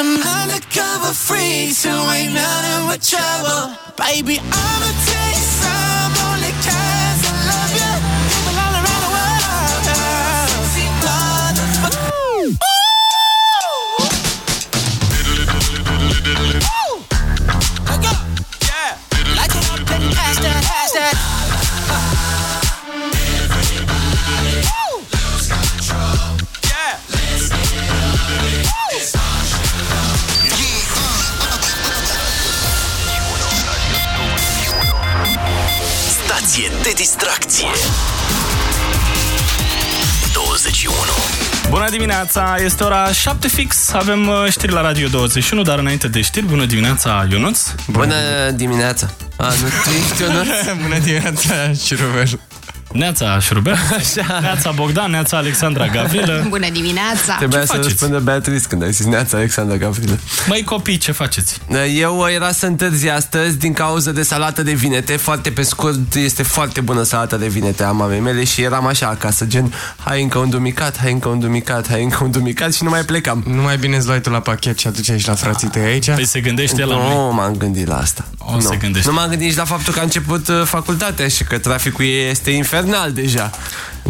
I'm undercover free, so ain't nothing but trouble. Baby, I'ma take some only cause I love you. People all around the world. Motherfucker. Ooh. Ooh. Ooh. Ooh. Ooh. Ooh. Ooh. Ooh. Ooh. Ooh. Ooh. Ooh. Ooh. Stație de distracție 21 Bună dimineața, este ora 7 fix, avem uh, știri la Radio 21, dar înainte de știri, bună dimineața, Ionuț. Bună dimineața. A, nu tu ești Ionuț? Bună dimineața, Șurubel. Neața Șurubel, Neața Bogdan, Neața Alexandra Gavrilă. Bună dimineața! Trebuia Ce să faceți? răspundă Beatrice când ai zis Neața Alexandra Gavrilă. Măi copii, ce faceți? Eu uh, era să întârzi astăzi din cauza de salată de vinete. Foarte pe scurt, este foarte bună salata de vinete a mamei mele și eram așa acasă, gen, hai încă un dumicat, hai încă un dumicat, hai încă un dumicat și nu mai plecam. Nu mai bine îți luai tu la pachet și aduceai și la frații tăi aici? Păi se gândește la noi. Nu m-am gândit la asta. O, nu. se gândește. Nu m-am gândit nici la faptul că a început uh, facultatea și că traficul ei este infernal deja.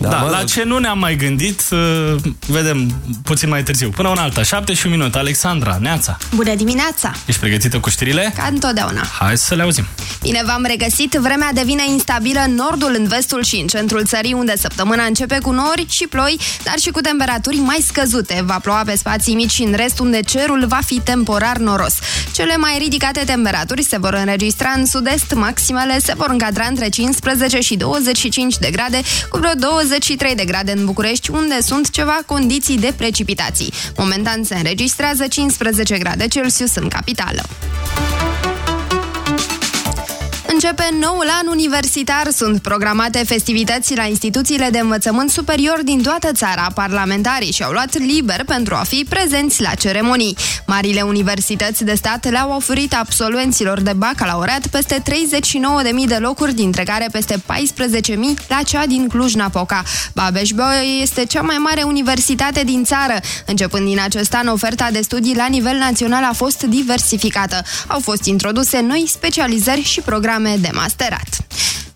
Da, mă la rog. ce nu ne-am mai gândit, uh, vedem puțin mai târziu. Până una alta, 7 și un minut. Alexandra, Neața, Bună dimineața! ești pregătită cu știrile? Ca întotdeauna. Hai să le auzim. Bine v-am regăsit, vremea devine instabilă în nordul, în vestul și în centrul țării, unde săptămâna începe cu nori și ploi, dar și cu temperaturi mai scăzute. Va ploua pe spații mici și în rest, unde cerul va fi temporar noros. Cele mai ridicate temperaturi se vor înregistra în sud-est, maximele se vor încadra între 15 și 25 de grade, cu vreo 23 de grade în București, unde sunt ceva condiții de precipitații. Momentan se înregistrează 15 grade Celsius în capitală. Începe noul an universitar. Sunt programate festivități la instituțiile de învățământ superior din toată țara. Parlamentarii și-au luat liber pentru a fi prezenți la ceremonii. Marile universități de stat le-au oferit absolvenților de bacalaureat peste 39.000 de locuri, dintre care peste 14.000 la cea din Cluj-Napoca. Babeș-Bolyai este cea mai mare universitate din țară. Începând din acest an, oferta de studii la nivel național a fost diversificată. Au fost introduse noi specializări și programe de masterat.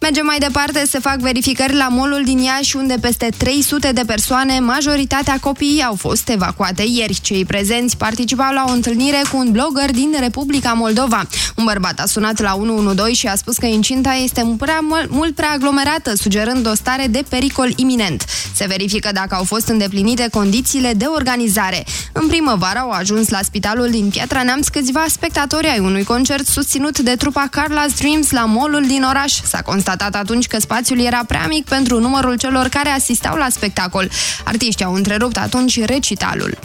Mergem mai departe, se fac verificări la molul din Iași, unde peste 300 de persoane, majoritatea copiii, au fost evacuate ieri. Cei prezenți participau la o întâlnire cu un blogger din Republica Moldova. Un bărbat a sunat la 112 și a spus că incinta este prea mult, mult prea aglomerată, sugerând o stare de pericol iminent. Se verifică dacă au fost îndeplinite condițiile de organizare. În primăvară au ajuns la spitalul din Piatra Neamț câțiva spectatori ai unui concert susținut de trupa Carla's Dreams la molul din oraș. S-a constatat atunci că spațiul era prea mic pentru numărul celor care asistau la spectacol. Artiștii au întrerupt atunci recitalul.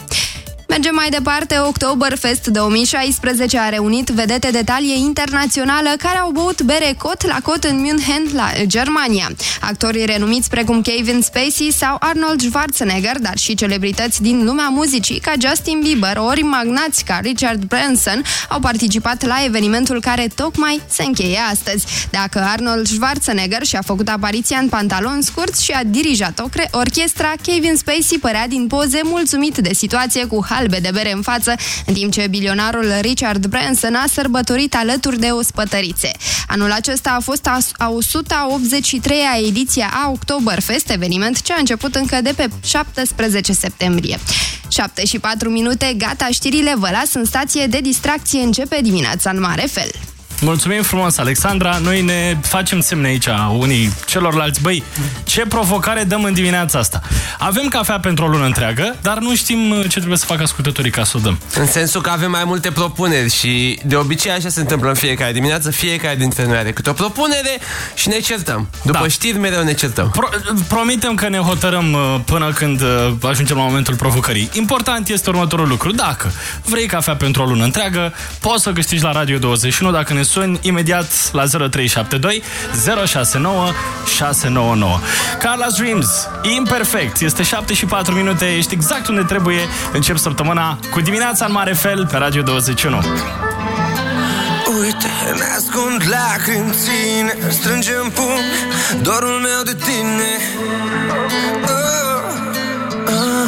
Mergem mai departe, Oktoberfest 2016 a reunit vedete de talie internațională care au băut bere cot la cot în München, la Germania. Actorii renumiți precum Kevin Spacey sau Arnold Schwarzenegger, dar și celebrități din lumea muzicii ca Justin Bieber ori magnați ca Richard Branson au participat la evenimentul care tocmai se încheie astăzi. Dacă Arnold Schwarzenegger și-a făcut apariția în pantaloni scurți și a dirijat orchestra, Kevin Spacey părea din poze mulțumit de situație cu halbe de bere în față, în timp ce bilionarul Richard Branson a sărbătorit alături de ospătărițe. Anul acesta a fost a 183-a ediție a Oktoberfest, eveniment ce a început încă de pe 17 septembrie. 7 și 4 minute, gata știrile, vă las în stație de distracție, începe dimineața în mare fel. Mulțumim frumos, Alexandra. Noi ne facem semne aici unii celorlalți. Băi, ce provocare dăm în dimineața asta? Avem cafea pentru o lună întreagă, dar nu știm ce trebuie să facă ascultătorii ca să o dăm. În sensul că avem mai multe propuneri și de obicei așa se întâmplă în fiecare dimineață, fiecare dintre noi are câte o propunere și ne certăm. După Da. știri mereu ne certăm. Pro promitem că ne hotărâm uh, până când uh, ajungem la momentul provocării. Important este următorul lucru. Dacă vrei cafea pentru o lună întreagă, poți să câștigi la Radio 21 dacă ne suni imediat la 0372 069 699. Carla's Dreams, Imperfect, este 7 și 4 minute, ești exact unde trebuie. Încep săptămâna cu dimineața în mare fel pe Radio 21. Uite, ne ascund lacrimi ține Strângem pumn dorul meu de tine oh, oh.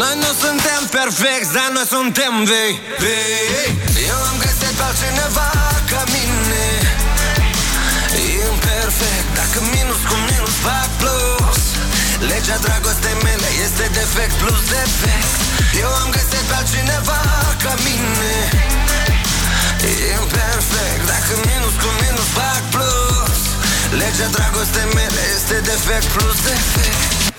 noi nu suntem perfecti, dar noi suntem vei, vei Eu am găsit pe altcineva ca mine. Imperfect, dacă minus cu minus fac plus. Legea dragostei mele este defect plus defect Eu am găsit pe altcineva ca mine. Imperfect, dacă minus cu minus fac plus. Legea dragostei mele este defect plus defect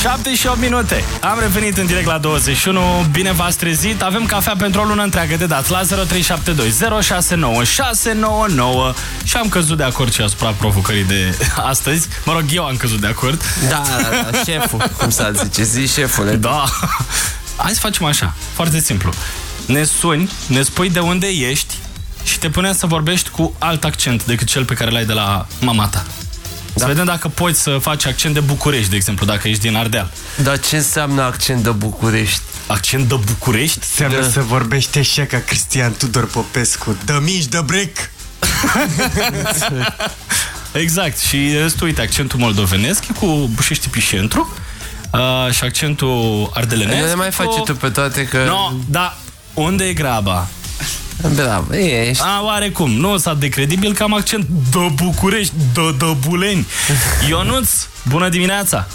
7 și 8 minute. Am revenit în direct la 21. Bine v-ați trezit. Avem cafea pentru o lună întreagă de dat la 0372 069 699 și am căzut de acord și asupra provocării de astăzi. Mă rog, eu am căzut de acord. Da, da, da șeful, cum să zice, zi șefule. Da. Hai să facem așa, foarte simplu. Ne suni, ne spui de unde ești și te punem să vorbești cu alt accent decât cel pe care l-ai de la mama ta. Da. Să vedem dacă poți să faci accent de București, de exemplu, dacă ești din Ardeal. Dar ce înseamnă accent de București? Accent de București? Înseamnă Da. să vorbești așa ca Cristian Tudor Popescu. Dă mici, dă brec! Exact. Și restul, uite, accentul moldovenesc e cu bușești pișentru uh, și accentul ardelenesc. Nu le mai cu... faci tu pe toate că... No, da, unde e graba? Bravo, ești. A, oarecum, nu s-a de credibil că am accent de București, de, de Buleni. Ionuț, bună dimineața!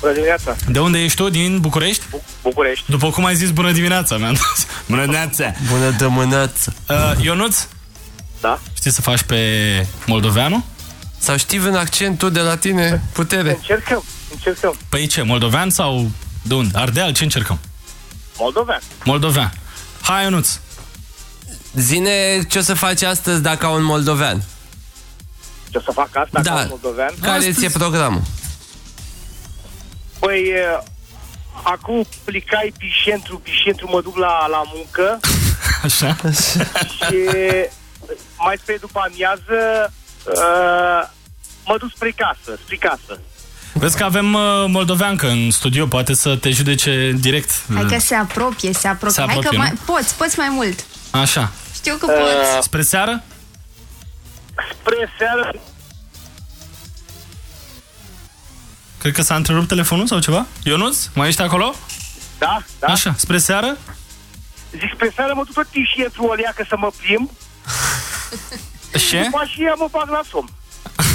Bună dimineața, De unde ești tu? Din București? București. După cum ai zis, bună dimineața, mi-am dat. Bună dimineața! Bună dămânață. Uh, Ionuț, Da? știi să faci pe moldoveanu? Sau știi în accentul de la tine? Putere. Încercăm, încercăm. Păi ce, moldovean sau de unde? Ardeal, ce încercăm? Moldovean. Moldovean. Hai, Ionuț! Zine ce o să faci astăzi dacă au un moldovean. Ce o să fac asta Da. ca un moldovean? Care Astăzi- ți-e programul? Păi, e, acum plicai pișentru, pișentru mă duc la, la muncă Așa? și mai spre după amiază uh, mă duc spre casă, spre casă. Vezi că avem uh, moldoveancă în studio, poate să te judece direct. Hai că se apropie, se apropie. Se Hai apropie, că nu? mai, poți, poți mai mult. Așa. Știu că poți. Spre seară? Spre seară Cred că s-a întrerupt telefonul sau ceva. Ionuț, mai ești acolo? Da, da. Așa, spre seară? Zic, spre seară mă duc tot tișietul ălea că să mă plimb. Ce? După aceea mă bag la somn.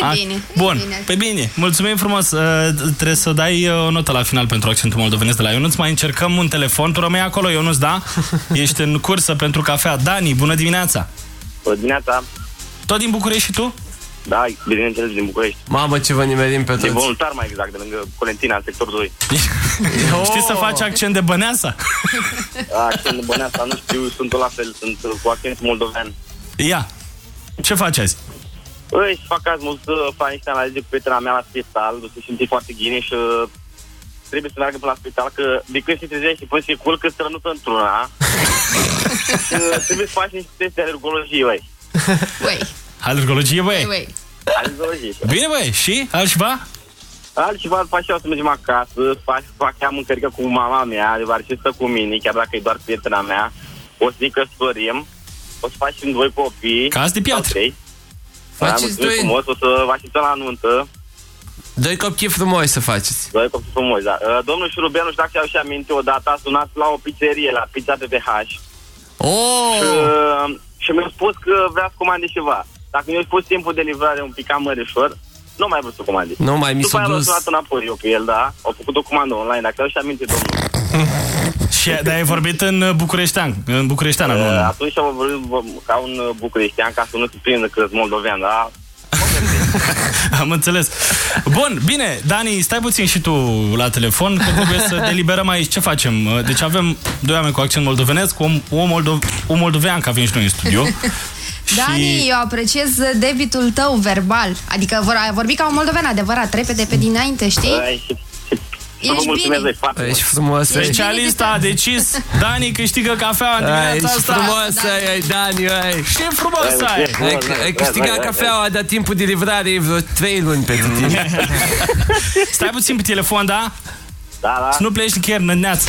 E Aș- bine, e Bun, bine. pe bine, mulțumim frumos. Uh, trebuie să dai uh, o notă la final pentru accentul moldovenesc de la Ionuț. Mai încercăm un telefon. Tu rămâi acolo, Ionuț, da? Ești în cursă pentru cafea. Dani, bună dimineața! Bună dimineața. Tot din București și tu? Da, bineînțeles, din București. Mamă, ce vă nimerim pe De toți. voluntar mai exact, de lângă Colentina, sectorul 2. Știi să faci accent de băneasa? Accent de Băneasa, nu știu, sunt la fel, sunt uh, cu accent moldovean. Ia, ce faci azi? Îi, și fac azi mult să fac niște analize cu prietena mea la spital, se simte foarte bine și uh, trebuie să meargă până la spital, că de când se trezește și până se culcă strănută într-una. și uh, trebuie să faci niște teste de alergologie, băi. Ui, Alergologie, băi? ui. Alergologie. Bine, băi, și? Altceva? Altceva după aceea o să mergem acasă, fac, fac ea mâncărică cu mama mea, deoarece stă cu mine, chiar dacă e doar prietena mea. O să zic că sfărim, o să facem doi copii. Cas de piatră. sau trei. Da, Faceți mulțumim doi, frumos, o să vă așteptăm la nuntă. doi copii frumoși să faceți. Doi copii frumoși, da. Uh, Domnul Șurubeanu, nu știu dacă și-au și aminte, odată a sunat la o pizzerie, la Pizza PPH. Oh! Uh, și mi-a spus că vrea să comande ceva. Dacă mi-a spus timpul de livrare un pic cam mărișor, nu mai vrut să comande. Nu mai mi După s-a aia l-a dus. sunat înapoi eu pe el, da. Au făcut o comandă online, dacă și aminte, domnul. Și, dar ai vorbit în uh, bucureștean, în bucureșteană, nu? Uh, nu. Atunci am vorbit bă, ca un uh, bucureștean ca să nu se prindă că sunt moldovean, da? Am înțeles. Bun, bine, Dani, stai puțin și tu la telefon, că trebuie să deliberăm aici. Ce facem? Uh, Deci avem doi oameni cu accent moldovenesc, o, o, moldo, o moldoveancă avem și noi în studio. Dani, eu apreciez debitul tău verbal. Adică vor, ai vorbit ca un moldoven adevărat, repede pe dinainte, știi? Ai, și, și, și vă Ești mulțumesc bine. de foarte Ești mult. frumos, Ești ești. Specialista a decis, Dani câștigă cafeaua în Ai, dimineața Ești asta. frumos, ai, ai, Dani, ai. Ce frumos Ai, ai! mulțumesc. Ai, Frumos, ai da, câștigat da, da, cafeaua, dar timpul de livrare e vreo 3 luni pentru tine. Stai puțin pe telefon, da? Da, da. Să nu pleci nicăieri în neață.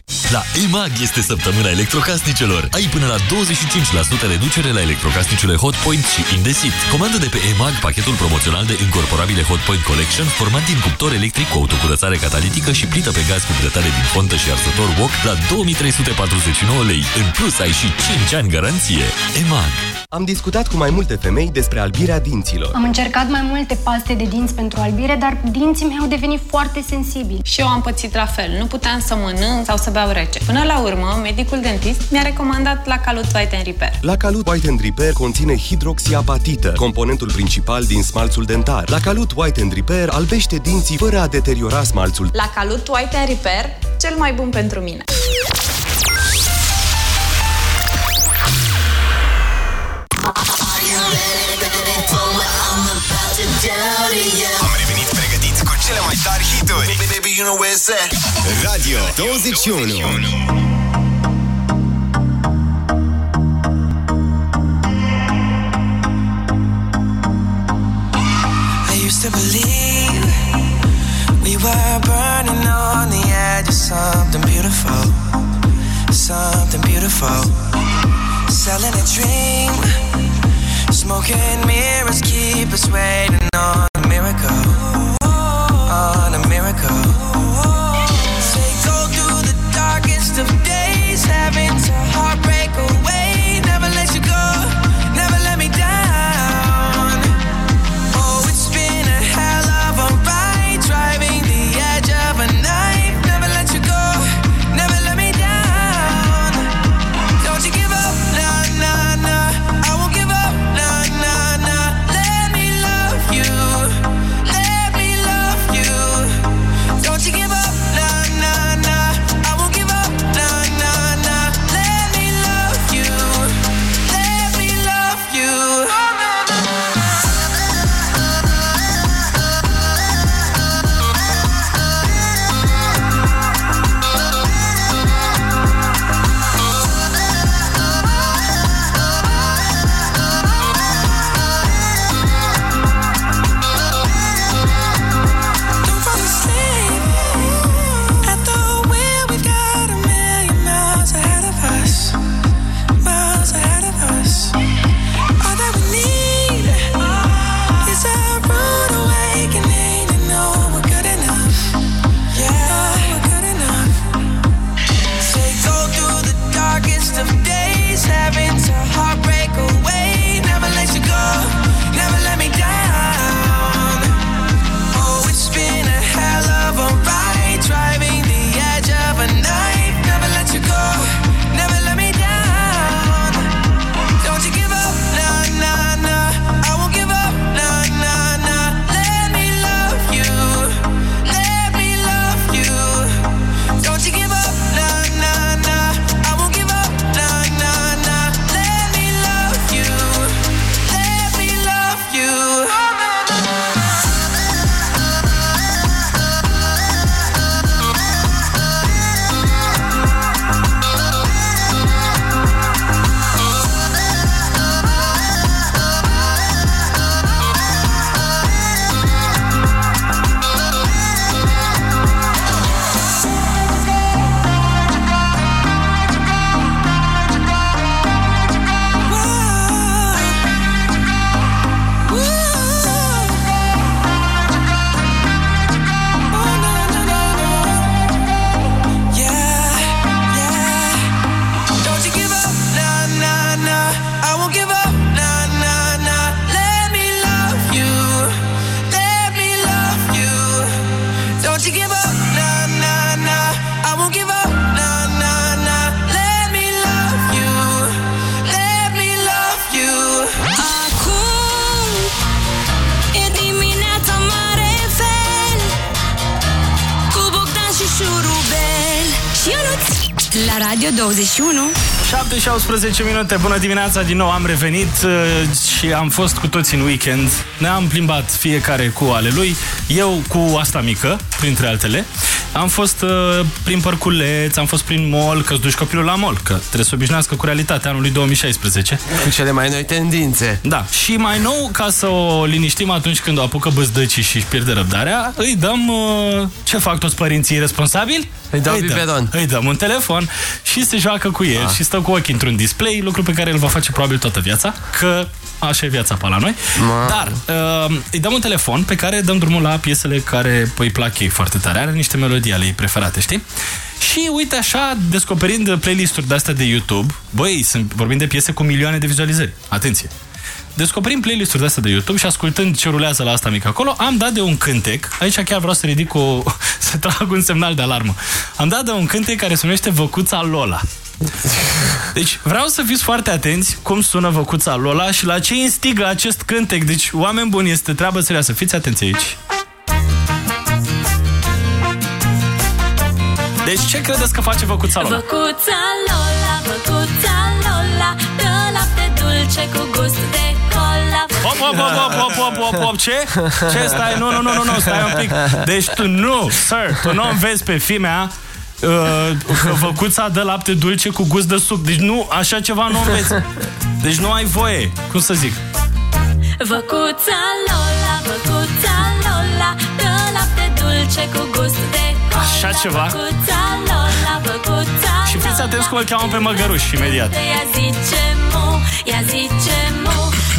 La EMAG este săptămâna electrocasnicelor. Ai până la 25% reducere la electrocasnicele Hotpoint și Indesit. Comandă de pe EMAG pachetul promoțional de încorporabile Hotpoint Collection format din cuptor electric cu autocurățare catalitică și plită pe gaz cu grătare din fontă și arsător wok la 2349 lei. În plus ai și 5 ani garanție. EMAG. Am discutat cu mai multe femei despre albirea dinților. Am încercat mai multe paste de dinți pentru albire, dar dinții mei au devenit foarte sensibili. Și eu am pățit la fel. Nu puteam să mănânc sau să beau rece. Până la urmă, medicul dentist mi-a recomandat la Calut White and Repair. La Calut White and Repair conține hidroxiapatită, componentul principal din smalțul dentar. La Calut White and Repair albește dinții fără a deteriora smalțul. La Calut White and Repair, cel mai bun pentru mine. Am revenit pregătiți cu cele mai tari hituri. Radio 21. I used to believe we were burning on the edge of something beautiful, something beautiful. Selling a dream, smoking mirrors keep us waiting on a miracle, on a miracle. Say go through the darkest of days, having to heartbreak 7 și 18 minute, bună dimineața, din nou am revenit uh, și am fost cu toți în weekend. Ne-am plimbat fiecare cu ale lui, eu cu asta mică, printre altele. Am fost uh, prin parculeț, am fost prin mall, că îți duci copilul la mall, că trebuie să obișnuiască cu realitatea anului 2016. Cu cele mai noi tendințe. Da, și mai nou, ca să o liniștim atunci când o apucă băzdăcii și își pierde răbdarea, îi dăm, uh, ce fac toți părinții responsabili? Îi dau biberon. dăm, îi dăm un telefon și se joacă cu el Ah. și stă cu ochii într-un display, lucru pe care îl va face probabil toată viața, că așa e viața pe la noi. Ma. Dar uh, îi dăm un telefon pe care dăm drumul la piesele care îi plac ei foarte tare. Are niște melodii ale ei preferate, știi? Și uite așa, descoperind playlist-uri de-astea de YouTube, băi, sunt, vorbim de piese cu milioane de vizualizări. Atenție! Descoperim playlist-uri de-astea de YouTube și ascultând ce rulează la asta mic acolo, am dat de un cântec, aici chiar vreau să ridic o... să trag un semnal de alarmă. Am dat de un cântec care se numește Văcuța Lola. Deci vreau să fiți foarte atenți cum sună Văcuța Lola și la ce instigă acest cântec. Deci, oameni buni, este treabă serioasă. Fiți atenți aici. Deci ce credeți că face Văcuța Lola? Văcuța Lola, văcuța Lola Dă lapte dulce cu gust de cola Hop, hop, hop, hop, hop, hop, hop, hop, ce? Ce stai? Nu, nu, nu, nu, nu, stai un pic. Deci tu nu, sir, tu nu înveți pe fimea uh, că văcuța dă lapte dulce cu gust de suc. Deci nu, așa ceva nu înveți. Deci nu ai voie, cum să zic. Văcuța Lola, văcuța Lola Dă lapte dulce cu gust de dați ceva. Băcuța, Lola, băcuța, Și fiți atenți cum îl cheamă pe măgăruș imediat. Ea zice mu, ea zice mu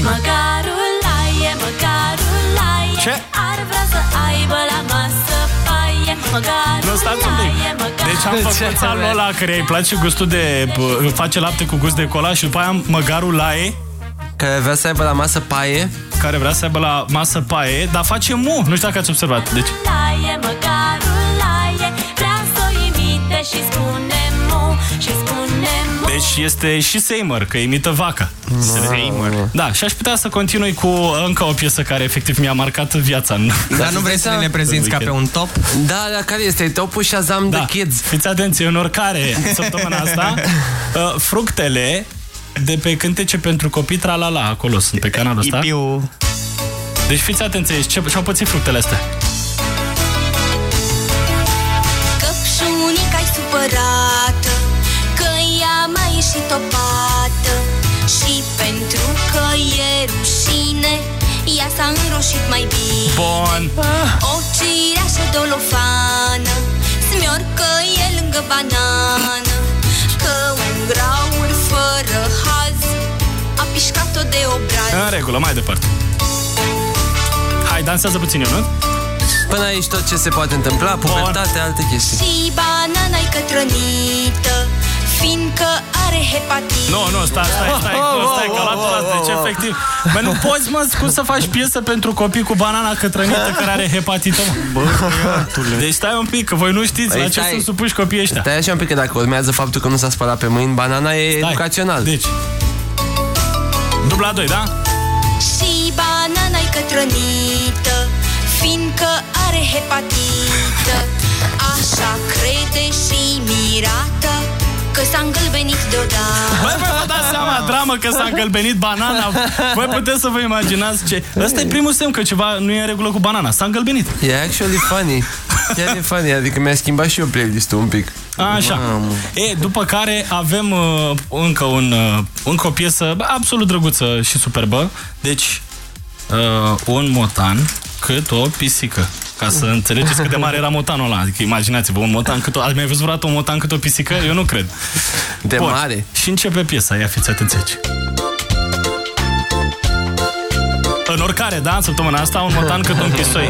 Măgarul la e, măgarul la e Ce? Ar vrea să aibă la masă paie Măgarul Nu, stați un la pic. e, măgarul Deci am Ce făcut avea? Lola care îi place gustul de... p- face lapte cu gust de colaș și după aia am măgarul lae Care vrea să aibă la masă paie care vrea să aibă la masă paie, dar face mu. Nu știu dacă ați observat. Deci, la e, și spune mu Și spune mu deci este și Seymour, că imită vaca. Seymour. Da, și aș putea să continui cu încă o piesă care efectiv mi-a marcat viața. Dar nu vrei să ne prezinți ca pe un top? Da, da, care este? Topul Shazam Da, The Kids fiți atenți, în oricare săptămâna asta, uh, fructele de pe cântece pentru copii, tralala, acolo sunt pe canalul ăsta. Ipiu. Deci fiți atenți aici, ce, ce-au pățit fructele astea? Bun. O cireașă dolofană Smiorcă e lângă banană Că un graur fără haz A pișcat-o de obraz În regulă, mai departe. Hai, dansează puțin, Ionut. Până aici tot ce se poate întâmpla Pubertate, alte chestii Și banana-i cătrănită Fiindcă are hepatită Nu, nu, stai, stai, stai, nu, stai, că la ăla, deci efectiv. Bă, nu poți, mă, cum să faci piesă pentru copii cu banana cătrănită care are hepatită, mă. Deci stai un pic, că voi nu știți Păi la ce stai. sunt supuși copiii ăștia. Stai așa un pic că dacă urmează faptul că nu s-a spălat pe mâini Banana e Stai. educațional Deci, dubla 2, da? Și banana-i cătrănită Fiindcă are hepatită Așa crede și mirată Că s-a îngălbenit deodată Băi, băi, vă dați seama, dramă că s-a îngălbenit banana. Voi puteți să vă imaginați ce... Ăsta e primul semn că ceva nu e în regulă cu banana. S-a îngălbenit. E actually funny Chiar e funny, adică mi-a schimbat și eu playlist-ul un pic Așa. E, după care avem uh, încă, un, uh, încă o piesă bă, absolut drăguță și superbă. Deci, uh, un motan cât o pisică. Ca să înțelegeți cât de mare era motanul ăla. Adică imaginați-vă, un motan cât o... Ați mai văzut vreodată un motan cât o pisică? Eu nu cred. De mare. Și începe piesa. Ia fiți atenți aici. În oricare, da? În săptămâna asta, un motan cât un pisoi.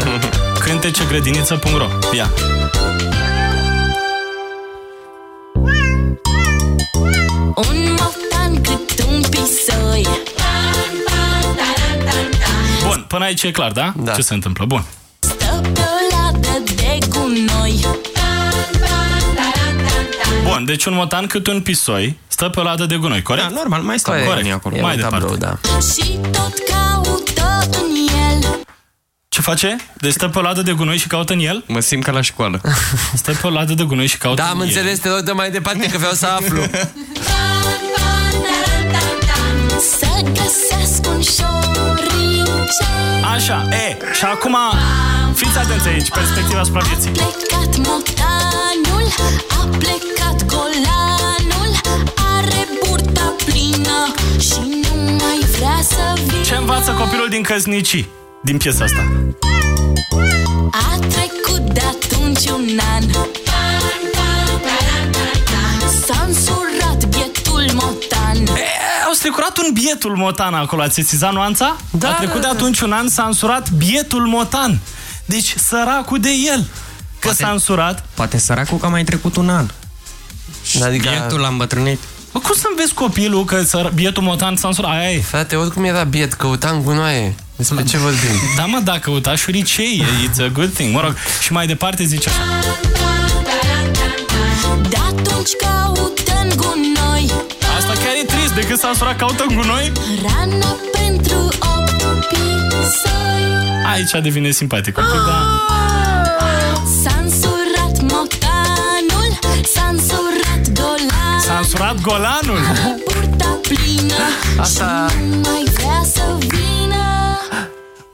Cântecegrădiniță.ro Ia. Un motan până aici e clar, da? da. Ce se întâmplă? Bun. Stă pe o ladă de gunoi Bun, deci un motan cât un pisoi stă pe o ladă de gunoi, corect? Da, normal, mai stau Corect. banii acolo. Mai E un departe. tablou, da. Și tot caută în el Ce face? Deci stă pe o ladă de gunoi și caută în el? Mă simt ca la școală. Stă pe o ladă de gunoi și caută Da, în am el. înțeles, te rog de mai departe că vreau să aflu Să găsesc un șorice Așa, e, și acum fiți atenți aici, perspectiva asupra vieții. plecat motanul, a plecat golanul, are burta plină și nu mai vrea să vină. Ce învață copilul din căsnicii din piesa asta? A trecut de atunci un an. Au strecurat un bietul motan acolo, ați sesizat nuanța? Da, A trecut de atunci un an, s-a însurat bietul motan. Deci săracul de el. Că s-a însurat. Poate săracul că a mai trecut un an. Adică... Bietul l-a îmbătrânit. Bă, cum să vezi copilul că săr- bietul motan s-a însurat? Aia e. Frate, oricum era biet, căutam gunoaie Despre ce vorbim? Da, mă, dacă uita șuricei, it's a good thing. Mă rog, și mai departe zice așa. De atunci caută în gunoi Asta chiar e trist, decât s-a însurat caută în gunoi. Rană pentru opt pisoi Aici devine simpatic. un pic, Da. S-a însurat motanul S-a însurat golanul S-a însurat golanul. Burta plină Asta... Și nu mai vrea să vină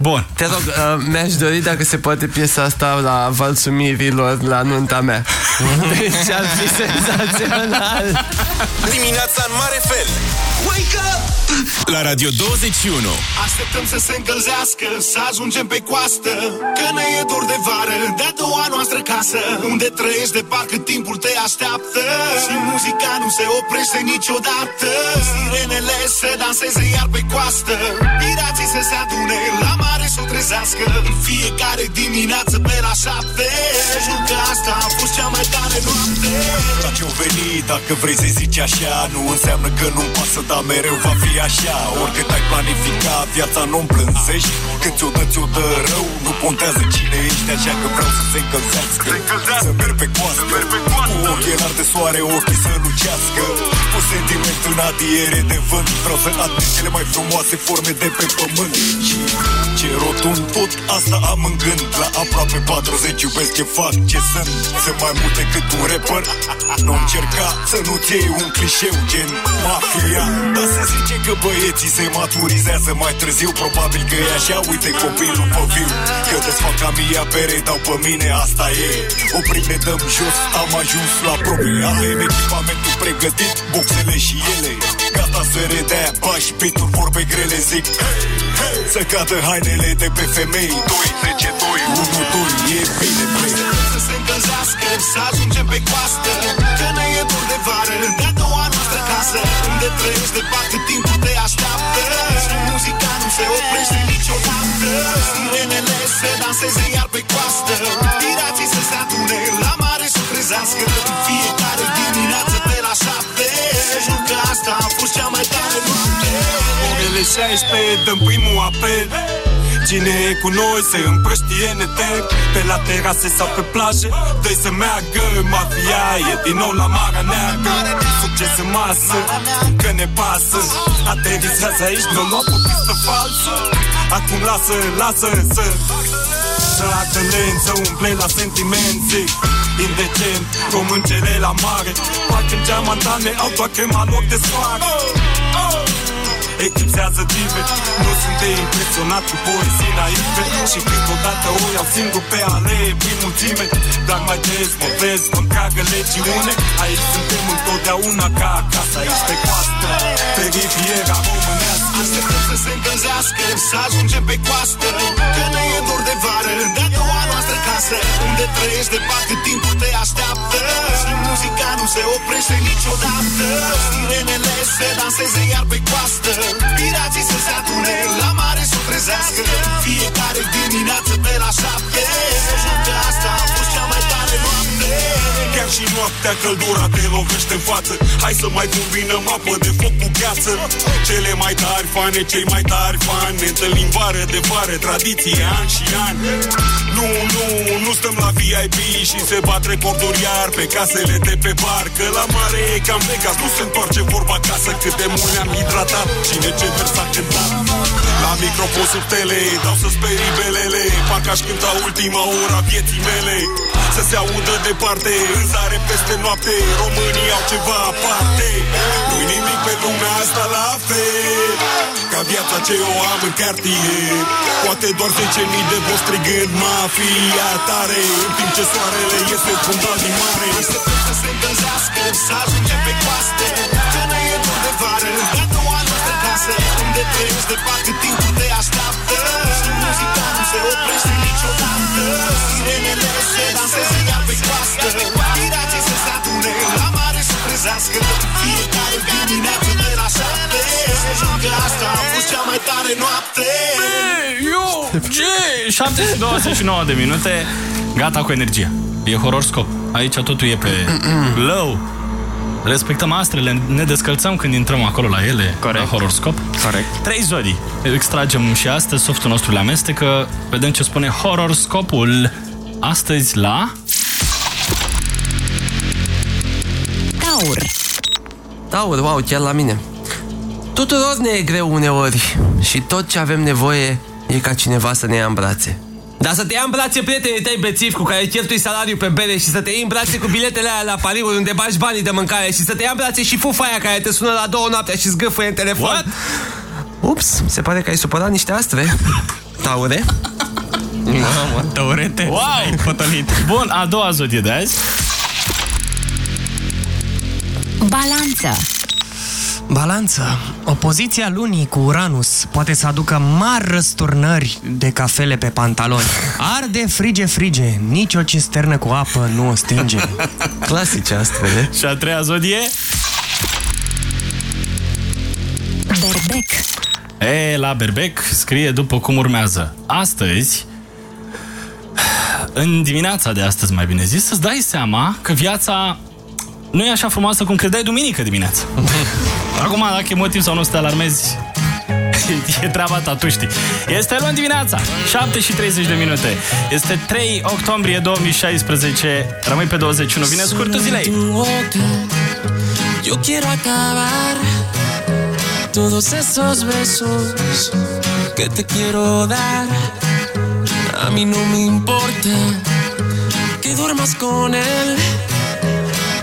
Bun. Te rog, uh, mi-aș dori dacă se poate piesa asta la valsul mirilor la nunta mea. Deci ar fi senzațional. Dimineața în mare fel Wake up! La Radio 21 Așteptăm să se încălzească, să ajungem pe coastă Că ne e dor de vară, de a doua noastră casă Unde trăiești de parcă timpul te așteaptă Și muzica nu se oprește niciodată Sirenele se danseze iar pe coastă Pirații să se adune la mare să o trezească În fiecare dimineață pe la șapte. Jur că asta a fost cea mai tare noapte. La ce-o venit, dacă vrei să zici așa Nu înseamnă că nu-mi pasă, dar mereu va fi așa. Oricât ai planificat, viața nu-mi plânzești Cât ți-o dă, ți-o dă rău Nu contează cine ești, așa că vreau să se încălzească. Să merg pe coastă. Cu ochelari de soare, ochii să lucească. Cu sentiment în adiere de vânt Vreau să admir cele mai frumoase forme de pe pământ. Și ce rotund tot asta am în gând. La aproape 40 iubesc ce fac, ce sunt. Sunt mai mult decât un rapper. Nu încerca să nu-ți iei un clișeu gen mafia. Dar se zice că băieții se maturizează mai târziu. Probabil că e așa, uite copilul pe viu. Că desfac ca mia bere, dau pe mine, asta e. Oprim, ne dăm jos, am ajuns la probe Avem echipamentul pregătit, boxele și ele. Gata să redea pași, pituri, vorbe grele zic hey, hey, Să cadă hainele de pe femei. 2, 10, 2, 1, 2, e bine play să se încălzească, să ajungem pe coastă. Că ne e dor de vară, de a doua noastră casă. Unde trăiești de parcă timpul te așteaptă. Și muzica nu se oprește niciodată. Sirenele se danseze iar pe coastă. Pirații să se adune la mare să trezească. În fiecare dimineață pe la șapte Jur că asta a fost cea mai tare noapte. Orele 16, dăm primul apel. Cine e cu noi se împrăștie netec Pe la terase sau pe plaje dă să meargă. Mafia e din nou la Marea Neagră. Succes în masă, că ne pasă. Aterizează aici, nu luăm pe pistă falsă Acum lasă, lasă să Să ardă lent, să umple la sentiment Zic, indecent, româncele la mare. Parcă în geamantane au doar crema loc de soare. Eclipsează dive Nu sunt de impresionat cu poezii naive. Și câteodată o iau singur pe alee prin mulțime. Dar mai des mă vezi cu întreagă legiune. Aici suntem întotdeauna ca acasă Aici pe coastă, pe riviera românească. Așteptăm să se încălzească, să ajungem pe coastă. Că ne e dor de vară, de a doua noastră casă Unde trăiești de parcă timpul te așteaptă. Și muzica nu se oprește niciodată. Sirenele se danseze iar pe coastă. Pirații să se adune la mare să o trezească. Fiecare dimineață pe la șapte. Jur că asta a fost cea mai tare noapte Chiar și noaptea căldura te lovește în față. Hai să mai combinăm apă de foc cu gheață. Cele mai tari fane, cei mai tari fani Ne întâlnim vară de vară, tradiție an și an Nu, nu, nu stăm la VIP și se bat recorduri iar Pe casele de pe bar, că la mare e cam Vegas Nu se întoarce vorba acasă cât de mult ne-am hidratat. Cine ce vers a cântat La microfon sub tele, dau să sperii belele Parcă aș cânta ultima ora vieții mele. Să se audă departe, în zare peste noapte Românii au ceva aparte. Nu-i nimic pe lumea asta la fel Ca viața ce o am în cartier. Poate doar 10.000 de voci strigând mafia tare! În timp ce soarele iese fundal din mare. Așteptăm să se încălzească, să ajungem pe coaste. Că ne e dor de vară, de a doua noastră casă Unde trăiești de parcă timpul te așteaptă. Și muzica nu se oprește niciodată. Sirenele se danseze iar pe coastă. Pirații să se adune la mare să trezească. Fiecare dimineață de la șapte. Jur că asta a fost cea mai tare noapte. Ce? 7 și 29 de minute. Gata cu energia. E horoscop. Aici totul e pe low Respectăm astrele, ne descălțăm când intrăm acolo la ele, Corect. la horoscop. Corect. Trei zodii. Extragem și astăzi, softul nostru le amestecă. Vedem ce spune horoscopul astăzi la... Taur. Taur, wow, chiar la mine. Tuturor ne e greu uneori și tot ce avem nevoie e ca cineva să ne ia în brațe. Dar să te ia în brațe prietenii tăi bețivi cu care cheltui salariul pe bere și să te iei în brațe cu biletele alea la pariuri unde bagi banii de mâncare și să te ia în brațe și fufa aia care te sună la două noaptea și zgâfăie în telefon. What? Ups, se pare că ai supărat niște astre. Taure. Mamă, taurete. Wow! Pătălit. Bun, a doua zodie de azi. Balanță. Balanță. Opoziția lunii cu Uranus poate să aducă mari răsturnări de cafele pe pantaloni. Arde, frige, frige. Nici o cisternă cu apă nu o stinge. Clasice astfel, Și a treia zodie? Berbec. E, la Berbec scrie după cum urmează. Astăzi, în dimineața de astăzi, mai bine zis, să-ți dai seama că viața nu e așa frumoasă cum credeai duminică dimineața. Acum, dacă e motiv sau nu să te alarmezi, e treaba ta, tu știi. Este luni dimineața, 7 și 30 de minute. Este 3 octombrie 2016. Rămâi pe 21. Vine scurtul zilei. Tu boca, yo quiero acabar todos esos besos que te quiero dar. A mí no me importa que duermas con él,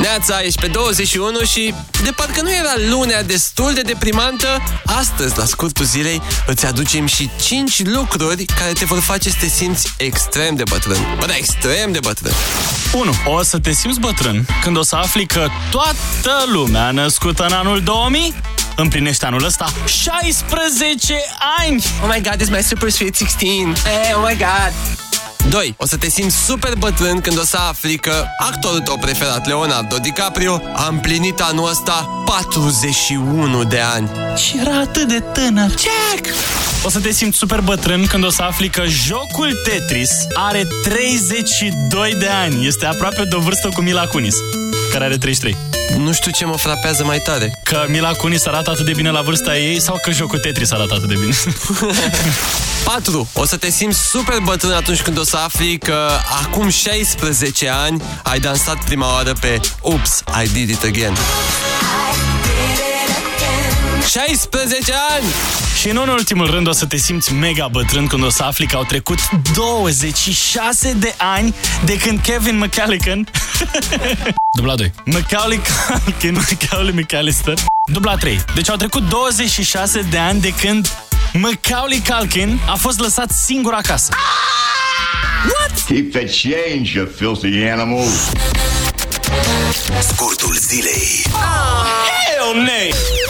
Neața, ești pe 21 și de parcă nu era lunea destul de deprimantă, astăzi, la scurtul zilei, îți aducem și 5 lucruri care te vor face să te simți extrem de bătrân. Bă, da, extrem de bătrân. 1. O să te simți bătrân când o să afli că toată lumea născută în anul 2000 împlinește anul ăsta 16 ani! Oh my god, it's my super sweet 16! Hey, oh my god! 2. O să te simți super bătrân când o să afli că actorul tău preferat, Leonardo DiCaprio, a împlinit anul ăsta 41 de ani. Și era atât de tânăr. Check! O să te simți super bătrân când o să afli că jocul Tetris are 32 de ani. Este aproape de o vârstă cu Mila Kunis, care are 33. Nu știu ce mă frapează mai tare. Că Mila Kunis arată atât de bine la vârsta ei sau că jocul Tetris arată atât de bine? 4. O să te simți super bătrân atunci când o să afli că acum 16 ani ai dansat prima oară pe Oops, I Did It Again. 16 ani! Și nu în ultimul rând o să te simți mega bătrân când o să afli că au trecut 26 de ani de când Kevin McCallican Dubla 2 Macaulay Culkin Macaulay McAllister Dubla 3 Deci au trecut 26 de ani de când Macaulay Culkin a fost lăsat singur acasă What? Keep the change, you filthy animal. Scurtul zilei. Oh, hell no!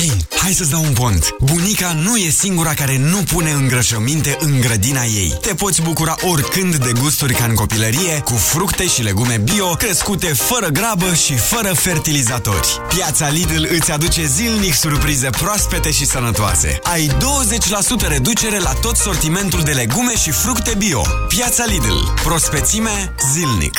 Hei, hai să-ți dau un pont. Bunica nu e singura care nu pune îngrășăminte în grădina ei. Te poți bucura oricând de gusturi ca în copilărie, cu fructe și legume bio, crescute fără grabă și fără fertilizatori. Piața Lidl îți aduce zilnic surprize proaspete și sănătoase. Ai 20% reducere la tot sortimentul de legume și fructe bio. Piața Lidl. Prospețime zilnic.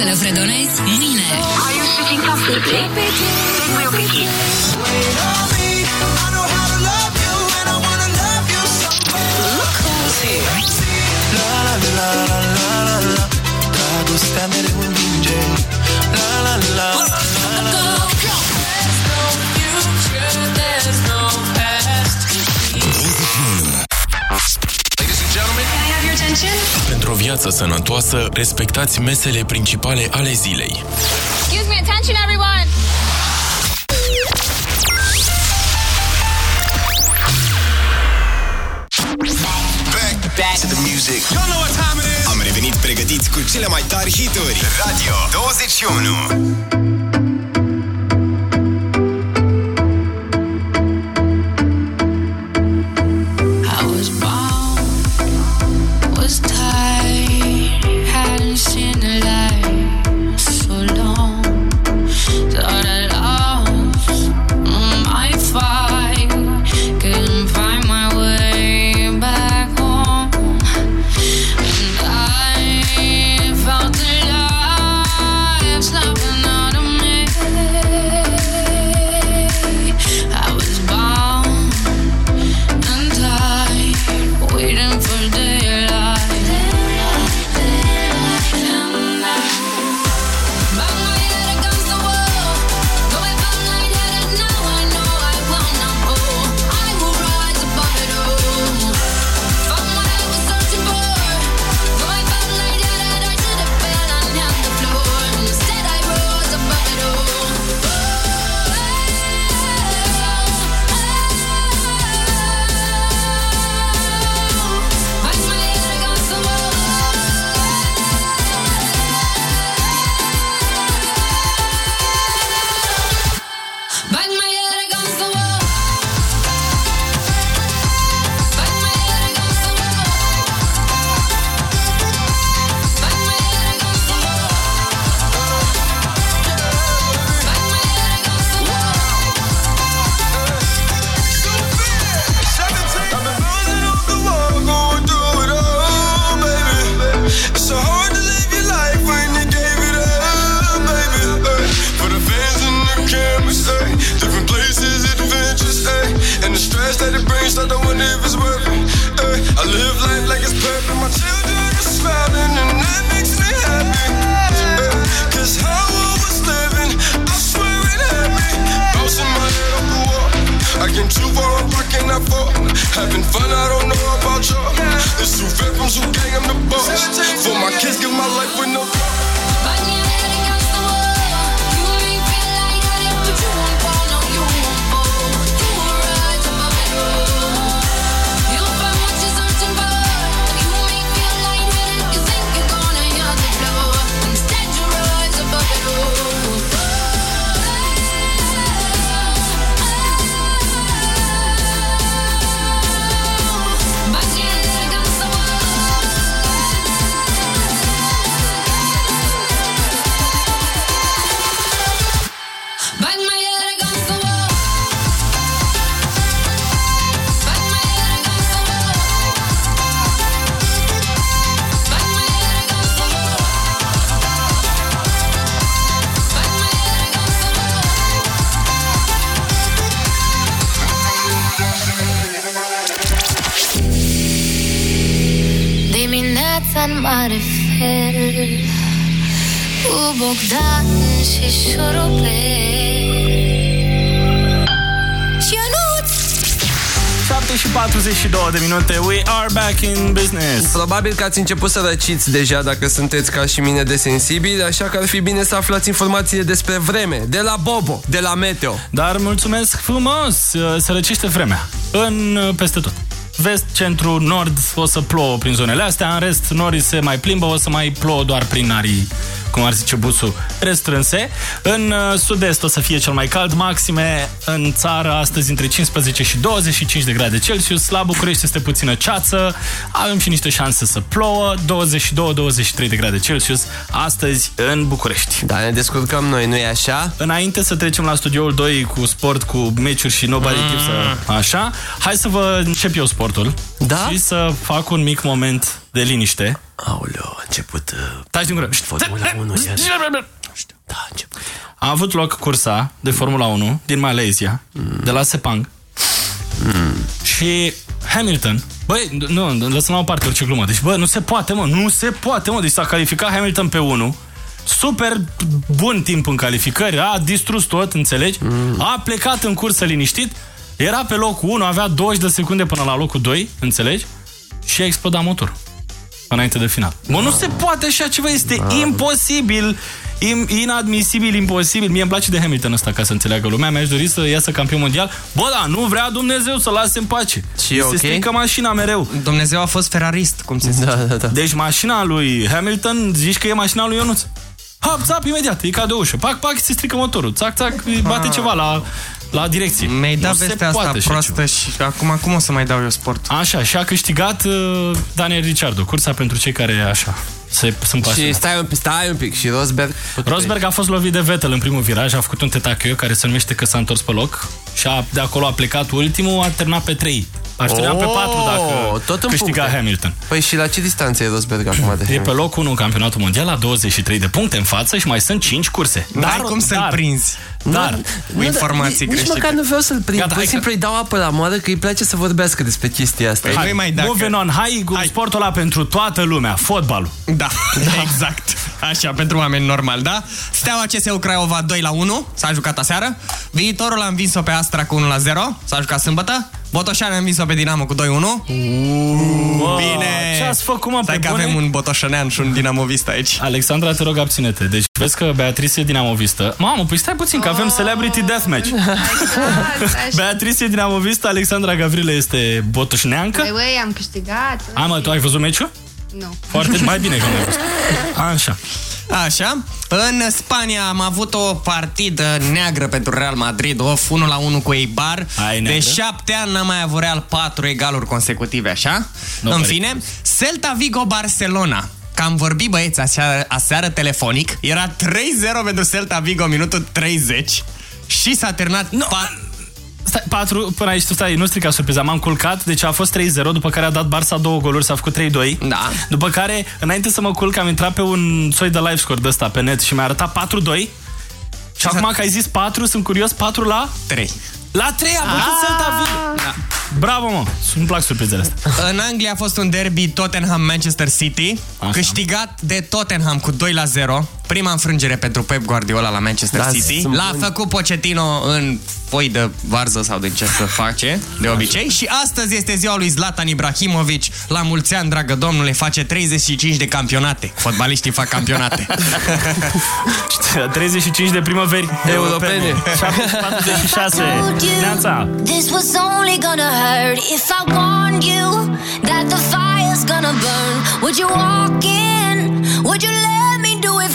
pe care o să le fredonezi mâine. Are you switching comfortably? We'll begin. Look who's here. La la la la la la la. Dragostea mereu învinge. La la la la la la. I have your attention? pentru o viață sănătoasă, respectați mesele principale ale zilei. Excuse me, attention everyone! Back to the music. You know what time it is. Am revenit pregătiți cu cele mai tari hituri. Radio 21. Probabil că ați început să răciți deja dacă sunteți ca și mine de sensibili, așa că ar fi bine să aflați informațiile despre vreme, de la Bobo, de la Meteo. Dar mulțumesc frumos uh, Se răcește vremea În uh, peste tot Vest, centru, nord o să plouă prin zonele astea În rest, norii se mai plimbă O să mai plouă doar prin arii cum ar zice busul, restrânse. În uh, sud-est o să fie cel mai cald, maxime în țară astăzi între 15 și 25 de grade Celsius. La București este puțină ceață, avem și niște șanse să plouă, 22-23 de grade Celsius astăzi în București. Da, ne descurcăm noi, nu e așa? Înainte să trecem la studioul 2 cu sport, cu meciuri și nobody mm. gives a, așa, hai să vă încep eu sportul da? și să fac un mic moment de liniște. Aoleu, a început... Uh, Taci din gură. Formula 1 iar. Da, a început. A avut loc cursa de Formula 1 din Malaysia, mm. de la Sepang. Mm. Și Hamilton, băi, nu, lăsăm la o parte orice glumă. Deci, bă, nu se poate, mă, nu se poate, mă. Deci s-a calificat Hamilton pe 1. Super bun timp în calificări, a distrus tot, înțelegi? Mm. A plecat în cursă liniștit, era pe locul 1, avea 20 de secunde până la locul 2, înțelegi? Și a explodat motorul înainte de final. Mă, nu se poate așa ceva, este da. imposibil, im, inadmisibil, imposibil. Mie îmi place de Hamilton ăsta, ca să înțeleagă lumea. Mi-aș dori să iasă campion mondial. Bă, da, nu vrea Dumnezeu să lase în pace. Și e Se ok? strică mașina mereu. Dumnezeu a fost ferarist, cum se zice. Da, da, da. Deci mașina lui Hamilton, zici că e mașina lui Ionuț. Hop, zap, imediat, e ca de ușă. Pac, pac, se strică motorul. Țac, țac, îi bate Ah. ceva la, la direcție. Mi-ai dat Nu se vestea asta poate așa proastă și acum cum o să mai dau eu sport? Așa, și a câștigat uh, Daniel Ricciardo, cursa pentru cei care așa se, sunt Și pasionați. stai un, pic, stai un pic, și Rosberg... Rosberg a fost lovit de Vettel în primul viraj, a făcut un tetachio care se numește că s-a întors pe loc și a, de acolo a plecat ultimul, a terminat pe 3. Ar termina pe 4 dacă tot în câștiga puncte. Hamilton. Păi și la ce distanță e Rosberg acum de E Hamilton? pe locul 1 în campionatul mondial la 23 de puncte în față și mai sunt 5 curse. N-ai cum să-l prinzi. Dar, Cu informații Nici creștite. măcar nu vreau să-l prind. Gata, Pur hai și simplu îi dau apă la moară că îi place să vorbească despre chestia asta. Păi hai, nu-i mai dacă. moving on, hai cu sportul ăla pentru toată lumea, fotbalul. Da, exact. Așa, pentru oameni normali, da? Steaua CSU Craiova 2 la 1, s-a jucat aseară. Viitorul a învins-o pe Astra cu 1 la 0, s-a jucat sâmbătă. Botoșani a învins-o pe Dinamo cu 2-1. Bine! Ce ați făcut, mă, Stai pe că bune? avem un botoșanean și un dinamovist aici. Alexandra, te rog, abține-te. Deci vezi că Beatrice e dinamovistă. Mamă, păi stai puțin, că avem Celebrity Deathmatch. Beatrice e dinamovistă, Alexandra Gavrile este botoșneancă. Băi, băi, am câștigat. A, mă, tu ai văzut meciul? Nu. Foarte mai bine că nu ai văzut. Așa. Așa. În Spania am avut o partidă neagră pentru Real Madrid, of 1 la 1 cu Eibar. Ai De neagră? șapte ani n-a mai avut Real 4 egaluri consecutive, așa? Nu, În pare fine, Celta Vigo Barcelona. Că am vorbit băieți aseară, aseară telefonic, era 3-0 pentru Celta Vigo minutul 30 și s-a terminat no. Stai, 4, până aici tu stai, nu strica surpriza, m-am culcat, deci a fost 3-0, după care a dat Barça două goluri, s-a făcut 3-2. Da. După care, înainte să mă culc, am intrat pe un soi de live score de ăsta pe net și mi-a arătat 4-2. Și acum că ai zis 4, sunt curios, 4 la... 3. La 3 a bătut Celta Vigo. Da. Bravo, mă, îmi plac surprizele astea. În Anglia a fost un derby Tottenham-Manchester City, Așa. câștigat de Tottenham cu 2 la 0. Prima înfrângere pentru Pep Guardiola la Manchester Da, City. sunt L-a buni. făcut Pochettino în foi de varză sau din ce să face, de obicei. Și astăzi este ziua lui Zlatan Ibrahimovic. La mulți ani, dragă domnule, face 35 de campionate. Fotbaliștii fac campionate. 35 de primăveri Europene. 46. Neața. This was only gonna hurt if I warned you that the fire's gonna burn. Would you walk in? Would you let me do it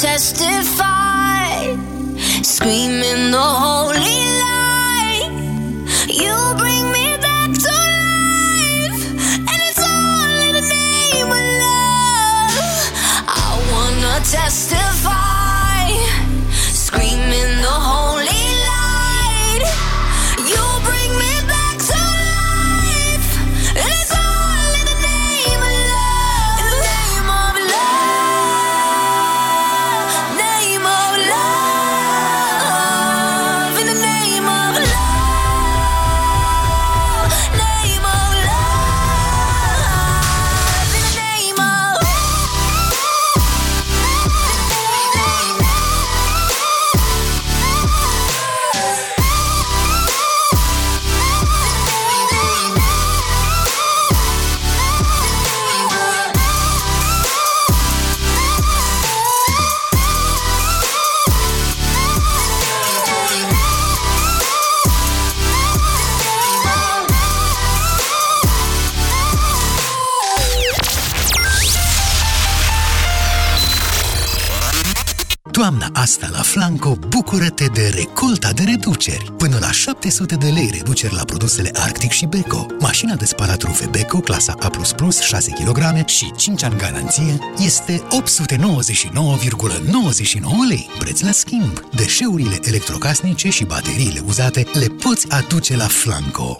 testify, screaming the holy asta la Flanco, bucură-te de recolta de reduceri. Până la 700 de lei reduceri la produsele Arctic și Beko. Mașina de spălat rufe Beko, clasa A++, 6 kg și 5 ani garanție, este 899,99 lei. Preț la schimb. Deșeurile electrocasnice și bateriile uzate le poți aduce la Flanco.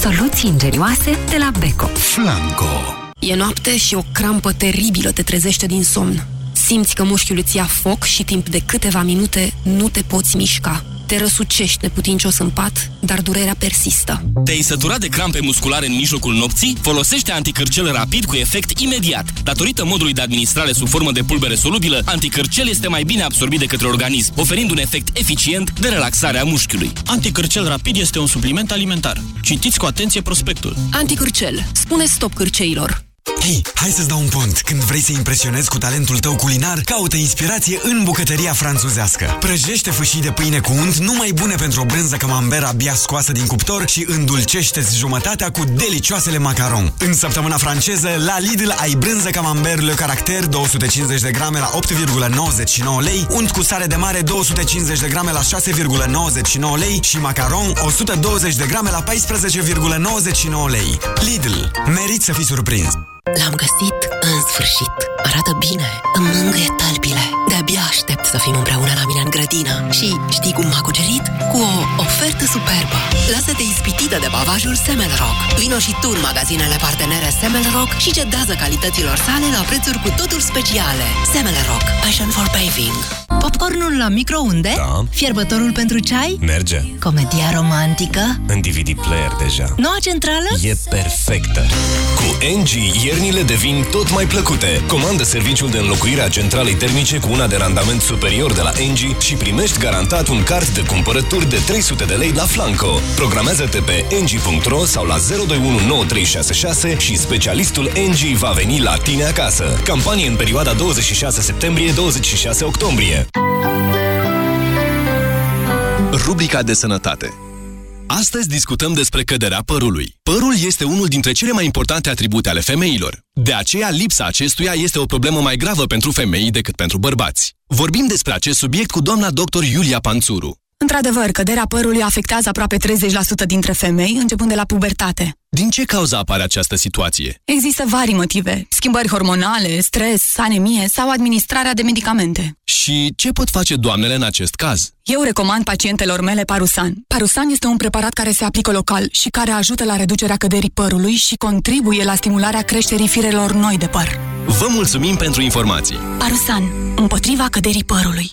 Soluții ingenioase de la Beko. Flanco. E noapte și o crampă teribilă te trezește din somn. Simți că mușchiul îți ia foc și timp de câteva minute nu te poți mișca. Te răsucești neputincios în pat, dar durerea persistă. Te-ai săturat de crampe musculare în mijlocul nopții? Folosește anticârcel rapid cu efect imediat. Datorită modului de administrare sub formă de pulbere solubilă, anticârcel este mai bine absorbit de către organism, oferind un efect eficient de relaxare a mușchiului. Anticârcel rapid este un supliment alimentar. Citiți cu atenție prospectul. Anticârcel. Spune stop cârceilor. Hei, hai să-ți dau un pont. Când vrei să impresionezi cu talentul tău culinar, caută inspirație în bucătăria franțuzească. Prăjește fâșii de pâine cu unt numai bune pentru o brânză camembert abia scoasă din cuptor și îndulcește-ți jumătatea cu delicioasele macaron. În săptămâna franceză, la Lidl ai brânză camembert Le Caracter 250 de grame la 8,99 lei, unt cu sare de mare 250 de grame la 6,99 lei și macaron 120 de grame la 14,99 lei. Lidl. Merit să fii surprins. L-am găsit în sfârșit. Arată bine, îmi mângâie talpile. De-abia aștept să fim împreună la mine în grădină. Și știi cum m-a cucerit? Cu o ofertă superbă. Lasă-te ispitită de bavajul Semelrock. Vino și tu în magazinele partenere Semelrock și cedează calităților sale la prețuri cu totul speciale. Semelrock. Passion for paving. Popcornul la microunde? Da. Fierbătorul pentru ceai? Merge. Comedia romantică? În DVD player deja. Noua centrală? E perfectă. Cu NG, iernile devin tot mai plăcute. Comandă serviciul de înlocuire a centralei termice cu una de randament superior de la NG și primești garantat un card de cumpărături de 300 de lei la Flanco. Programează-te pe ng.ro sau la 0219366 și specialistul NG va veni la tine acasă. Campanie în perioada 26 septembrie-26 octombrie. Rubrica de sănătate Astăzi discutăm despre căderea părului. Părul este unul dintre cele mai importante atribute ale femeilor. De aceea, lipsa acestuia este o problemă mai gravă pentru femei decât pentru bărbați. Vorbim despre acest subiect cu doamna dr. Iulia Panțuru. Într-adevăr, căderea părului afectează aproape 30% dintre femei, începând de la pubertate. Din ce cauza apare această situație? Există vari motive. Schimbări hormonale, stres, anemie sau administrarea de medicamente. Și ce pot face doamnele în acest caz? Eu recomand pacientelor mele Parusan. Parusan este un preparat care se aplică local și care ajută la reducerea căderii părului și contribuie la stimularea creșterii firelor noi de păr. Vă mulțumim pentru informații! Parusan. Împotriva căderii părului.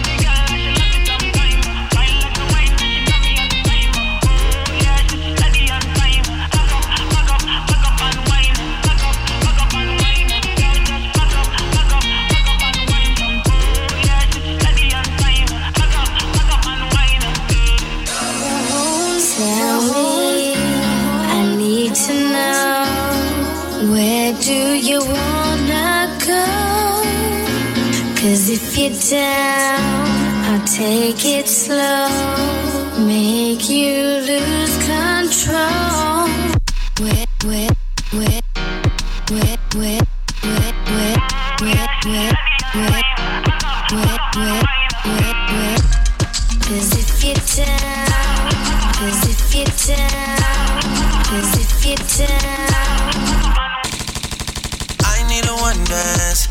If you're down, I'll take it slow, make you lose control. Where, where, where, where, where, where, where, where, where, where, where, where, where, where. Cause if you're down, cause if you're down, cause if you're down. I need a one dance.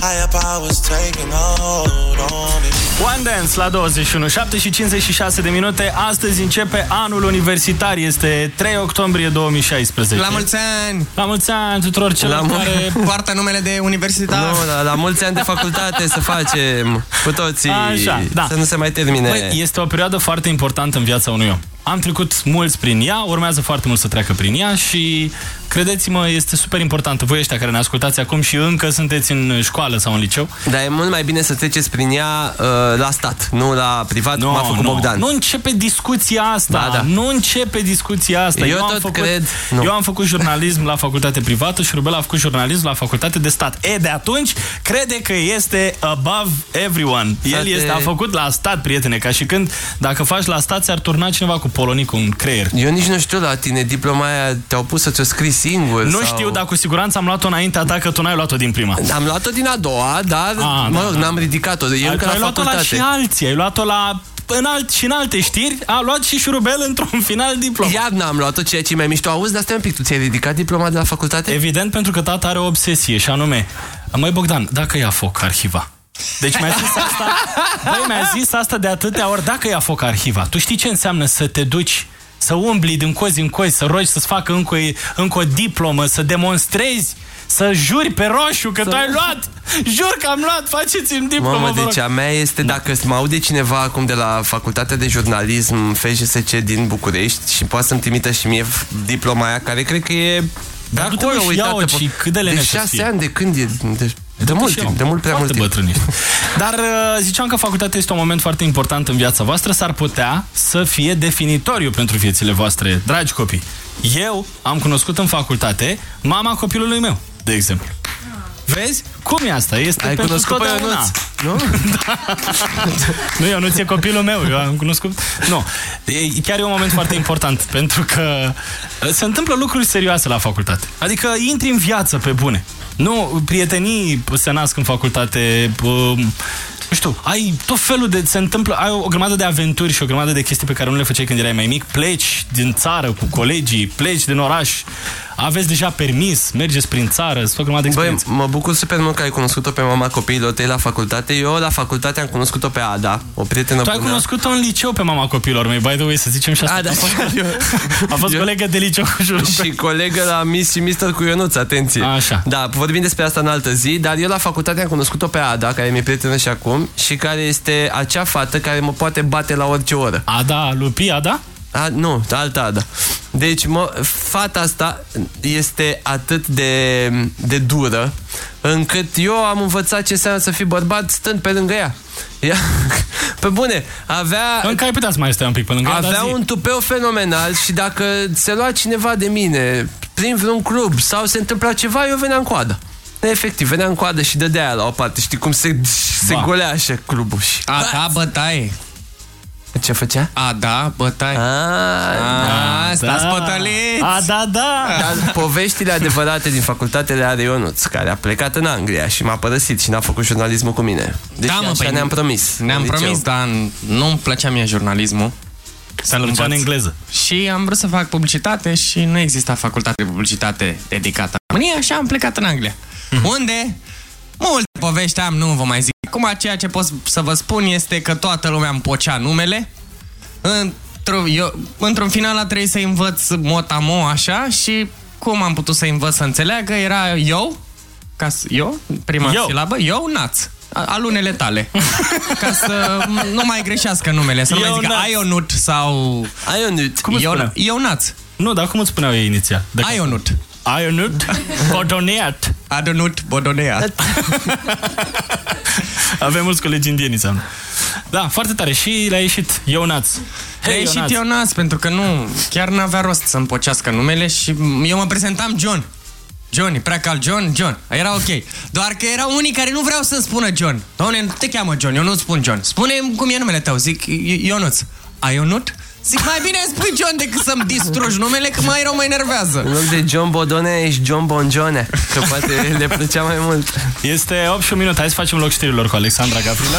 Higher powers taking a hold on me. One Dance la 21, 7 și 56 de minute. Astăzi începe anul universitar. Este 3 octombrie 2016. La mulți ani! La mulți ani tuturor celor La care... Poartă numele de universitar. Nu, la, la mulți ani de facultate să facem cu toții. Așa, da. Să nu se mai termine. Băi, este o perioadă foarte importantă în viața unui om. Am trecut mulți prin ea, urmează foarte mult să treacă prin ea și credeți-mă, este super importantă. Voi ăștia care ne ascultați acum și încă sunteți în școală sau în liceu. Dar e mult mai bine să treceți prin ea uh, la stat, nu la privat, No, cum a făcut no. Bogdan. Nu începe discuția asta. Da, da. Nu începe discuția asta. Eu am tot făcut, cred- nu. Eu am făcut jurnalism la facultate privată și Rubel a făcut jurnalism la facultate de stat. E, de atunci crede că este above everyone. El Frate- este, a făcut la stat, prietene, ca și când dacă faci la stat ți-ar turna cineva cu polonicul în creier. Eu nici nu știu la tine, diploma aia te-au pus să ți-o scrii singur Nu sau... știu, dar cu siguranță am luat-o înaintea ta, că tu n-ai luat-o din prima. Am luat-o din a doua, dar, A, mă da, rog, da. n-am ridicat-o. E ai, încă tu la ai luat-o la facultate. și alții, ai luat-o la în alt, și în alte știri, a luat și șurubel într-un final diplom. Iar n-am luat-o, ceea ce e mai mișto. Auzi, dar stai un pic, tu ți-ai ridicat diploma de la facultate? Evident, pentru că tata are o obsesie și anume, măi Bogdan, dacă ia foc arhiva. Deci mi-a zis asta, băi, mi-a zis asta de atâtea ori, dacă ia foc arhiva. Tu știi ce înseamnă să te duci să umbli din cozi în cozi, să rogi să-ți facă încă, o- încă o diplomă, să demonstrezi, să juri pe roșu că tu ai luat. Jur că am luat, faceți-mi diplomă, Mamă, vă rog. deci a mea este dacă mă aude cineva acum de la Facultatea de Jurnalism FJSC din București și poate să-mi trimită și mie diploma aia, care cred că e de Dar du-te, mă, și ia-o, pe- și cât de leneș De să șase fie. ani, de când e? De, de mult și eu. timp, de mult prea Foarte mult timp. bătrâni. Dar uh, ziceam că facultatea este un moment foarte important în viața voastră, s-ar putea să fie definitoriu pentru viețile voastre, dragi copii. Eu am cunoscut în facultate mama copilului meu, de exemplu. Vezi? Cum e asta? Este Ai pentru cunoscut pe totdeauna. Ionuț, nu? Nu, eu nu ți copilul meu, eu am cunoscut. Nu, e, chiar e un moment foarte important, pentru că uh, se întâmplă lucruri serioase la facultate. Adică intri în viață pe bune. Nu, prietenii se nasc în facultate, um, nu știu, ai tot felul de... Se întâmplă, ai o grămadă de aventuri și o grămadă de chestii pe care nu le făceai când erai mai mic. Pleci din țară cu colegii, pleci din oraș, aveți deja permis, mergeți prin țară, sunt o grămadă de Băi, experiențe. mă bucur super mult că ai cunoscut-o pe mama copiilor tăi la facultate. Eu la facultate am cunoscut-o pe Ada, o prietenă Tu ai bună. cunoscut-o în liceu pe mama copilor mei, by the way, să zicem și asta. A, da, a fost, eu- a fost eu- colegă de liceu cu jurul. Și colegă la Miss și Mister cu Ionuț, atenție. Așa. Da, vorbim despre asta în altă zi, dar eu la facultate am cunoscut-o pe Ada, care mi-e prietenă și acum, și care este acea fată care mă poate bate la orice oră. Ada, Lupi, Ada? A, nu, alta Ada. Deci, mă, fata asta este atât de, de dură, încât eu am învățat ce înseamnă să fii bărbat stând pe lângă ea. ea pe bune, avea... Încă ai putea să mai stai un pic pe lângă ea, Avea dar zi. un tupeu fenomenal și dacă se lua cineva de mine prin vreun club sau se întâmpla ceva, eu veneam cu Ada. Efectiv, veneam cu Ada și dădea aia la o parte. Știi cum se, se Ba. golea așa clubul și... A, da, bătaie. Ce făcea? A, da, bătaie. A, A, stați pătăliți. A, da, da. Dar poveștile adevărate din facultatele are Ionuț, care a plecat în Anglia și m-a părăsit și n-a făcut jurnalismul cu mine. Deci Da, mă, așa păi, ne-am promis. Ne-am în liceu. promis, dar nu-mi plăcea mie jurnalismul. Să-l Plăcea în învăț. engleză. Și am vrut să fac publicitate și nu exista facultate de publicitate dedicată în România și am plecat în Anglia. Unde multe povești am, nu vă mai zic. Acum ceea ce pot să vă spun este că toată lumea îmi pocea numele. Într-un, eu, într-un final a trebuit să învăț motamo așa și cum am putut să învăț să înțeleagă era eu, ca să, eu, prima Eu. silabă, eu, naț. A- Alunele tale. Ca să nu mai greșească numele, să nu mai Eu, zică Naț. Ionut sau... Ionut. Cum îți Ion, spuneau? Ionaț. Nu, dar cum îți spuneau ei inițial? De Ionut. Ionut? Bodoneat. Adonut Bodoneat. Avem mulți colegi indieni, înseamnă. Da, foarte tare. Și le-a ieșit Ionaț. Hey, Hei, ieșit Ionaț. Ionaț, pentru că nu, chiar n-avea rost să-mi pocească numele și eu mă prezentam John. Johnny, prea cal John, John. Era ok. Doar că erau unii care nu vreau să spună John. Doamne, nu te cheamă John, eu nu spun John. spune cum e numele tău. Zic, "I- Ionuț. A Ionut? Zic, mai bine spui John decât să-mi distrugi numele, că mai rău mă enervează. În loc de John Bodone, ești John Bonjone. Că poate le plăcea mai mult. Este 8 și un minut. Hai să facem loc știrilor cu Alexandra Gavrila.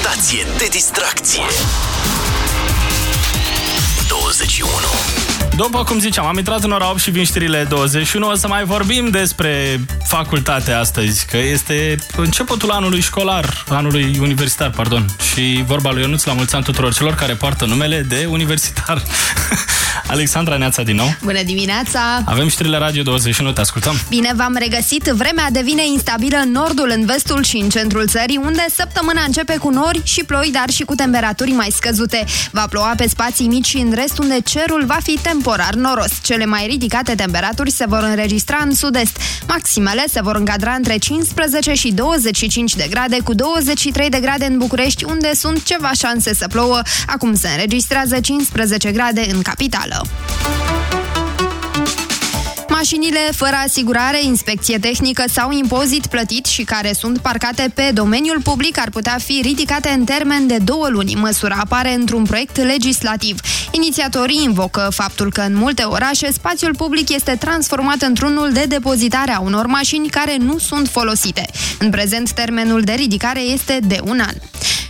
Stație de distracție 21 După cum ziceam, am intrat în ora 8 și vin știrile 21. O să mai vorbim despre facultate astăzi, că este începutul anului școlar, anului universitar, pardon. Și vorba lui Ionuț la mulți ani tuturor celor care poartă numele de universitar. Alexandra Neața din nou. Bună dimineața! Avem știrile Radio 21, te ascultăm. Bine v-am regăsit! Vremea devine instabilă în nordul, în vestul și în centrul țării, unde săptămâna începe cu nori și ploi, dar și cu temperaturi mai scăzute. Va ploua pe spații mici și în rest, unde cerul va fi temporar noros. Cele mai ridicate temperaturi se vor înregistra în sud-est. Maximele se vor încadra între 15 și 25 de grade, cu 23 de grade în București, unde sunt ceva șanse să plouă. Acum se înregistrează 15 grade în capitală. Mașinile fără asigurare, inspecție tehnică sau impozit plătit și care sunt parcate pe domeniul public ar putea fi ridicate în termen de două luni. Măsura apare într-un proiect legislativ. Inițiatorii invocă faptul că în multe orașe spațiul public este transformat într-unul de depozitare a unor mașini care nu sunt folosite. În prezent, termenul de ridicare este de un an.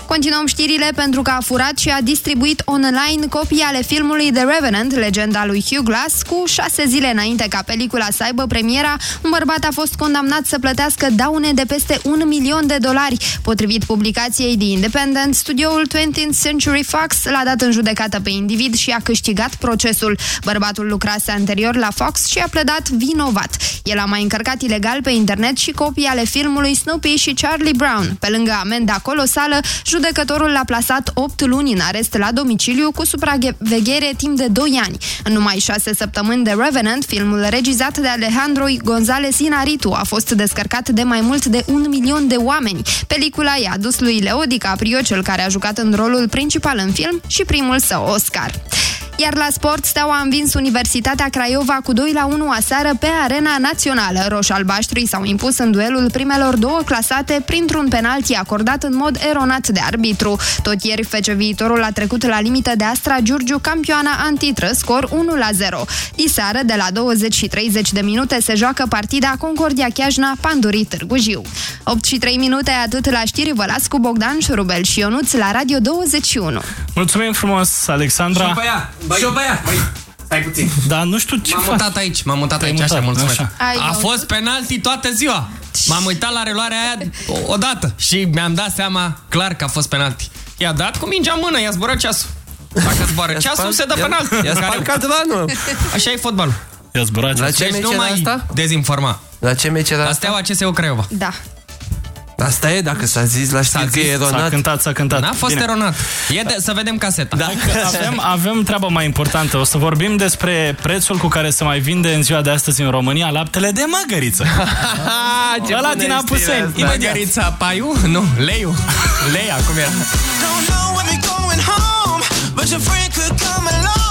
Continuăm știrile pentru că a furat și a distribuit online copii ale filmului The Revenant, legenda lui Hugh Glass, cu șase zile înainte ca pelicula să aibă premiera, un bărbat a fost condamnat să plătească daune de peste un milion de dolari. Potrivit publicației The Independent, studioul 20th Century Fox l-a dat în judecată pe individ și a câștigat procesul. Bărbatul lucrase anterior la Fox și a pledat vinovat. El a mai încărcat ilegal pe internet și copii ale filmului Snoopy și Charlie Brown. Pe lângă amenda colosală, judecătorul l-a plasat 8 luni în arest la domiciliu cu supraveghere timp de 2 ani. În numai 6 săptămâni de Revenant, filmul regizat de Alejandro González Inarritu a fost descărcat de mai mult de un milion de oameni. Pelicula i-a dus lui Leo DiCaprio, cel care a jucat în rolul principal în film, și primul său Oscar. Iar la sport, Steaua a învins Universitatea Craiova cu 2 la 1 aseară pe arena națională. Roș-albaștrii s-au impus în duelul primelor două clasate printr-un penalti acordat în mod eronat de arbitru. Tot ieri, Fece Viitorul a trecut la limită de Astra Giurgiu, campioana antitră, scor 1 la 0. Diseară, de la 20 și 30 de minute, se joacă partida Concordia Chiajna Pandurii Târgu Jiu. 8 și 3 minute, atât la știri, vă las cu Bogdan Șurubel și Ionuț la Radio 21. Mulțumim frumos, Alexandra. Și pe ea. Băi, și pe ea. Băi, stai puțin. Da, nu știu ce M-am fac. mutat aici, m-am mutat Te-ai aici, așa, mutat, mulțumesc. așa. Ai, A eu- fost penalti toată ziua. M-am uitat la reluarea aia odată și mi-am dat seama clar că a fost penalti. I-a dat cu mingea în mână, i-a zburat ceasul. Dacă zboară ceasul, se dă penalti. I-a spart cadranul. Așa e fotbalul. I-a zburat La ceasul. ce Deci meci nu era mai asta? dezinforma. La ce meci era La asta? Steaua CSU Craiova. Da. Asta e, dacă s-a zis la știri că e S-a eronat. cântat, s-a cântat. N-a fost Bine. eronat. E de, să vedem caseta. Dacă avem, avem treabă mai importantă. O să vorbim despre prețul cu care se mai vinde în ziua de astăzi în România laptele de măgăriță. Ce Ăla bună din e Apuseni. știrea asta. Imediarița Paiu? Nu, Leiu. Leia, cum era? Don't know when we going home, but your friend could come along.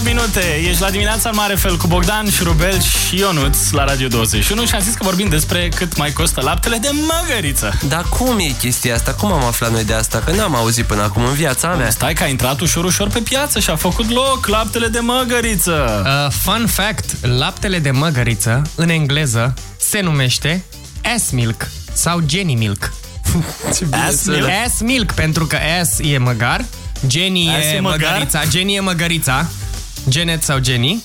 8 și 8 minute. Ești la dimineața în mare fel cu Bogdan, Șurubel și Ionuț la Radio 21 și am zis că vorbim despre cât mai costă laptele de măgăriță. Dar cum e chestia asta? Cum am aflat noi de asta? Că n-am auzit până acum în viața mea. Stai că a intrat ușor, ușor pe piață și a făcut loc laptele de măgăriță. Uh, fun fact, laptele de măgăriță, în engleză, se numește S-milk sau Jenny milk. S-milk? S-milk, pentru că S e măgar, Jenny S e, e măgar? măgărița, Jenny e măgărița, Janet sau Jenny.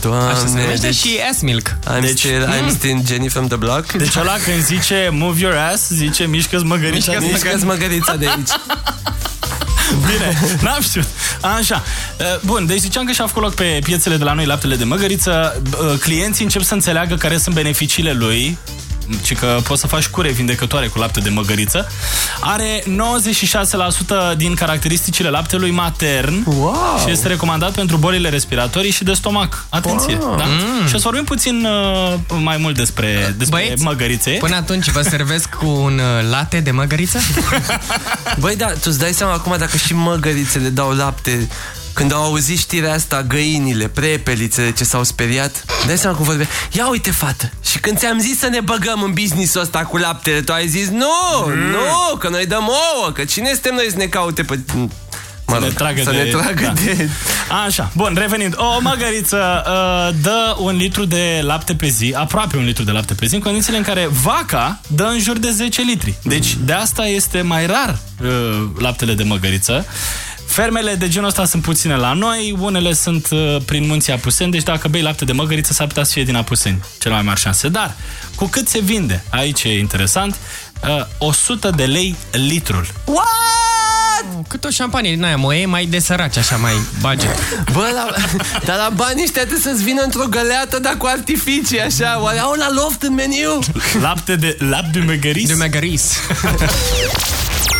Doamne, Așa se numește deci- și S-milk. I'm, Deci- still, I'm still Jenny from the block. Deci ăla când zice move your ass, zice mișcă-ți măgărița de aici. Mișcă-ți măgărița de aici. Bine, n-am știut. Așa. Uh, Bun, deci ziceam că și-a făcut loc pe piețele de la noi laptele de măgăriță. Uh, Clienții încep să înțeleagă care sunt beneficiile lui ci că poți să faci cure vindecătoare cu lapte de măgăriță. Are 96% din caracteristicile laptelui matern wow. și este recomandat pentru bolile respiratorii și de stomac. Atenție! Wow. Da? Mm. Și o să vorbim puțin uh, mai mult despre, despre Băieți, măgărițe. Până atunci vă servesc cu un uh, latte de măgăriță? Băi, da, tu îți dai seama acum dacă și măgărițele dau lapte când au auzit știrea asta, găinile, prepelițele ce s-au speriat, dai seama cum vorbe. Ia uite, fată, și când ți-am zis să ne băgăm în business-ul ăsta cu laptele, tu ai zis, nu, Mm. nu, că noi dăm ouă, că cine suntem noi să ne caute pe... Mă Să rog, ne tragă să de... ne tragă da. de... Așa, bun, revenind. O măgăriță uh, dă un litru de lapte pe zi, aproape un litru de lapte pe zi, în condițiile în care vaca dă în jur de 10 litri. Deci, de asta este mai rar uh, laptele de măgăriță. Fermele de genul ăsta sunt puține la noi, unele sunt uh, prin munții Apuseni, deci dacă bei lapte de măgăriță s-ar putea să fie din Apuseni, cel mai mari șanse. Dar, cu cât se vinde, aici e interesant, uh, 100 de lei litrul. What? Cât o șampanie din aia, moe, mai de săraci, așa, mai budget. Bă, la, dar la banii ăștia trebuie să-ți vină într-o găleată, dar cu artificii, așa. Oare au la loft în meniu? Lapte de, lapte de măgăris? De măgăris.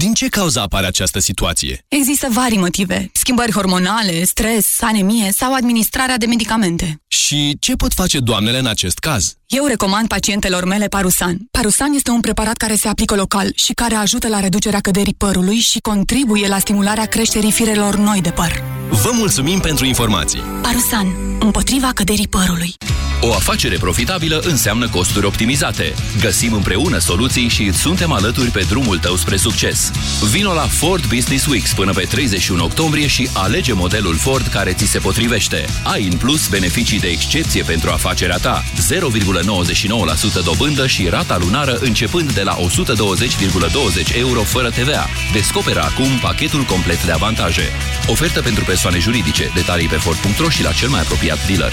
Din ce cauză apare această situație? Există vari motive. Schimbări hormonale, stres, anemie sau administrarea de medicamente. Și ce pot face doamnele în acest caz? Eu recomand pacientelor mele Parusan. Parusan este un preparat care se aplică local și care ajută la reducerea căderii părului și contribuie la stimularea creșterii firelor noi de păr. Vă mulțumim pentru informații! Parusan. Împotriva căderii părului. O afacere profitabilă înseamnă costuri optimizate. Găsim împreună soluții și îți suntem alături pe drumul tău spre succes. Vino la Ford Business Weeks până pe 31 octombrie și alege modelul Ford care ți se potrivește. Ai în plus beneficii de excepție pentru afacerea ta, 0,99% dobândă și rata lunară începând de la 120,20 euro fără TVA. Descoperă acum pachetul complet de avantaje. Ofertă pentru persoane juridice. Detalii pe Ford.ro și la cel mai apropiat dealer.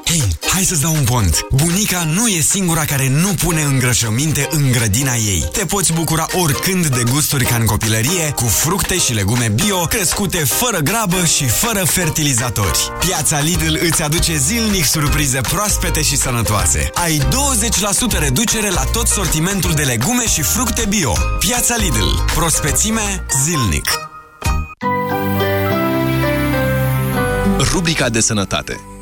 Hei, hai să-ți dau un pont. Bunica nu e singura care nu pune îngrășăminte în grădina ei. Te poți bucura oricând de gusturi ca în copilărie, cu fructe și legume bio, crescute fără grabă și fără fertilizatori. Piața Lidl îți aduce zilnic surprize proaspete și sănătoase. Ai 20% reducere la tot sortimentul de legume și fructe bio. Piața Lidl. Prospețime zilnic. Rubrica de sănătate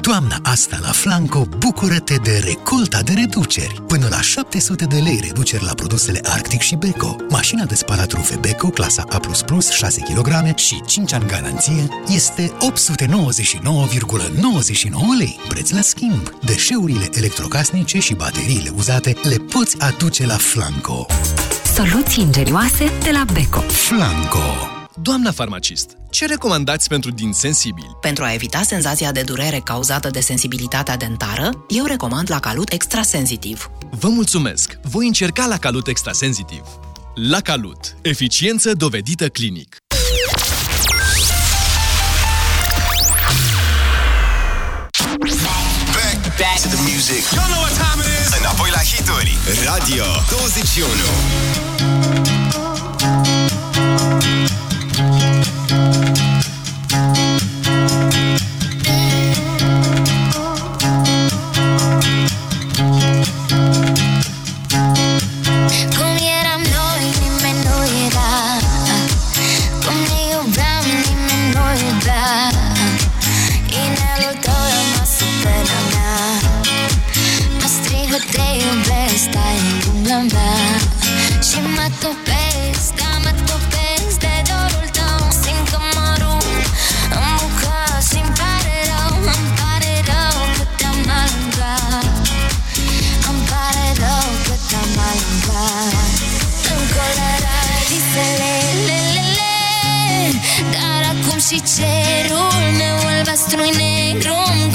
Toamna asta la Flanco, bucură-te de recolta de reduceri. Până la 700 de lei reduceri la produsele Arctic și Beko. Mașina de spălat rufe Beko, clasa A++, 6 kg și 5 ani garanție, este 899,99 lei. Preț la schimb. Deșeurile electrocasnice și bateriile uzate le poți aduce la Flanco. Soluții ingenioase de la Beko. Flanco. Doamna farmacist, ce recomandați pentru din sensibili? Pentru a evita senzația de durere cauzată de sensibilitatea dentară, eu recomand la Calut Extrasensitiv. Vă mulțumesc! Voi încerca la Calut Extrasensitiv. La Calut. Eficiență dovedită clinic. Back, back to the music. You know what time it is. Înapoi la hituri. Radio 21. Te iubesc, stai în umbla mea Și mă topesc, și cerul meu albastru-i negru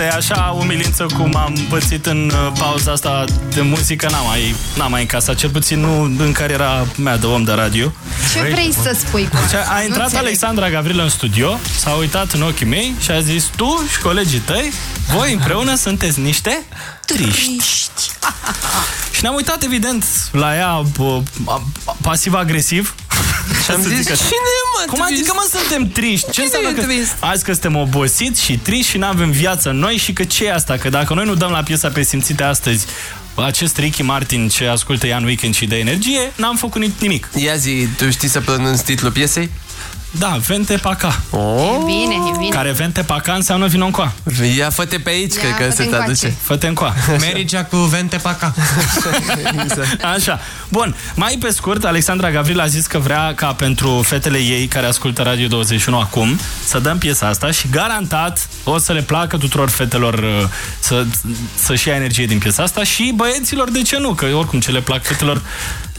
16 minute, așa umilință cum am pățit în uh, pauza asta de muzică, n-am mai, n-am mai încasat, cel puțin nu în cariera mea de om de radio. Ce vrei să spui cu Deci asta? a Nu intrat înțeleg. Alexandra Gavrilă în studio, s-a uitat în ochii mei și a zis Tu și colegii tăi, voi împreună sunteți niște triști. și ne-am uitat, evident, la ea bă, a- a- pasiv-agresiv. Și am zis, "Cine, mă, Cum trist? adică, mă, suntem triști? Ce Cine înseamnă e că... trist? Azi că suntem obosiți și triști și n-avem viață în noi și că ce e asta? Că dacă noi nu dăm la piesa pe simțite astăzi acest Ricky Martin ce ascultă ea în weekend și de energie, n-am făcut ni- nimic. Ia zi, tu știi să pronunți titlul piesei? Da, Vente Paca. Oh. E bine, e bine. Care Vente Paca înseamnă vino încoa. Ia fă-te pe aici, Ia, cred că fă-te se încoace. traduce. Fă-te încoa. Mergea cu vente paca. Așa. Bun, mai pe scurt, Alexandra Gavril a zis că vrea ca pentru fetele ei care ascultă Radio 21 acum să dăm piesa asta și garantat o să le placă tuturor fetelor uh, să, să-și ia energie din piesa asta și băieților, de ce nu? Că oricum ce le plac fetelor,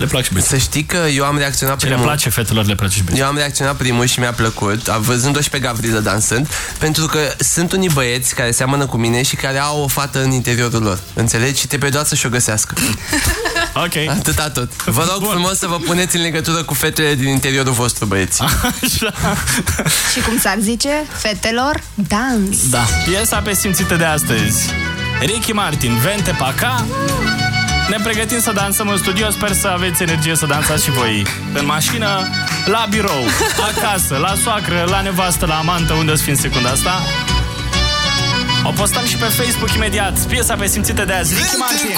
le plac și băieților. Să știi că eu am reacționat Ce le primul. place fetelor, le place și băieților. Eu am reacționat primul și mi-a plăcut, a- văzând-o și pe Gavrilă dansând, pentru că sunt unii băieți care seamănă cu mine și care au o fată în interiorul lor. Înțelegi? Și trebuie doar să-și o găsească. Ok. Atâta tot. Vă rog frumos să vă puneți în legătură cu fetele din interiorul vostru, băieți. Așa. Și cum s-ar zice? Fetelor, dans. Da. Piesa pe simțite de astăzi. Ricky Martin, Vente Paca. Ne pregătim să dansăm în studio, sper să aveți energie să dansați și voi. În mașină, la birou, acasă, la soacră, la nevastă, la amantă, unde o să fi în secunda asta. O postăm și pe Facebook imediat. Piesa pe simțite de azi, Ricky Martin.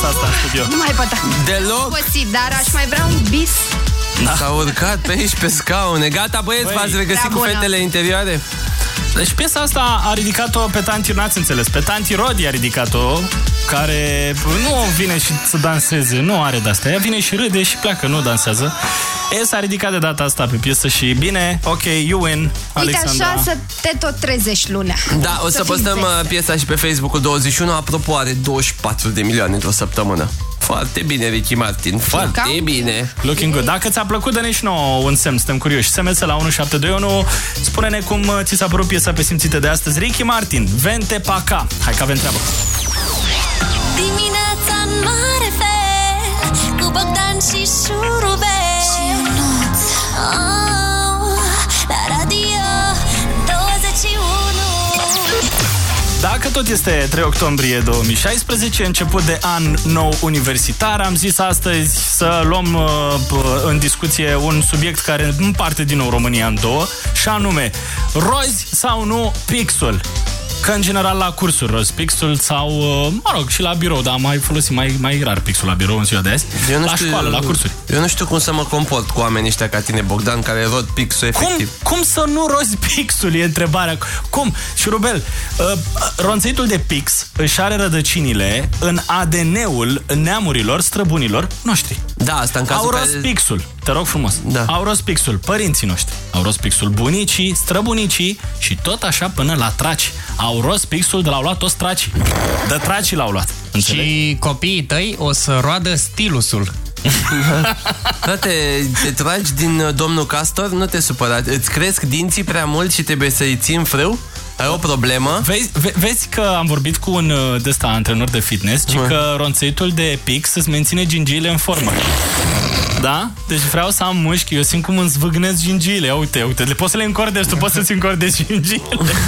Gabriela pe piesa asta în studio. Nu mai pot. Deloc? Posibil, dar aș mai vrea un bis. Da. S-a urcat pe aici pe scaune. Gata, băieți, Băi, v-ați regăsit prea cu bună. fetele interioare? Deci piesa asta a ridicat-o pe tanti, n-ați înțeles, pe tanti Rodi a ridicat-o, care nu vine și să danseze, nu are de-astea, ea vine și râde și pleacă, nu dansează. E s-a ridicat de data asta pe piesă și bine, ok, you win, Uite Alexandra. așa să te tot trezești lunea. Da, o să, fii postăm vesel. uh, piesa și pe Facebook-ul 21. Apropo, are 24 de milioane într-o săptămână. Foarte bine, Ricky Martin. Foarte Cam bine. Looking good. Dacă ți-a plăcut, dă-ne și nouă un semn, suntem curioși. SMS la 1721, spune-ne cum uh, ți s-a părut piesa pe simțite de astăzi. Ricky Martin, Vente Paca. Hai că avem treabă. Dimineața în mare fel Cu Bogdan și Șurubel Și Ionuț oh, La radio 21 Dacă tot este 3 octombrie 2016, început de an nou universitar, am zis astăzi să luăm uh, p- în discuție un subiect care împarte din nou România în două, și anume, rozi sau nu pixul? Că în general la cursuri rozi pixul sau, uh, mă rog, și la birou, dar am mai folosit mai, mai rar pixul la birou în ziua de azi. Eu nu la știu, școală, la cursuri. Eu nu știu cum să mă comport cu oamenii ăștia ca tine, Bogdan, care rod pixul Cum, efectiv. cum să nu rozi pixul, e întrebarea. Cum? Șurubel, uh, ronțăitul de pix își are rădăcinile în ADN-ul neamurilor străbunilor noștri. Da, asta în cazul Au rost care... pixul, te rog frumos. Da. Au rost pixul părinții noștri. Au rost pixul bunicii, străbunicii și tot așa până la traci. Au rost pixul de la au luat toți tracii. De tracii l-au luat. Înțelegi? Și copiii tăi o să roadă stilusul. Frate, te tragi din uh, domnul Castor, nu te supăra. Îți cresc dinții prea mult și trebuie să-i ții în frâu? Ai o problemă? Vezi, ve- vezi că am vorbit cu un uh, de ăsta antrenor de fitness și că ronțăitul de pix îți menține gingiile în formă. Da? Deci vreau să am mușchi, eu simt cum îmi zvâgnesc gingiile. Ia uite, uite, le poți să le încordezi, tu poți să-ți încordezi gingiile.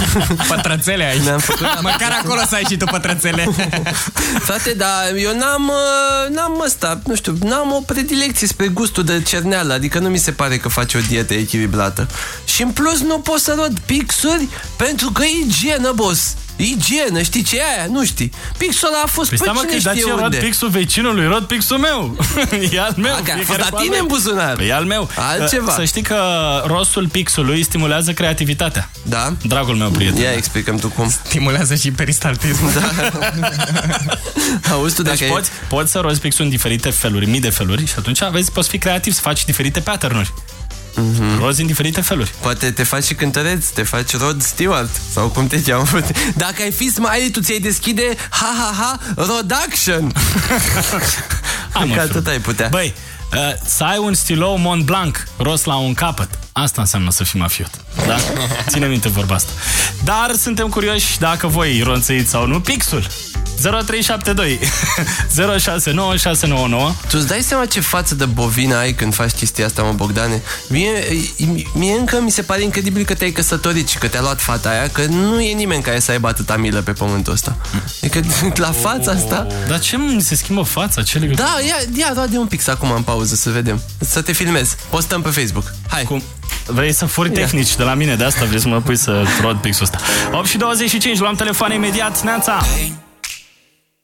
Pătrățele ai. Ne-am făcut... Măcar acolo să ai și tu pătrățele. Frate, dar eu n-am, uh, n-am ăsta, nu știu, n-am o predilecție spre gustul de cerneală, adică nu mi se pare că face o dietă echilibrată. Și în plus nu pot să rod pixuri pentru că e igienă, boss. Igienă, știi ce e aia? Nu știi. Pixul ăla a fost Păi pe stai mă cine că de știe ce rod unde. pixul vecinului, rod pixul meu. e al meu. A, că a fiecare fost la cu al tine meu. în buzunar. Păi e al meu. Altceva. Să știi că rostul pixului stimulează creativitatea. Da? Dragul meu prieten. Ia explicăm tu cum. Stimulează și peristaltismul. Da. Auzi tu Deci dacă poți, poți să rozi pixul în diferite feluri, mii de feluri și atunci vezi, poți fi creativ, să faci diferite pattern-uri. Mhm. Rozi în diferite feluri. Poate te faci și cântăreț, te faci Rod Stewart sau cum te cheamă. Dacă ai fi Smiley, tu ți-ai deschide ha ha ha Rodaction. Hai, mă, Că frate. atât ai putea. Băi, uh, să ai un stilou Mont Blanc ros la un capăt. Asta înseamnă să fii mafiot. Da? Ține minte vorba asta. Dar suntem curioși dacă voi ronțăiți sau nu pixul. 0372 069699 Tu îți dai seama ce față de bovină ai când faci chestia asta, mă, Bogdane? Mie, mie încă mi se pare incredibil că te-ai căsătorit și că te-a luat fata aia, că nu e nimeni care să aibă atâta milă pe pământul ăsta. Adică la fața asta... Dar ce mi se schimbă fața? Ce legătură? Da, ia, ia roade un pix acum în pauză să vedem. Să te filmezi. Postăm pe Facebook. Hai. Cum? Vrei să furi tehnici de la mine, de asta vrei să mă pui să rod pixul ăsta. 8 și 25, luăm telefon imediat, Neața!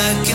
back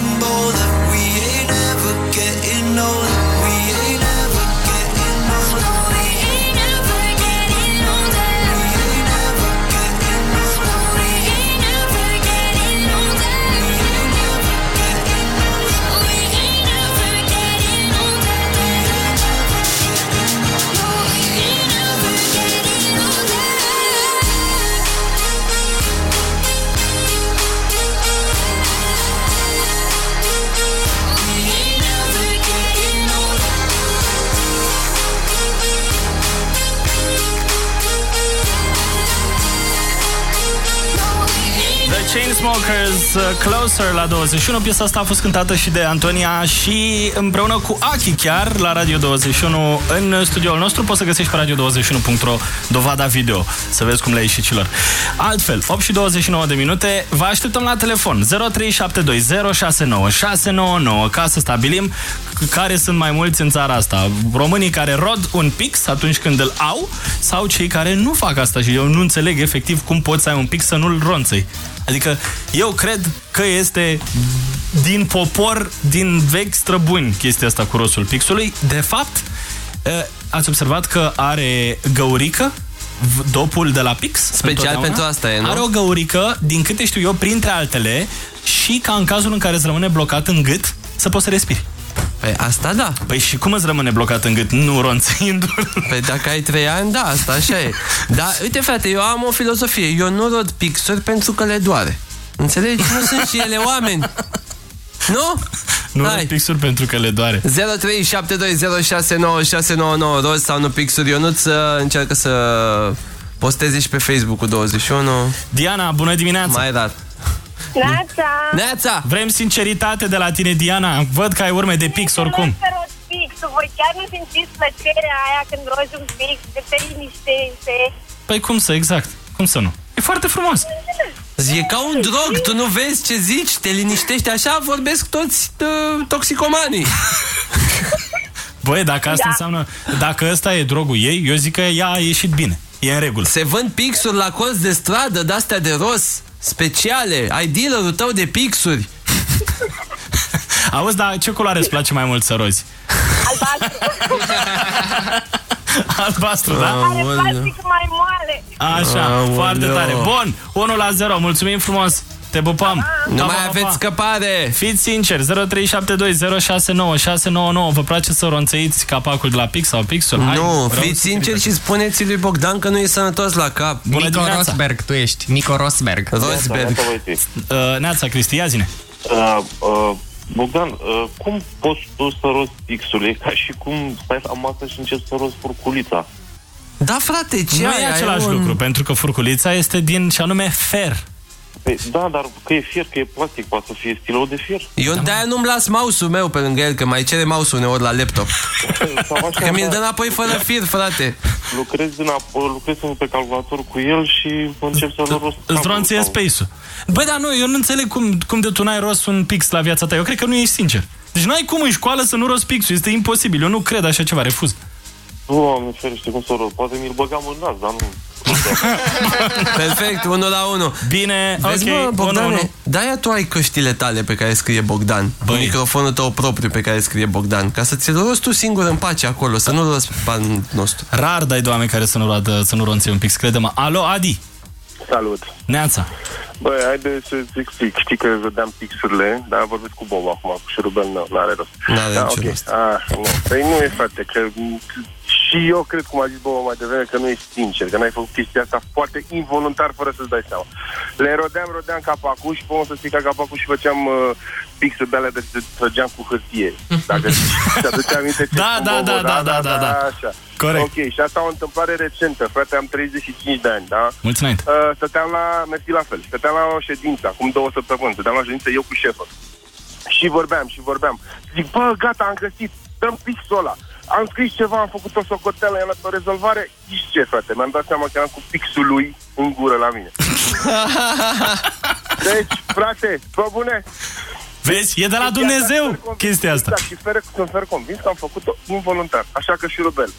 Chainsmokers uh, Closer la 21 Piesa asta a fost cântată și de Antonia Și împreună cu Aki chiar La Radio 21 în studioul nostru Poți să găsești pe radio21.ro Dovada video, să vezi cum le-ai ieșit celor Altfel, 8 și 29 de minute Vă așteptăm la telefon. 0372069699 Ca să stabilim care sunt mai mulți în țara asta. Românii care rod un pix atunci când îl au Sau cei care nu fac asta Și eu nu înțeleg efectiv cum poți să ai un pix să nu-l ronțăi Adică eu cred că este din popor, din vechi străbuni chestia asta cu rosul pixului. De fapt, eh, ați observat că are găurică v- dopul de la pix? Special întotdeauna? pentru asta e, nu? Are o găurică, din câte știu eu, printre altele, și ca în cazul în care îți rămâne blocat în gât, să poți să respiri. Păi asta da. Păi și cum îți rămâne blocat în gât? Nu ronțăindu-l? Păi dacă ai trei ani, da, asta așa e. Dar uite frate, eu am o filosofie. Eu nu rod pixuri pentru că le doare. Înțelegi? Nu sunt și ele oameni. Nu? Nu rod pixuri pentru că le doare. 0372069699 roz sau nu pixuri. Ionuț uh, încearcă să posteze și pe Facebook cu 21. Diana, bună dimineața! Mai rar. Neața! Neața! Vrem sinceritate de la tine, Diana. Văd că ai urme de pix oricum. Să rog pixul, voi chiar nu simțiți plăcerea aia când rozi un pix, de te liniștește. Păi cum să, exact. Cum să nu? E foarte frumos. E ca un drog, tu nu vezi ce zici, te liniștești așa, vorbesc toți uh, toxicomanii. Băi, dacă asta Da. înseamnă... Dacă ăsta e drogul ei, eu zic că ea a ieșit bine. E în regulă. Se vând pixuri la colț de stradă, de-astea de roz, speciale. Ai dealerul tău de pixuri. Auzi, dar ce culoare îți place mai mult să rozi? Albastru, da? Are plastic mai moale. Așa, Aoleu. foarte tare. Bun, 1 la 0, mulțumim frumos. Te pupăm. Nu mai aveți scăpare. Fiți sinceri, 0372069699. Vă place să ronțăiți capacul de la Pix sau Pixul? Hai, nu, vreau fiți să- sinceri și spuneți lui Bogdan că nu e sănătos la cap. Bună Nico dimineața. Rosberg, tu ești. Nico Rosberg. Rosberg. Uh, Neața, Cristi, ia zine. Uh, uh, Bogdan, uh, cum poți tu să rozi pixul? E ca și cum stai la masă și începi să rozi furculița. Da, frate, ce nu ai? e Ai același un- lucru, pentru că furculița este din, și anume, fer. Păi, da, dar că e fier, că e plastic, poate să fie stilou de fier. Eu de-aia nu-mi las mouse-ul meu pe lângă el, că mai cere mouse-ul uneori la laptop. că mi-l dă înapoi fără fir, frate. Lucrezi, în ap- lucrezi pe calculator cu el și începi să-l rozi. Îți ronție space-ul. Băi, dar nu, eu nu înțeleg cum, cum de tu n-ai rost un pix la viața ta. Eu cred că nu ești sincer. Deci n-ai cum în școală să nu rost pixul. Este imposibil. Eu nu cred așa ceva. Refuz. Doamne ferește, cum să rog, poate mi-l băgam în nas, dar nu... Perfect, unul la unul. Bine, Vezi, ok, mă, Bogdane, unu, unu. de-aia tu ai căștile tale pe care scrie Bogdan. Băi. Microfonul tău propriu pe care scrie Bogdan. Ca să ți-l rosti tu singur în pace acolo, să nu-l rosti pe banul nostru. Rar dai de oameni care să nu, roadă, să nu ronțe un pic, crede-mă. Alo, Adi! Salut! Neața! Băi, haide să-ți explic. Știi că vedeam pixurile, dar vorbesc cu Bob acum, cu șurubel, nu, n-are rost. N-are da, niciun ok. rost. Ah, nu. Păi nu e, frate, că și eu cred, cum a zis Bob mai devreme, că nu ești sincer, că n-ai făcut chestia asta foarte involuntar, fără să-ți dai seama. Le rodeam, rodeam capacul și pe să strica capacul și făceam uh, pixuri de alea de, de trăgeam cu hârtie. Dacă ți aduce aminte ce Da, spun da, Bobo, da, da, da, da, da. Așa. Corect. Ok, și asta o întâmplare recentă, frate, am 35 de ani, da? Mulțumesc! Uh, stăteam la, mersi la fel, stăteam la o ședință, acum două săptămâni, stăteam la ședință eu cu șefă. Și vorbeam, și vorbeam. Zic, bă, gata, am găsit, dăm pixul ăla. Am scris ceva, am făcut o socoteală, i-am dat o rezolvare. Știți ce, frate? Mi-am dat seama că eram cu pixul lui în gură la mine. Deci, frate, pe bune, Vezi, e de la Dumnezeu chestia asta. Exact, și sper, sunt fer convins că am făcut-o involuntar. Așa că și Rubel.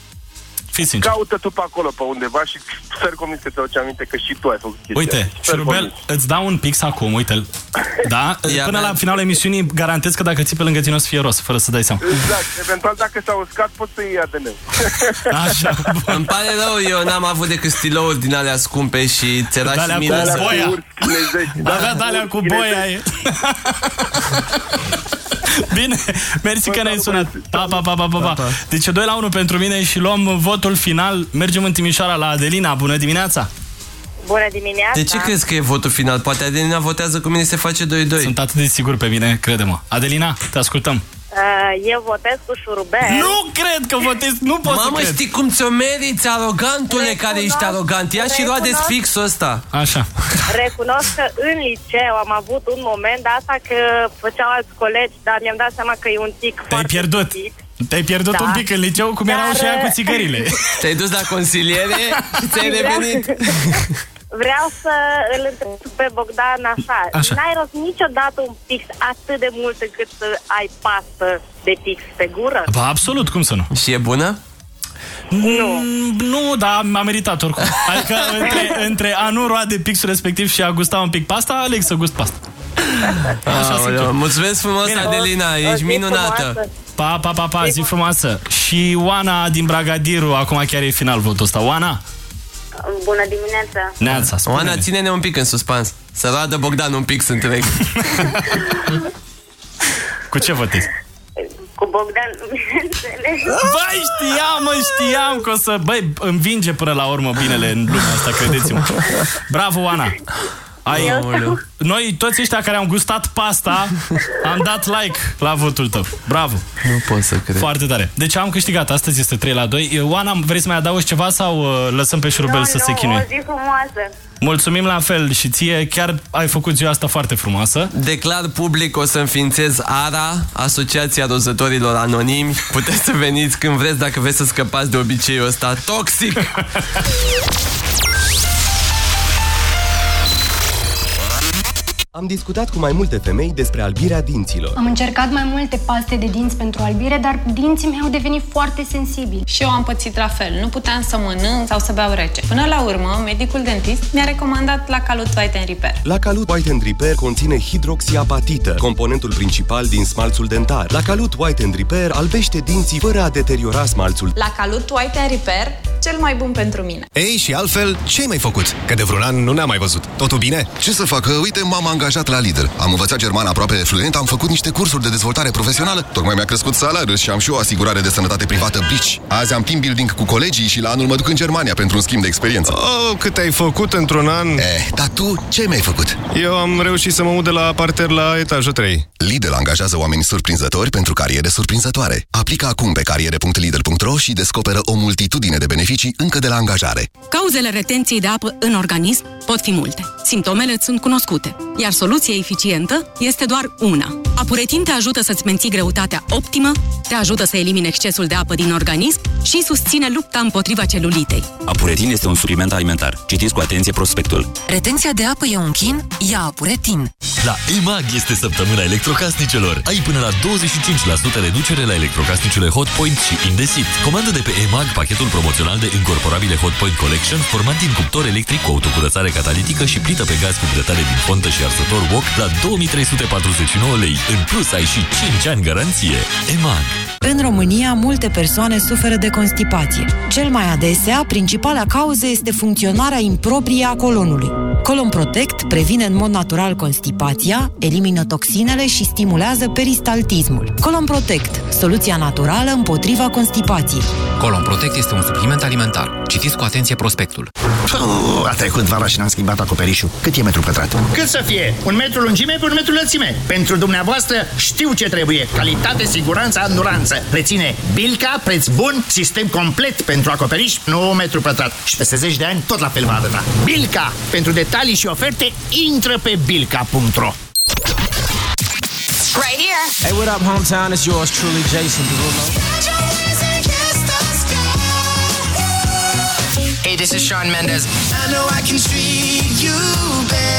Fii sincer. Caută tu pe acolo, pe undeva și sper convins că ți-aduce aminte că și tu ai făcut chestia Uite, asta. Sper Șurubel, convins. îți dau un pix acum, uite-l. Da? Ia, Până man. la finalul emisiunii garantez că dacă ții pe lângă tine o să fie rost, fără să dai seama. Exact, eventual dacă s-a uscat poți să iei ADN. Așa, Îmi pare rău, eu n-am avut decât stilouri din alea scumpe și ți era și De-alea cu mine. să- boia. Da, Avea de-alea cu boia e. Bine, mersi că ne-ai sunat. Pa, pa, pa, pa, pa, pa. Deci 2 la 1 pentru mine și luăm votul final. Mergem în Timișoara la Adelina. Bună dimineața! Bună dimineața! De ce crezi că e votul final? Poate Adelina votează cu mine, se face 2-2. Sunt atât de sigur pe mine, crede-mă. Adelina, te ascultăm. Uh, eu votez cu șurubel. Nu cred că votez, nu pot Mamă, să cred. știi cum ți-o meriți, arogantule Recunosc- care ești arogant. Ia și roade recunosc- fixul ăsta. Așa. Recunosc că în liceu am avut un moment, de asta că făceau alți colegi, dar mi-am dat seama că e un tic Te-ai foarte pierdut. tic. Te-ai pierdut Da. un pic în liceu, cum erau Dar, și aia cu țigările. Te-ai dus la consiliere și ți-ai Vreau- revenit. Vreau să îl întreb pe Bogdan așa. Așa. N-ai rost niciodată un pix atât de mult încât să ai pastă de pix pe gură? Ba, absolut, cum să nu? Și e bună? Nu. Nu, dar m-a meritat oricum. Adică între, între a nu roade pixul respectiv și a gusta un pic pasta, aleg să gust pasta. Așa Aoleu, sincer. mulțumesc frumos, Bine. Adelina, O ești zi minunată. frumoasă. Pa, pa, pa, pa, zi frumoasă. Și Oana din Bragadiru, acum chiar e final votul ăsta. Oana? Bună dimineața! Neața, spune Oana, ține-ne un pic în suspans. Să roadă Bogdan un pic să întreg. Cu ce votezi? Cu Bogdan, bineînțeles. Băi, știam, mă, știam că o să... Băi, învinge până la urmă binele în lumea asta, credeți-mă. Bravo, Oana! Ai, Aoleu. noi toți ăștia care am gustat pasta Am dat like la votul tău Bravo, Nu pot să cred. foarte tare Deci am câștigat, astăzi este 3 la 2 Oana, vrei să mai adaugi ceva sau uh, lăsăm pe șurubel să se o chinuie? zi frumoasă! Mulțumim la fel și ție Chiar ai făcut ziua asta foarte frumoasă Declar public, o să înființez ARA, Asociația Rozătorilor Anonimi. Puteți să veniți când vreți, dacă vreți să scăpați de obiceiul ăsta toxic. Am discutat cu mai multe femei despre albirea dinților. Am încercat mai multe paste de dinți pentru albire, dar dinții mei au devenit foarte sensibili. Și eu am pățit la fel. Nu puteam să mănânc sau să beau rece. Până la urmă, medicul dentist mi-a recomandat la Calut White and Repair. La Calut White and Repair conține hidroxiapatită, componentul principal din smalțul dentar. La Calut White and Repair albește dinții fără a deteriora smalțul. La Calut White and Repair, cel mai bun pentru mine. Ei, și altfel, ce ai mai făcut? Că de vreun an nu ne-am mai văzut. Totul bine? Ce să fac? Uite, m-am angajat la Lidl. Am învățat german aproape fluent, am făcut niște cursuri de dezvoltare profesională, tocmai mi-a crescut salariul și am și o asigurare de sănătate privată Bici. Azi am team building cu colegii și la anul mă duc în Germania pentru un schimb de experiență. Oh, cât ai făcut într-un an? Eh, dar tu ce mi-ai făcut? Eu am reușit să mă mut de la parter la etajul 3. Lidl angajează oameni surprinzători pentru cariere surprinzătoare. Aplică acum pe cariere.lidl.ro și descoperă o multitudine de beneficii beneficii încă de la angajare. Cauzele retenției de apă în organism pot fi multe. Simptomele îți sunt cunoscute, iar soluția eficientă este doar una. Apuretin te ajută să-ți menții greutatea optimă, te ajută să elimine excesul de apă din organism și susține lupta împotriva celulitei. Apuretin este un supliment alimentar. Citiți cu atenție prospectul. Retenția de apă e un chin? Ia Apuretin. La EMAG este săptămâna electrocasnicelor. Ai până la 25% reducere la electrocasnicele Hotpoint și Indesit. Comandă de pe EMAG pachetul promoțional de incorporabile Hotpoint Collection format din cuptor electric cu autocurățare catalitică și plită pe gaz cu grătare din fontă și arsător wok la 2349 lei. În plus, ai și 5 ani garanție. EMAG. În România, multe persoane suferă de constipație. Cel mai adesea, principala cauză este funcționarea improprie a colonului. Colon Protect previne în mod natural constipația, elimină toxinele și stimulează peristaltismul. Colon Protect, soluția naturală împotriva constipației. Colon Protect este un supliment alimentar. Citiți cu atenție prospectul. Puh, a trecut vara și n-am schimbat acoperișul. Cât e metru pătrat? Cât să fie? Un metru lungime pe un metru lățime. Pentru dumneavoastră știu ce trebuie. Calitate, siguranță, anduranță. Reține Bilca, preț bun, sistem complet pentru acoperiș, nu metru pătrat. Și peste 10 de ani tot la fel va arăta. Bilca! Pentru detalii și oferte, intră pe bilca.ro Right here. Hey, what up, hometown? It's yours truly, Jason Derulo. Hey, this is Sean Mendez. I know I can treat you better.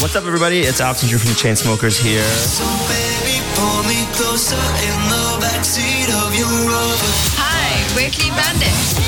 What's up, everybody? It's Alex and Drew from the Chainsmokers here. So baby, pull me closer in the backseat of your Rover. Hi, we're Clean Bandit.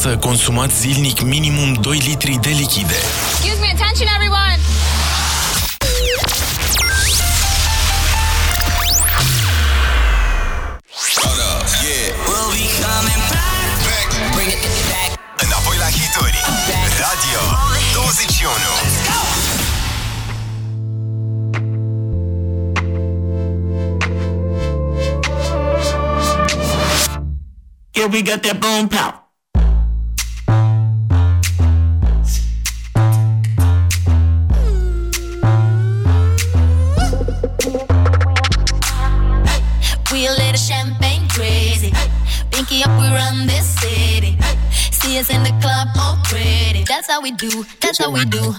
Sănătoasă, consumați zilnic minimum 2 litri de lichide. Excuse me, attention everyone. We'll be coming back. Bring it back. Înapoi la hituri. Radio 21. Yeah, we got that boom pow. We do, that's how we do,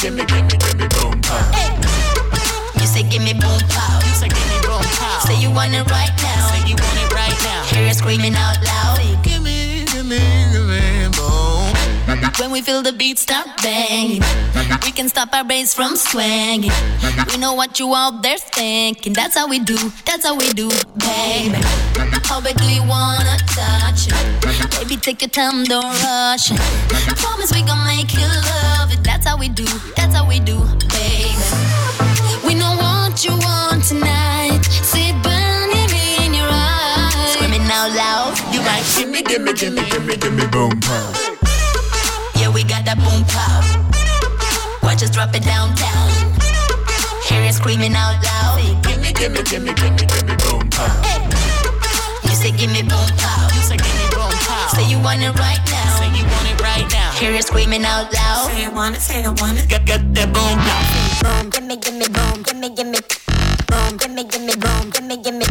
Gimme, gimme, gimme, gimme, gimme, boom pow. You say give me boom pow. You say give me boom pow. Say you want it right now. Say you want it right now. Hear it screaming out loud. Say give me, give me, give me boom. When we feel the beat start banging, we can stop our brains from swinging. We know what you out there thinking. That's how we do. That's how we do, baby. How bad do you wanna touch it? Baby, take your time, don't rush it. Promise we gon' make you love it. That's how we do. That's how we do, baby. We know what you want tonight. See it burning in your eyes. Screaming out loud. You like Gimme, gimme, gimme, gimme, gimme, boom pow. Yeah, we got that boom pow. Watch us drop it downtown. Hear it screaming out loud. Gimme, gimme, gimme, gimme, gimme, boom pow. You say give me boom pow. You say give me boom pow. Say you want it right now. Say you want it right right now. Hear you screaming out loud. Say you want it, say you want it. Got, got that boom pow. Boom, gimme, gimme, boom, gimme, gimme. Boom, gimme, gimme, boom, gimme, gimme.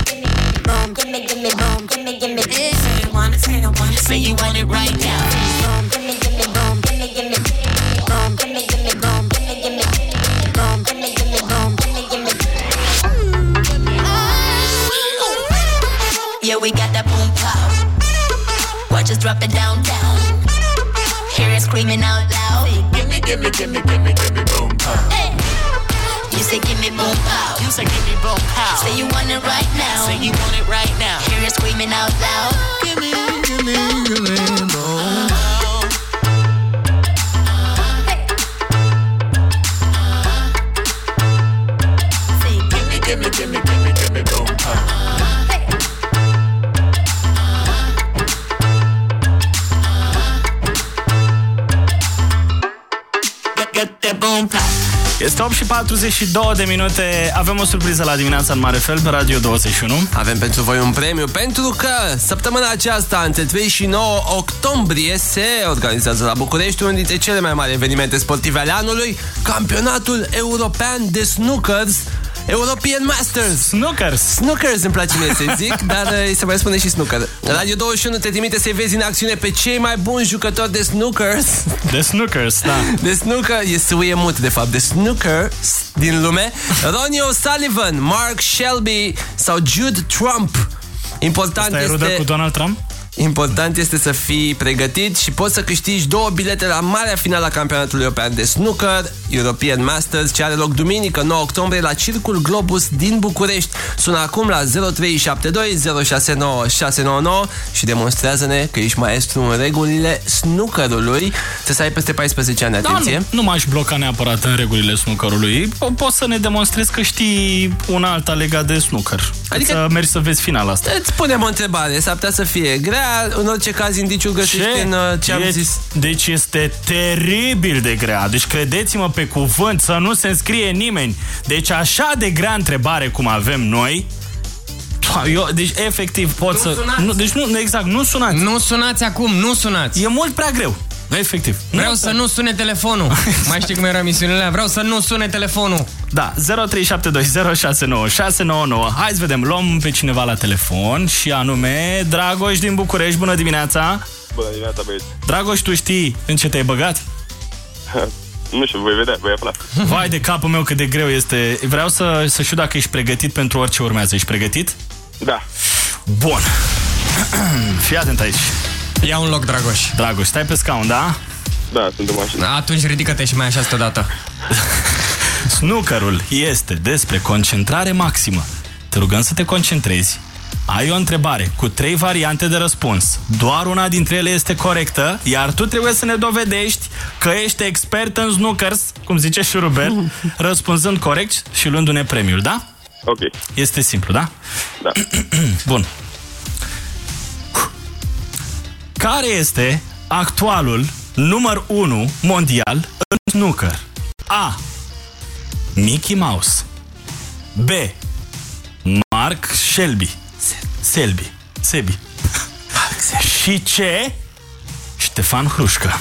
Boom, gimme, gimme, boom, gimme, gimme. Say you want it, say you want it. Say you want it right now. Boom, Yeah, we got that boom pow. Watch us drop it down, down. Hear it screaming out loud. Gimme, gimme, gimme, gimme, gimme boom pow. Hey. You say give me boom pow. You say give me boom pow. Say you want it right now. Say you want it right now. Hear it screaming out loud. Gimme, gimme, gimme boom Gimme, gimme, gimme, gimme, gimme boom pow. Got, got that boom pow. Este 8 și 42 de minute. Avem o surpriză la dimineața în mare fel pe Radio 21. Avem pentru voi un premiu pentru că săptămâna aceasta, între 3 și 9 octombrie, se organizează la București unul dintre cele mai mari evenimente sportive ale anului, campionatul european de snookers European Masters. Snookers. Snookers îmi place mie să zic Dar uh, se mai spune și snooker. Radio 21 te trimite să-i vezi în acțiune Pe cei mai buni jucători de snookers. De snookers, da. De snooker, e suie mut de fapt De snooker din lume. Ronnie O'Sullivan, Mark Shelby Sau Jude Trump. Important Asta e rudă este... cu Donald Trump? Important este să fii pregătit și poți să câștigi două bilete la marea finală a campionatului european de snooker, European Masters, ce are loc duminică 9 octombrie la Circul Globus din București. Sună acum la 0372 069 699 și demonstrează-ne că ești maestru în regulile snookerului. Trebuie să ai peste 14 ani, atenție. Da, nu, nu m-aș bloca neapărat în regulile snookerului. Po- Poți să ne demonstrezi că știi una alta legat de snooker. Adică să mergi să vezi finala asta. Îți punem o întrebare, s-ar putea să fie grea, în orice caz indiciul găsești în uh, ce am E- zis. Deci este teribil de grea. Deci credeți-mă pe cuvânt să nu se înscrie nimeni. Deci așa de grea întrebare cum avem noi, eu, deci efectiv pot Nu să... sunați. Nu, deci nu, exact, nu sunați. Nu sunați acum, nu sunați. E mult prea greu. Efectiv. Vreau să nu sune telefonul. Mai știi cum era misiunile alea? Vreau să nu sune telefonul. Da, 0372069699. Hai să vedem, luăm pe cineva la telefon și anume Dragoș din București. Bună dimineața! Bună dimineața, băieți. Dragoș, tu știi în ce te-ai băgat? Nu știu, voi vedea, voi afla. Vai de capul meu cât de greu este. Vreau să, să știu dacă ești pregătit pentru orice urmează. Ești pregătit? Da. Bun. Fii atent aici. Ia un loc, Dragoș. Dragoș, stai pe scaun, da? Da, sunt în mașină. Atunci ridică-te și mai așa odată. Snookerul este despre concentrare maximă. Te rugăm să te concentrezi. Ai o întrebare cu trei variante de răspuns. Doar una dintre ele este corectă, iar tu trebuie să ne dovedești că ești expert în snookers, cum zice și Robert, răspunzând corect și luându-ne premiul, da? Ok. Este simplu, da? Da. Bun. Care este actualul număr 1 mondial în snooker? A. Mickey Mouse B. Mark Shelby Selby Sebi Și C. Ștefan Hrușcă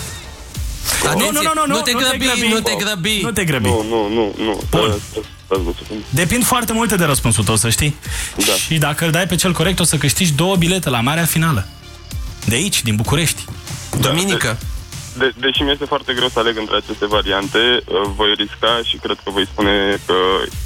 Atenție, nu, nu, nu, nu, nu te grăbi, nu te grăbi. Nu te grăbi. Nu, nu, nu, nu. Bun. Stați o secundă. Depind foarte multe de răspunsul tău, să știi. Da. Și dacă îl dai pe cel corect, o să câștigi două bilete la marea finală. De aici, din București. Duminică. De, deși mi este foarte greu să aleg între aceste variante, uh, voi risca și cred că voi spune că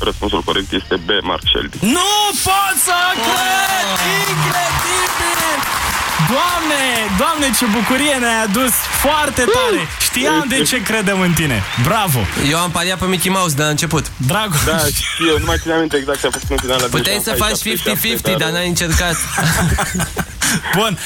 răspunsul corect este B, Mark Shelby. Nu pot să cred! Incredibil! Doamne, doamne, ce bucurie ne-ai adus! Foarte tare! Știam de ce credem în tine. Bravo! Eu am pariat pe Mickey Mouse de la început. Drago. Da, și eu nu mai țin aminte exact ce a făcut în finala. Puteai Deja să am faci 67, 50-50, dar n-ai încercat. Bun,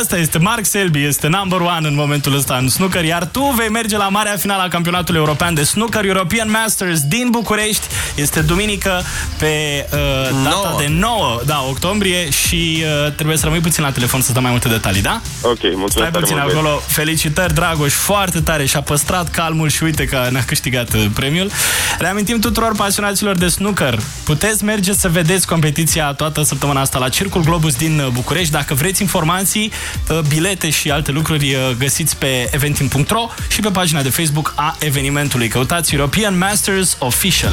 asta este Mark Selby, este number one în momentul ăsta în snooker, iar tu vei merge la marea finală a campionatului european de snooker European Masters din București. Este duminică pe uh, data 9. de 9 da, octombrie și uh, trebuie să rămâi puțin la telefon să dăm mai multe detalii, da? Ok, mulțumesc Stai tare puțin mult, acolo. băieți. Felicitări, Dragoș, foarte tare și-a păstrat calmul și uite că ne-a câștigat uh, premiul. Reamintim tuturor pasionaților de snooker. Puteți merge să vedeți competiția toată săptămâna asta la Circul Globus din uh, București. Dacă vreți vreți informații, uh, bilete și alte lucruri uh, găsiți pe eventim.ro și pe pagina de Facebook a evenimentului. Căutați European Masters Official.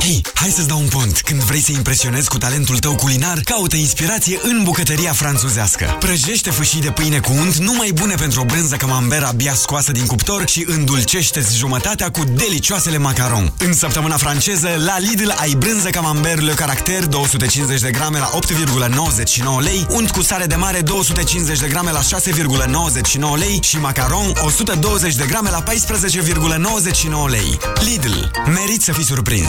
Hei, hai să-ți dau un pont. Când vrei să impresionezi cu talentul tău culinar, caută inspirație în bucătăria franțuzească. Prăjește fâșii de pâine cu unt numai bune pentru o brânză camembert abia scoasă din cuptor și îndulcește-ți jumătatea cu delicioasele macaron. În săptămâna franceză, la Lidl ai brânză camembert Le Caracter 250 de grame la 8,99 lei, unt cu sare de mare 250 de grame la 6,99 lei și macaron 120 de grame la 14,99 lei. Lidl. Merit să fii surprins!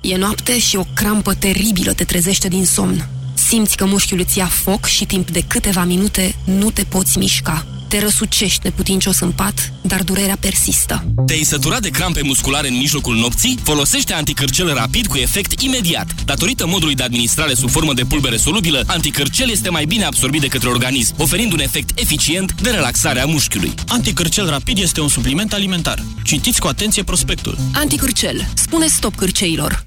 E noapte și o crampă teribilă te trezește din somn. Simți că mușchiul îți ia foc și timp de câteva minute nu te poți mișca. Te răsucești neputincios în pat, dar durerea persistă. Te-ai săturat de crampe musculare în mijlocul nopții? Folosește anticârcel rapid cu efect imediat. Datorită modului de administrare sub formă de pulbere solubilă, anticârcel este mai bine absorbit de către organism, oferind un efect eficient de relaxare a mușchiului. Anticârcel rapid este un supliment alimentar. Citiți cu atenție prospectul. Anticârcel. Spune stop cârceilor.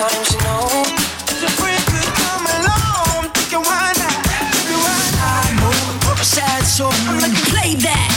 Sometimes, you know. Your friend could come along, thinking why not? Maybe why not? I move, a sad soul. I'm like, play that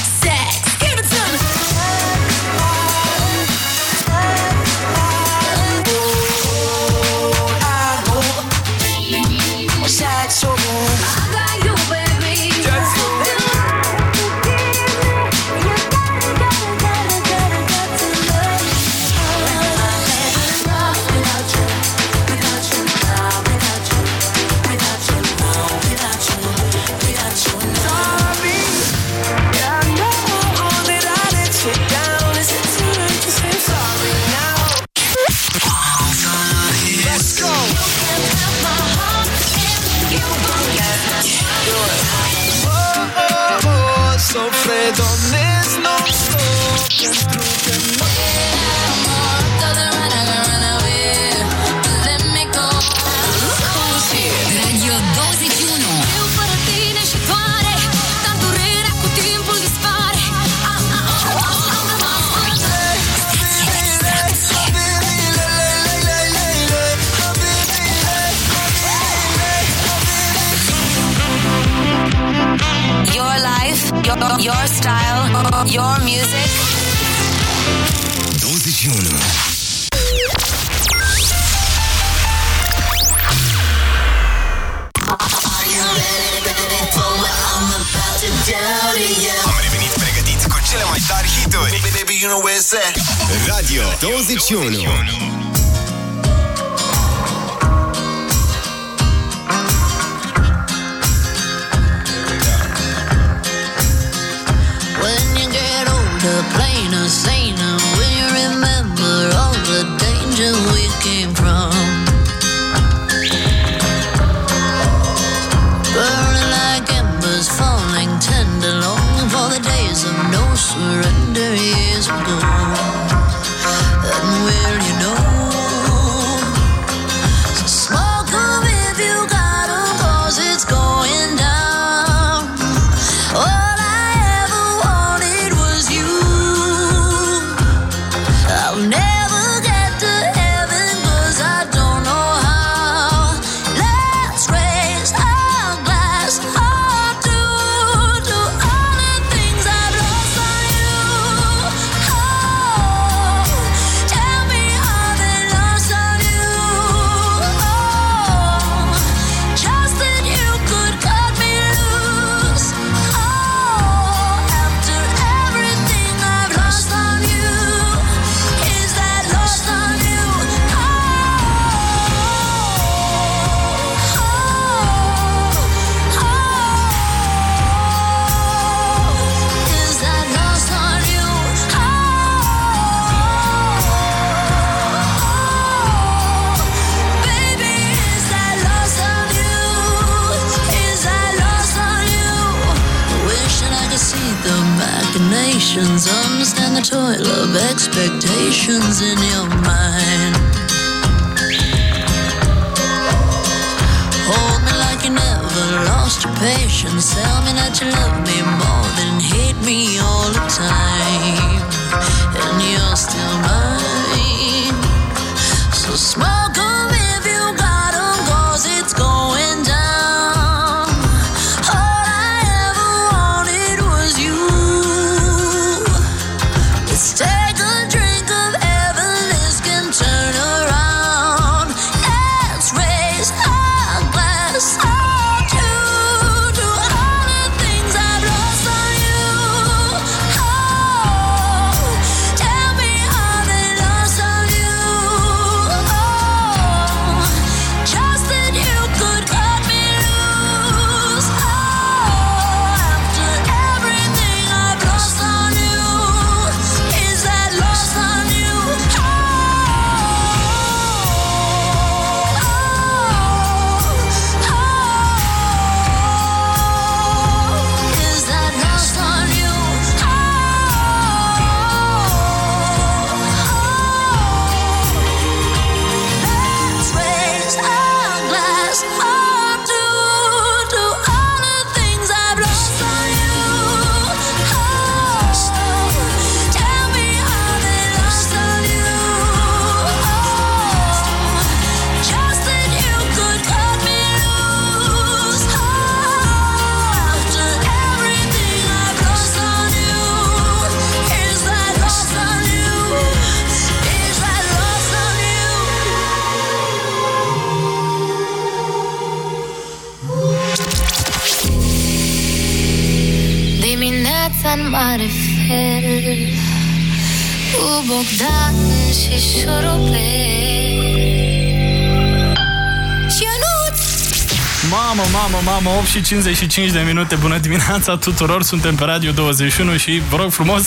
55 de minute. Bună dimineața tuturor, suntem pe Radio 21 și vă rog frumos,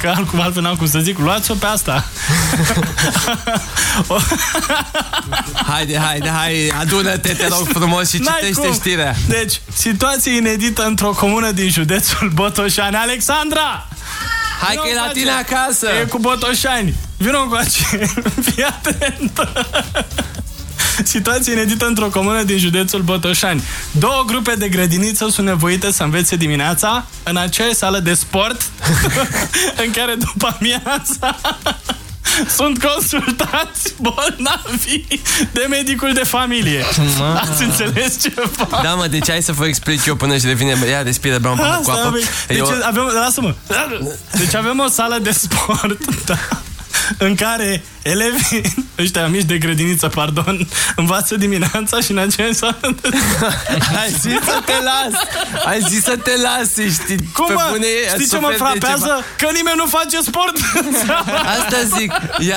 că altcum altfel n-am cum să zic, luați-o pe asta. haide, haide, haide, adună-te, te rog frumos și citește știrea. Deci, situație inedită într-o comună din județul Botoșani. Alexandra! Hai că e la tine acasă! E cu Botoșani! Vino cu acel, fii atentă! Situație inedită într-o comună din județul Botoșani. Două grupe de grădiniță sunt nevoite să învețe dimineața în aceeași sală de sport în care după amiaza sunt consultați bolnavi de medicul de familie. Ma. Ați înțeles ce fac? Da, mă, deci hai să vă explic eu până și devine... Ia, despide, bram, până cu apă. Deci eu... avem... Lasă-mă! Deci avem o sală de sport, da în care elevii, ăștia mici de grădiniță, pardon, învață dimineața și în aceeași Ai zis să te las! Ai zis să te lasi, știi? Cum pe mă? bune, Știi ce mă suferi de frapează? ceva. Că nimeni nu face sport Asta zic, ea,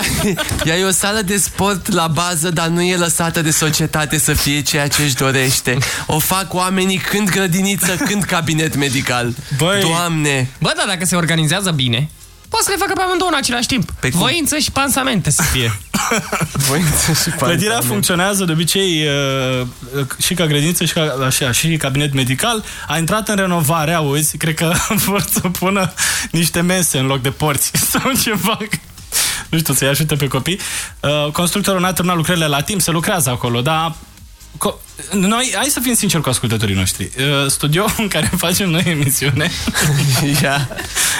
ea e o sală de sport la bază, dar nu e lăsată de societate să fie ceea ce își dorește. O fac oamenii când grădiniță, când cabinet medical. Băi. Doamne! Bă, da, dacă se organizează bine, poți să le facă pe amândouă în același timp. Pe cum? Voință și pansamente să fie. Voință și Clădirea pansament. funcționează de obicei uh, uh, și ca grădiniță și ca, așa, și cabinet medical. A intrat în renovare, auzi, cred că vor să pună niște mese în loc de porți sau ceva. Nu știu, să-i ajute pe copii. Uh, constructorul n-a terminat lucrările la timp, se lucrează acolo, dar Co- noi, hai să fim sinceri cu ascultătorii noștri. Uh, Studioul în care facem noi emisiune Ia.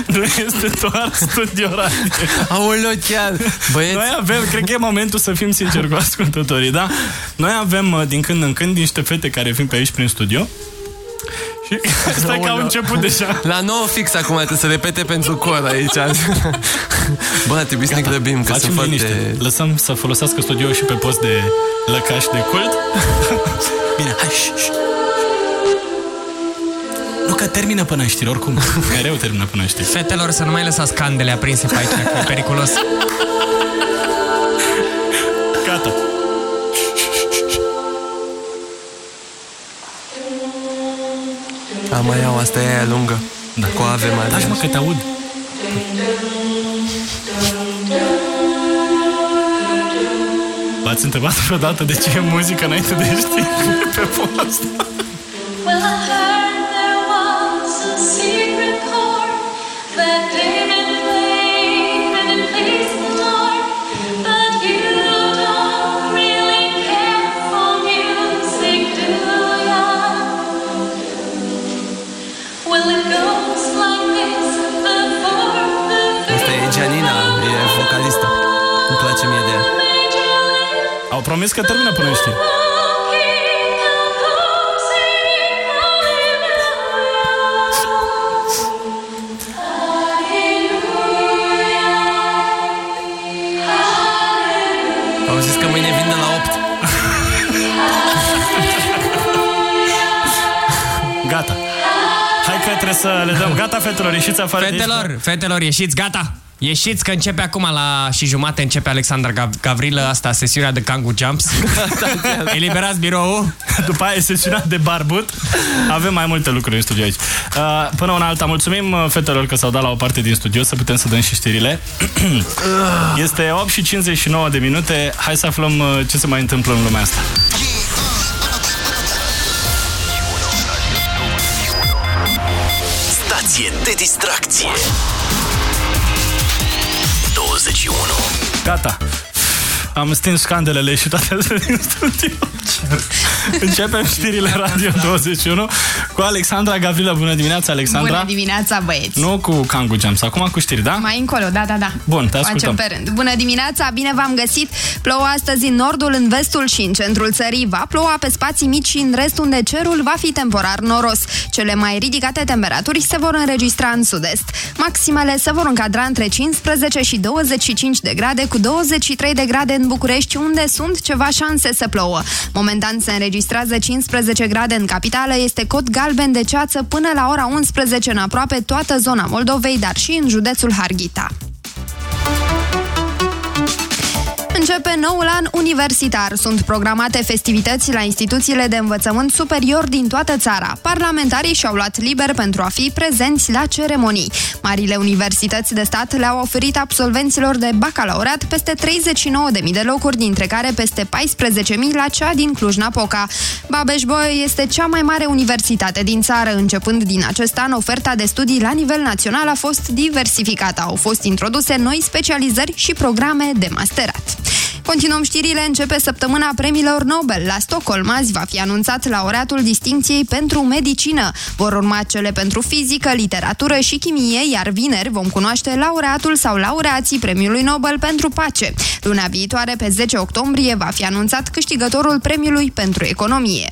nu este doar studio radio. Aoleu, chiar! Băieți, Noi avem, cred că e momentul să fim sinceri cu ascultătorii, da? Noi avem uh, din când în când niște fete care vin pe aici prin studio și stai că au Aoleu. început deja. La 9 fix acum trebuie să repete pentru cor aici. Bă, trebuie să ne grăbim, că Facem sunt liniște. foarte... Lăsăm să folosească studio și pe post de lăcaș de cult. Bine, hai, ș, ș. Nu că termină până în știri, oricum. Mereu termină până în știri. Fetelor, să nu mai lăsați candele aprinse pe aici, că e periculos. A, mai iau, asta e aia lungă. Da. Cu ave mai Taci mă că te aud. V-ați întrebat vreodată de ce e muzică înainte de știri pe post? Promis că termină până în știri. Au zis că mâine vin de la 8. Gata. Hai că trebuie să le dăm. Gata, fetelor, ieșiți afară de Fetelor, fetelor, ieșiți, gata! Ieșiți că începe acum la și jumate începe Alexandra Gav- Gavrilă asta, sesiunea de Kangoo Jumps. Eliberați biroul. După aia e sesiunea de barbut. Avem mai multe lucruri în studio aici. Uh, Până una alta, mulțumim uh, fetelor că s-au dat la o parte din studio să putem să dăm și știrile. Este 8 și 59 de minute. Hai să aflăm uh, ce se mai întâmplă în lumea asta. Stație de distracție 21 Gata. Am stins candelele și toate astea din studio. Începem știrile Radio 21 cu Alexandra Gavrilă. Bună dimineața, Alexandra. Bună dimineața, băieți! Nu cu Kangoo Jumps, acum cu știri, da? Mai încolo, da, da, da. Bun, te Facem ascultăm. pe rând. Bună dimineața, bine v-am găsit. Plouă astăzi în nordul, în vestul și în centrul țării. Va ploua pe spații mici și în rest unde cerul va fi temporar noros. Cele mai ridicate temperaturi se vor înregistra în sud-est. Maximele se vor încadra între 15 și 25 de grade, cu 23 de grade în București, unde sunt ceva șanse să plouă. Momentan se înregistrează 15 grade în capitală, este cod galben de ceață până la ora 11 în aproape toată zona Moldovei, dar și în județul Harghita. Începe noul an universitar. Sunt programate festivități la instituțiile de învățământ superior din toată țara. Parlamentarii și-au luat liber pentru a fi prezenți la ceremonii. Marile universități de stat le-au oferit absolvenților de bacalaureat peste 39.000 de locuri, dintre care peste 14.000 la cea din Cluj-Napoca. Babeș-Bolyai este cea mai mare universitate din țară. Începând din acest an, oferta de studii la nivel național a fost diversificată. Au fost introduse noi specializări și programe de masterat. Continuăm știrile, începe săptămâna premiilor Nobel. La Stockholm azi va fi anunțat laureatul distincției pentru medicină. Vor urma cele pentru fizică, literatură și chimie, iar vineri vom cunoaște laureatul sau laureații premiului Nobel pentru pace. Luna viitoare, pe 10 octombrie, va fi anunțat câștigătorul premiului pentru economie.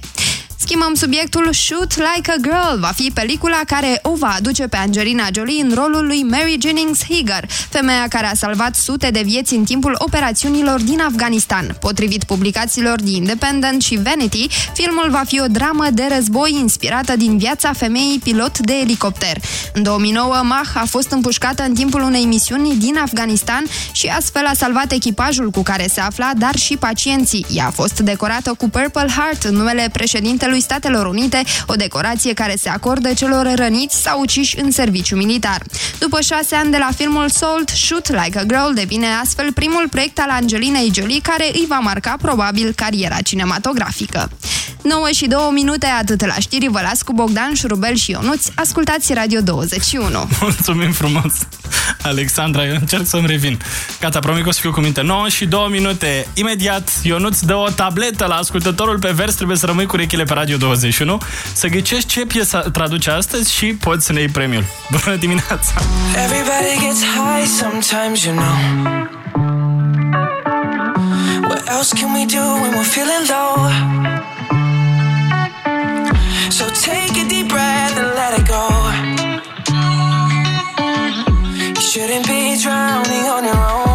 Schimbăm subiectul Shoot Like a Girl. Va fi pelicula care o va aduce pe Angelina Jolie în rolul lui Mary Jennings Hager, femeia care a salvat sute de vieți în timpul operațiunilor din Afganistan. Potrivit publicațiilor The Independent și Vanity, filmul va fi o dramă de război inspirată din viața femeii pilot de elicopter. În 2009, Mah a fost împușcată în timpul unei misiuni din Afganistan și astfel a salvat echipajul cu care se afla, dar și pacienții. Ea a fost decorată cu Purple Heart în numele președintelui Statelor Unite, o decorație care se acordă celor răniți sau uciși în serviciu militar. După șase ani de la filmul Salt, Shoot Like a Girl devine astfel primul proiect al Angelinei Jolie care îi va marca probabil cariera cinematografică. 9 și 2 minute, atât la știri, vă las cu Bogdan, Șurubel și Ionuț. Ascultați Radio 21. Mulțumim frumos, Alexandra, eu încerc să-mi revin. Gata, promit că o să fiu cu minte. 9 și 2 minute. Imediat, Ionuț dă o tabletă la ascultătorul pe vers, trebuie să rămâi cu urechile pe Radio 21, să ghicești ce piesă traduce astăzi și poți să ne iei premiul. Bună dimineața! Everybody gets high sometimes, you know. What else can we do when we're feeling low? So take a deep breath and let it go. You shouldn't be drowning on your own.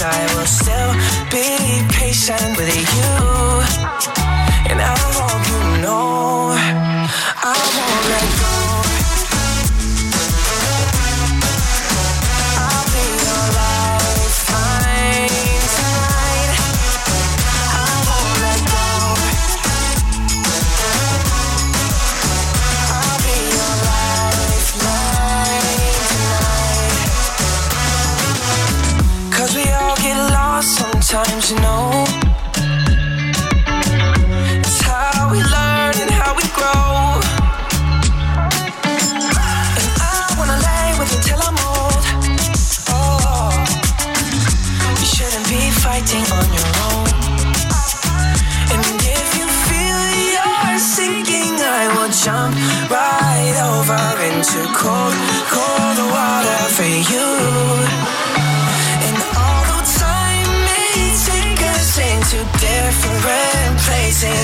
I will still be patient with you. And I hope you know I won't you know. It's how we learn and how we grow. And I wanna lay with you till I'm old. Oh, you shouldn't be fighting on your own. And if you feel you're sinking, I will jump right over into cold,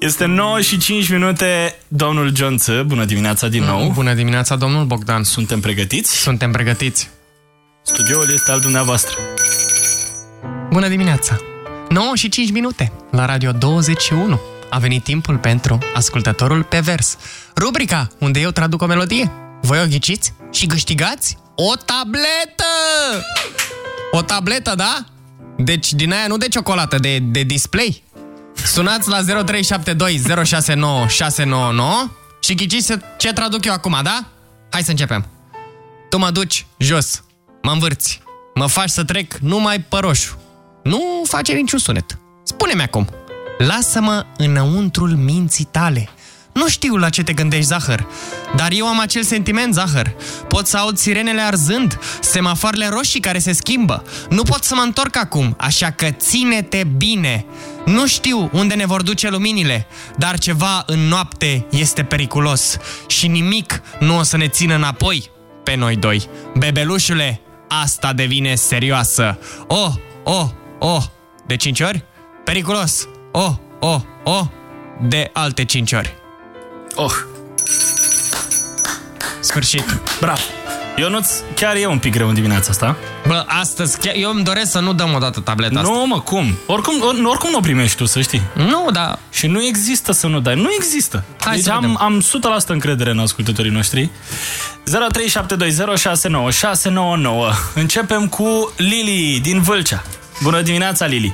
Este 9 și 5 minute, domnul Jonță, bună dimineața din nou. Bună dimineața, domnul Bogdan. Suntem pregătiți? Suntem pregătiți. Studioul este al dumneavoastră. Bună dimineața! 9 și 5 minute la Radio 21. A venit timpul pentru ascultătorul pe vers. Rubrica unde eu traduc o melodie. Voi o ghiciți și câștigați o tabletă! O tabletă, da? Deci din aia nu de ciocolată, de, de display. Sunați la 0372 069 699 și ghiciți ce traduc eu acum, da? Hai să începem. Tu mă duci jos, mă învârți, mă faci să trec numai pe roșu. Nu face niciun sunet. Spune-mi acum, lasă-mă înăuntrul minții tale. Nu știu la ce te gândești, Zahăr, dar eu am acel sentiment, Zahăr. Pot să aud sirenele arzând, semafoarele roșii care se schimbă. Nu pot să mă întorc acum, așa că ține-te bine. Nu știu unde ne vor duce luminile, dar ceva în noapte este periculos și nimic nu o să ne țină înapoi pe noi doi. Bebelușule, asta devine serioasă. Oh, oh, oh, de cinci ori? Periculos. Oh, oh, oh, de alte cinci ori. Oh. Sfârșit. Bravo. Ionuț, chiar e un pic greu în dimineața asta. Bă, astăzi chiar, eu îmi doresc să nu dăm odată tableta asta. Nu, mă, cum? Oricum, or, oricum nu o primești tu, să știi. Nu, da. Și nu există să nu dai. Nu există. Hai deci să am, vedem. am 100% încredere în ascultătorii noștri. 0372069699. Începem cu Lili din Vâlcea. Bună dimineața, Lili.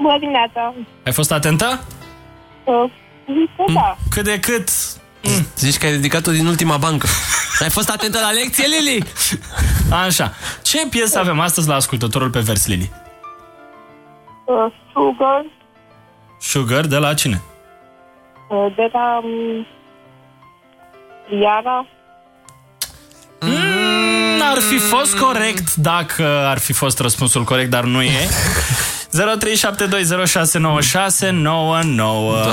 Bună dimineața! Ai fost atentă? Uh, zic că da. Cât de cât... Zici că ai ridicat-o din ultima bancă. Ai fost atentă la lecție, Lili? Așa. Ce piesă avem astăzi la ascultătorul pe vers, Lili? Uh, sugar, Sugar de la cine? uh, de la um, Iara. Mm, ar fi fost corect dacă ar fi fost răspunsul corect, dar nu e. 0372069699.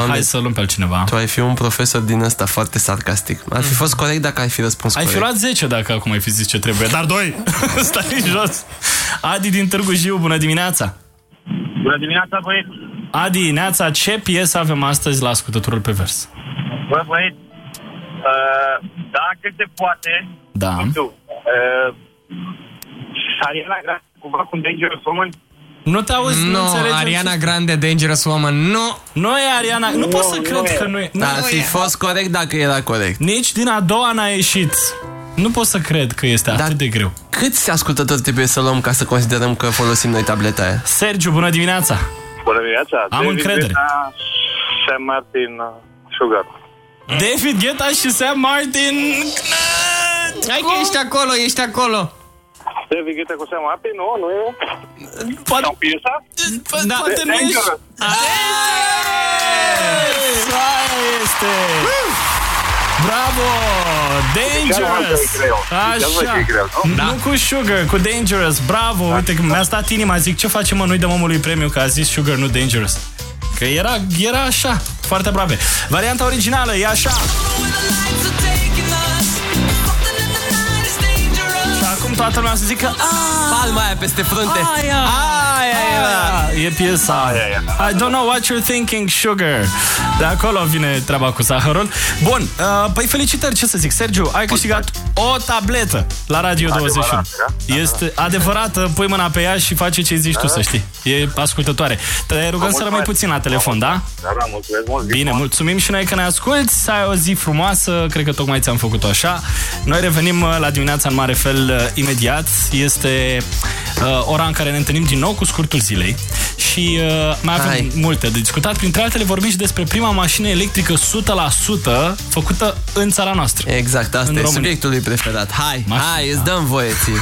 Hai să luăm pe altcineva. Tu ai fi un profesor din ăsta foarte sarcastic. Ar fi fost corect dacă ai fi răspuns Ai fi corect. luat 10 dacă acum ai fi zis ce trebuie, dar 2. Stai jos. Adi din Târgu Jiu, bună dimineața. Bună dimineața, băieți! Adi, Neața, ce piesă avem astăzi la ascultătorul pe vers? Bă, băieți, uh, dacă se poate, Da. nu știu, uh, Ariana Grande, cumva cu Dangerous Woman, Nu te auzi, nu, Nu, înțelegem Ariana ce- Grande, Dangerous Woman, nu. Nu e Ariana, nu, pot să nu cred e. că nu e. Da, nu ar fi e. fost corect dacă era corect. Nici din a doua n-a ieșit. Nu pot să cred că este atât de greu. Câți ascultători trebuie să luăm ca să considerăm că folosim noi tableta aia? Sergiu, bună dimineața! bună dimineața! Am încredere. Guetta, Sam Martin, uh, Sugar. David Guetta și Sam Martin. Hai că ești acolo, ești acolo. David Guetta cu Sam Martin? Nu, nu e. Poate... Sau piesa? Da, poate nu ești... Dangerous. Aia este! Bravo! Dangerous! Așa! Da. Nu cu Sugar, cu Dangerous. Bravo! Uite, că mi-a stat inima. Zic, ce facem, mă? Nu-i dăm omului premiu, că a zis Sugar, nu Dangerous. Că era, era așa. Foarte aproape. Varianta originală e așa. Toată lumea să zică Palma aia peste frunte. Aia, aia, aia. E piesa. I don't know what you're thinking, sugar. De acolo vine treaba cu zahărul. Bun, uh, păi felicitări, ce să zic. Sergiu, ai câștigat o tabletă la Radio 21. Adevărat, Este adevărată, pui mâna pe ea și face ce zici tu, să știi. E ascultătoare. Te rugăm să rămâi puțin la telefon, da? Da, da, mulțumesc mult. Bine, mulțumim și noi că ne asculti. Să ai o zi frumoasă, cred că tocmai ți-am făcut-o așa. Noi revenim uh, la dimineața în mare fel uh, imediat. Este uh, ora în care ne întâlnim din nou cu scurtul zilei și uh, mai avem Hai. multe de discutat. Printre altele vorbim și despre prima mașină electrică 100% făcută în țara noastră. Exact, asta În e România. subiectul lui preferat. Hai, Mașina. hai, îți dăm voie ție.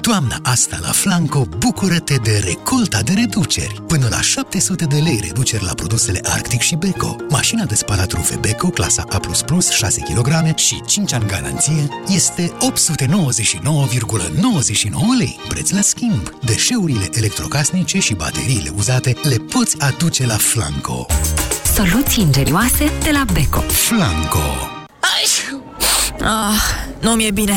Toamna asta la Flanco, bucură-te de recolta de reduceri. Până la 700 de lei reduceri la produsele Arctic și Beko. Mașina de spălat rufe Beko, clasa A++, 6 kg și 5 ani garanție, este 899,99 lei. Preț la schimb. Deșeurile electrocasnice și bateriile uzate le poți aduce la Flanco. Soluții ingenioase de la Beko. Flanco. Ah, nu mi-e bine.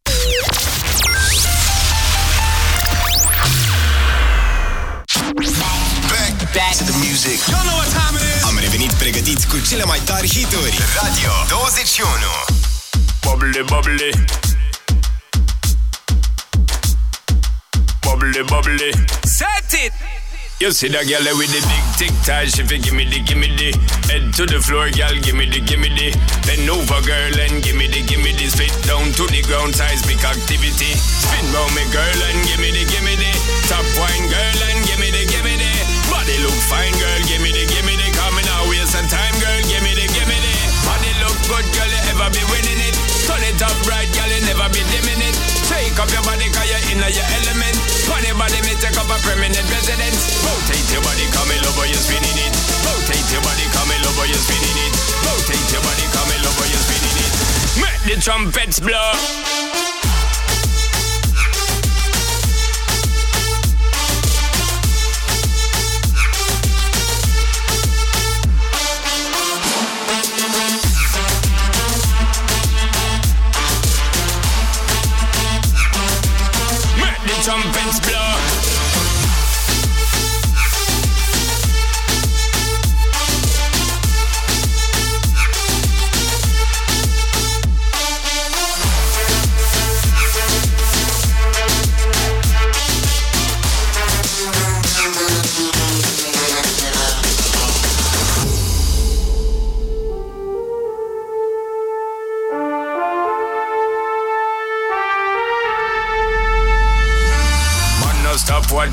Back to the music. Y'all know what time it is. Am revenit pregătiți cu cele mai tari hituri. Radio 21. Bubbly, bubbly. Bubbly, bubbly. Set it! You see that girl with the big tic tac, she fi gimme the gimme the Head to the floor, girl, gimme the gimme the Bend over, girl, and gimme the gimme the Spit down to the ground, seismic activity Spin round me, girl, and gimme the gimme the Top wine, girl, and gimme the gimme the Body look fine, girl, gimme the gimme the Coming out, waste some time, girl, gimme the gimme the. Body look good, girl, you ever be winning it? Turn it up right, girl, you never be dimming it. Take up your body, cause you're in your element. Funny body, me take up a permanent residence. Rotate your body, come in over, you're spinning it. Rotate your body, come in over, you're spinning it. Rotate your body, come in over, you're spinning it. Make the trumpets blow jump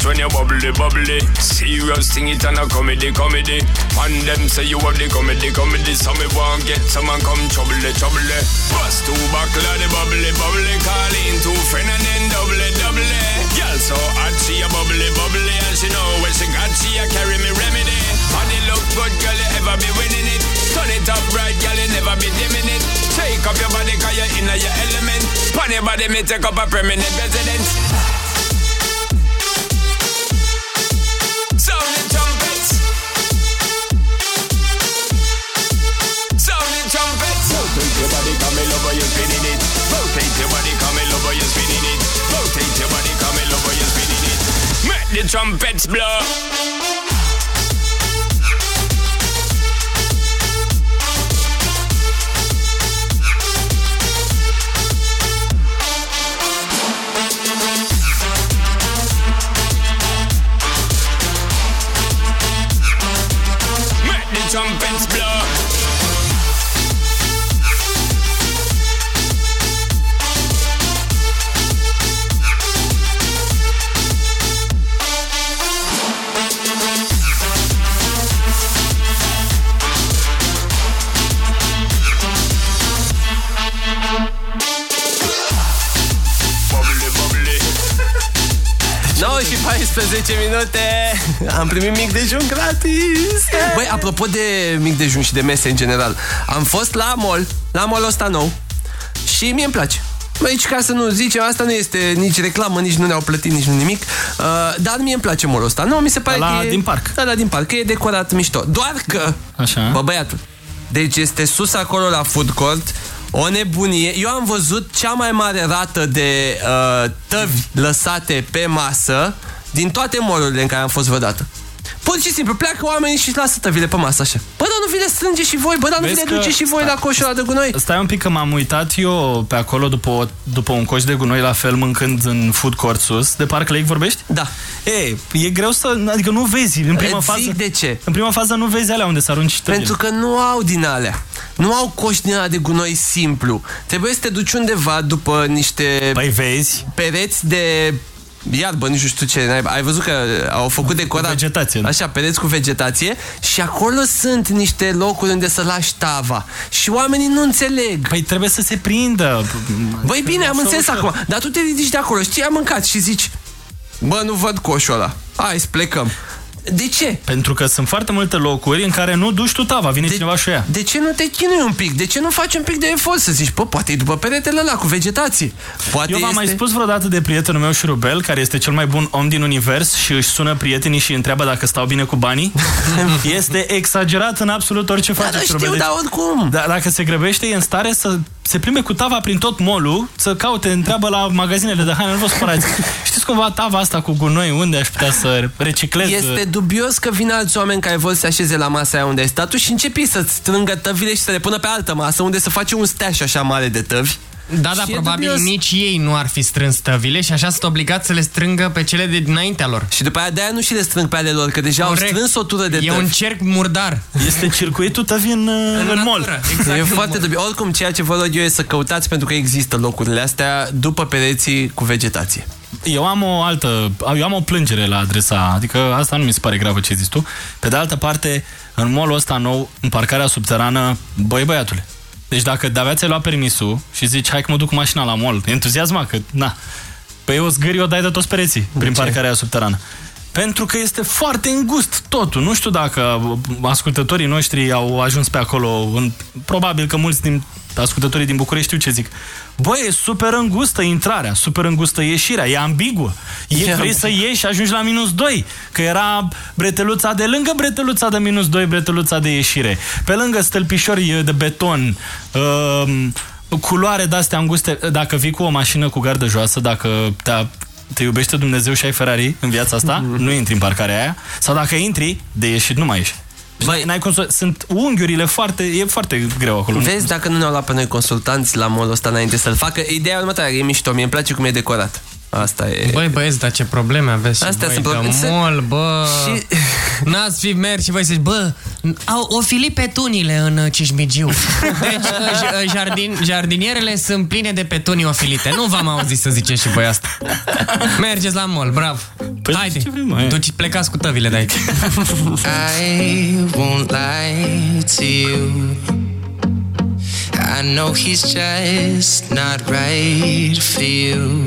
when you bubbly, bubbly. Serious thing, it and a comedy, comedy. Man, them say you have the comedy, comedy. So me want get someone come trouble, trouble. Bust two buckle the bubbly, bubbly. Call in two friend and then double, double. Girl so hot, she a bubbly, bubbly. And she know when she got, she a carry me remedy. Body look good, girl, you ever be winning it. Turn it up right, girl, you never be dimming it. Take up your body, cause you're in your element. Pon your body, me take up a permanent residence. Trumpets blow. 14 minute Am primit mic dejun gratis Băi, apropo de mic dejun și de mese în general Am fost la mall La mall ăsta nou Și mie îmi place Aici, ca să nu zicem, asta nu este nici reclamă, nici nu ne-au plătit, nici nu nimic uh, Dar mie îmi place mall ăsta Nu, mi se pare La- că e, din parc. Da, da, din parc, că e decorat mișto Doar că, Așa. bă băiatul Deci este sus acolo la food court o nebunie. Eu am văzut cea mai mare rată de uh, tăvi lăsate pe masă din toate molurile în care am fost vreodată. Pur și simplu, pleacă oamenii și lasă tăvile pe masă așa. Bă, dar nu vi le strânge și voi, bă, dar nu vi Vezi le că- duce și voi la coșul ăla de gunoi. Stai un pic că m-am uitat eu pe acolo după, o, după un coș de gunoi la fel mâncând în food court sus. De Park Lake vorbești? Da. E, e greu să... Adică nu vezi în prima Îți fază. zic de ce. În prima fază nu vezi alea unde să arunci tăvile. Pentru că nu au din alea. Nu au coș din alea de gunoi simplu. Trebuie să te duci undeva după niște... Păi vezi. Pereți de iarbă, nici nu știu ce. naiba. Ai văzut că au făcut decorat. vegetație. Așa, pereți cu vegetație. Și acolo sunt niște locuri unde să lași tava. Și oamenii nu înțeleg. Păi trebuie să se prindă. Băi bine, am Așa înțeles ușor. acum. Dar tu te ridici de acolo, știi, am mâncat și zici Bă, nu văd coșul ăla. Hai să plecăm. De ce? Pentru că sunt foarte multe locuri în care nu duci tu tava, vine de, cineva și o ia. De ce nu te chinui un pic? De ce nu faci un pic de efort să zici, bă, poate e după peretele ăla cu vegetație? Poate Eu v-am este... mai spus vreodată de prietenul meu Șurubel, care este cel mai bun om din univers și își sună prietenii și îi întreabă dacă stau bine cu banii. este exagerat în absolut orice face da, Șurubel. știu, dar oricum. Da, dacă se grăbește, e în stare să se plimbe cu tava prin tot molul, să caute, întreabă la magazinele de haine, nu vă supărați. Știți cumva tava asta cu gunoi, unde aș putea să reciclez? Este dubios că vin alți oameni care vor să se așeze la masa aia unde ai stat tu și începi să-ți strângă tăvile și să le pună pe altă masă unde să faci un steaș așa mare de tăvi. Da, da, Și e probabil dubios. nici ei nu ar fi strâns tăvile și așa sunt obligați să le strângă pe cele de dinaintea lor. Și după aia de-aia nu și le strâng pe ale lor, că deja Corect. au strâns o tură de E tăvi. un cerc murdar. Este circuitul tăvi în, în, în mall. Exact. e foarte dubios. Oricum, ceea ce vă rog eu e să căutați pentru că există locurile astea după pereții cu vegetație. Eu am o altă, eu am o plângere la adresa, adică asta nu mi se pare gravă ce zici tu. Pe de altă parte, în mall ăsta nou, în parcarea subterană, băi băiatule, deci dacă de-abia ți-ai luat permisul și zici, hai că mă duc cu mașina la mall, entuziasma că, na, Păi o zgâri o dai de toți pereții prin ce? parcarea subterană. Pentru că este foarte îngust totul. Nu știu dacă ascultătorii noștri au ajuns pe acolo. În, probabil că mulți din ascultătorii din București știu ce zic. Băi, e super îngustă intrarea, super îngustă ieșirea, e ambiguă. E, vrei să ieși și ajungi la minus 2, că era breteluța de lângă breteluța de minus 2, breteluța de ieșire. Pe lângă stâlpișori de beton, uh, culoare de-astea înguste. Dacă vii cu o mașină cu gardă joasă, dacă te, te iubește Dumnezeu și ai Ferrari în viața asta, nu intri în parcarea aia, sau dacă intri, de ieșit nu mai ieși. Băi, n-ai cum să... Sunt unghiurile foarte... E foarte greu acolo. Vezi dacă nu ne-au luat pe noi consultanți la molul ăsta înainte să-l facă. Ideea următoare, e mișto, mie îmi place cum e decorat. Asta e... Băi, băieți, dar ce probleme aveți și Astea voi sunt de probleme. mol, bă. Și- N-ați fi mers și voi să zici, bă, au o fili petunile în uh, Cismigiu. Deci, uh, j- uh, jardin, jardinierele sunt pline de petunii ofilite. Nu v-am auzit să ziceți și voi asta. Mergeți la mol, bravo. Păi, Haide, duci, plecați cu tăvile de aici. I won't lie to you. I know he's just not right for you.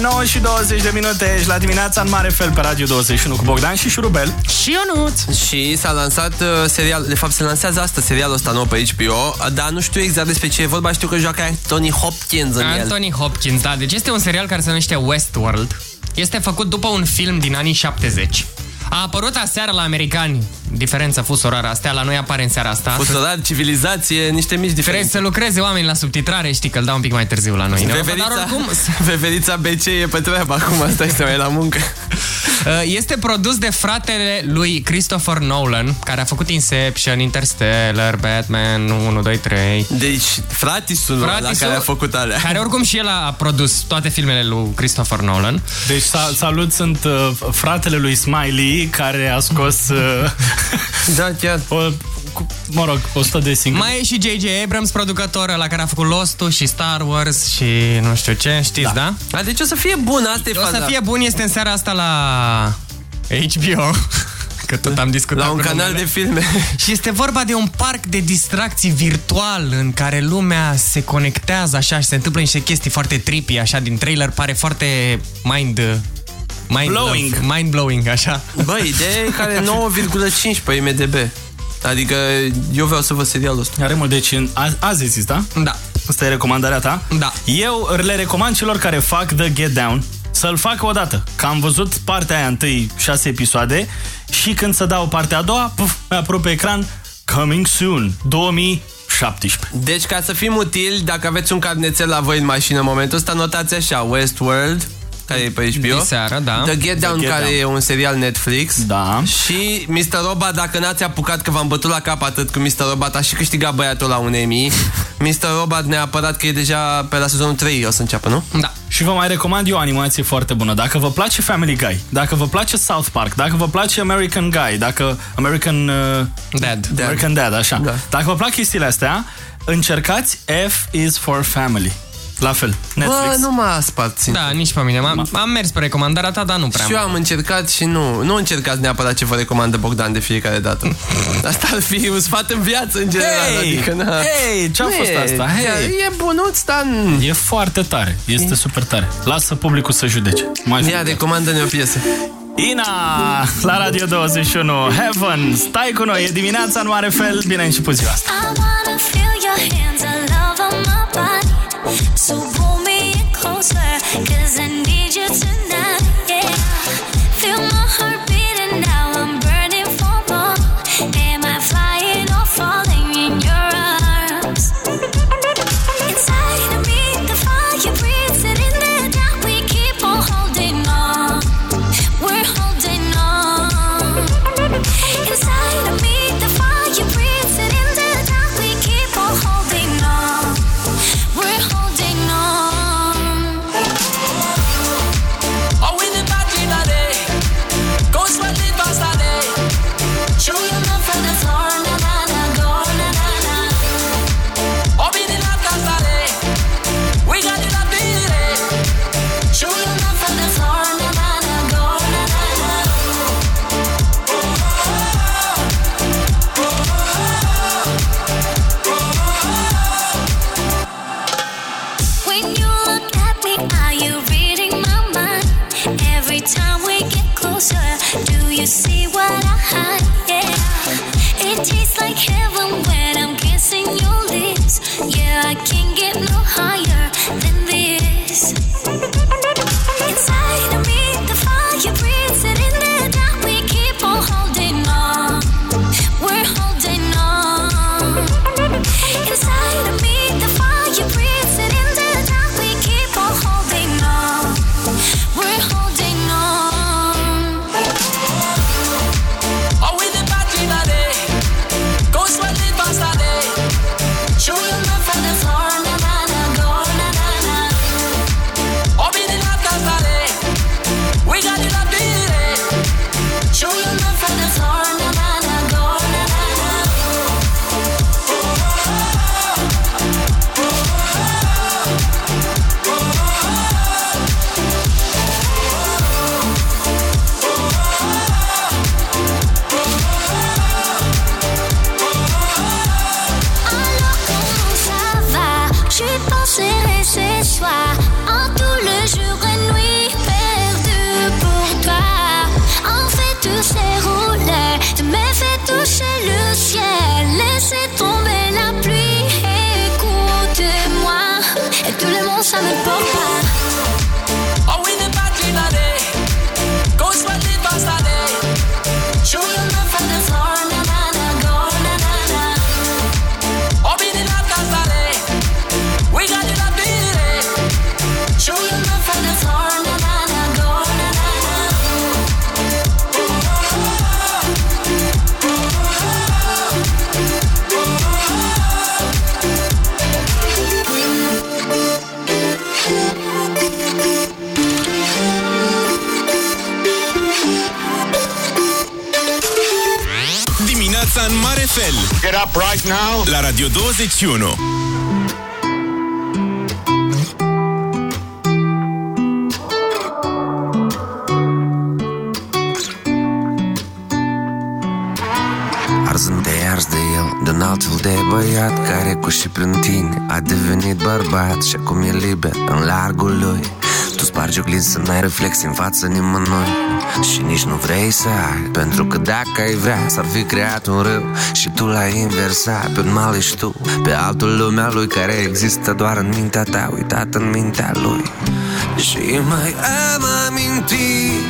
9 și 20 de minute Ești la dimineața în mare fel pe Radio 21 Cu Bogdan și Șurubel Și Ionuț Și s-a lansat uh, serial, de fapt se lansează asta serialul ăsta nou pe HBO, dar nu știu exact despre ce e vorba, știu că joacă Anthony Hopkins în el. Anthony Hopkins, da. Deci este un serial care se numește Westworld. Este făcut după un film din anii 70. A apărut aseară la americani. Diferență fus orară astea, la noi apare în seara asta. Fus orar, civilizație, niște mici Trebuie diferențe. să lucreze oameni la subtitrare, știi că îl dau un pic mai târziu la noi. nu? Veverița, Dar oricum, Veverița BC e pe treabă acum, stai să mai la muncă. Uh, Este produs de fratele lui Christopher Nolan, care a făcut Inception, Interstellar, Batman 1, 2, 3. Deci, fratisul ăla care a făcut alea. Care oricum și el a produs toate filmele lui Christopher Nolan. Deci sa- salut, sunt uh, fratele lui Smiley Care a scos uh, Da, chiar o, cu, Mă rog, 100 de singuri Mai e și J.J. Abrams, producător la care a făcut Lost-ul și Star Wars și nu știu ce, știți, da? da? A, deci o să fie bun, asta e O faza. să fie bun, este în seara asta la HBO. Că tot am discutat La un cu canal numele. de filme. Și este vorba de un parc de distracții virtual în care lumea se conectează așa și se întâmplă niște chestii foarte trippy, așa din trailer pare foarte mind mind Blowing. mind blowing, așa. Bă, ideea e care 9,5 pe IMDB. Adică eu vreau să văd serialul ăsta. Are mult, deci în, a, azi ai zis, da? Da. Asta e recomandarea ta? Da. Eu le recomand celor care fac The Get Down să-l facă o dată. Că am văzut partea aia întâi, șase episoade, și când să dau partea a doua, puf, mi-a apărut pe ecran Coming Soon, 2017. Deci, ca să fim utili, dacă aveți un carnețel la voi în mașină în momentul ăsta, notați așa, Westworld, care e pe HBO. De seară, da. The Get Down, The Get care Down. e un serial Netflix. Da. Și Mr. Robot, dacă n-ați apucat că v-am bătut la cap atât cu Mr. Robot, a și câștigat băiatul la un Emmy. Mr. Robot ne-a apărat că e deja pe la sezonul 3, o să înceapă, nu? Da. Și vă mai recomand eu o animație foarte bună. Dacă vă place Family Guy, dacă vă place South Park, dacă vă place American Guy, dacă American uh, Dad. American Dad, așa. Da. Dacă vă plac chestiile astea, încercați F is for Family. La fel, Netflix. Bă, nu m-a spart, sincer. Da, nici pe mine. Am, am mers pe recomandarea ta, dar nu prea Și eu mult. am încercat și nu, nu încercați neapărat ce vă recomandă Bogdan de fiecare dată. Asta ar fi un sfat în viață, în general. Hey! adică, na. Hey, ce-a Nu fost e- asta? Hey! E bunuț, dar... E foarte tare, este super tare. Lasă publicul să judece. Mai Ia, recomandă-ne o piesă. Ina, la Radio 21, Heaven, stai cu noi, e dimineața în mare fel, bine ai început ziua asta. I wanna feel your hands all over my body. So pull me in closer, cause I need you tonight. Yeah. Feel my heart you see what 21. Arzând de ars de el De un alt fel de băiat Care cu și prin tine A devenit bărbat Și acum e liber în largul lui Tu spargi oglinzi să n-ai reflex în fața nimănui Și nici nu vrei să ai Pentru că dacă ai vrea S-ar fi creat un râu Și tu l-ai inversat Pe un mal ești tu Pe altul lumea lui Care există doar în mintea ta Uitat în mintea lui. Și mai am amintiri.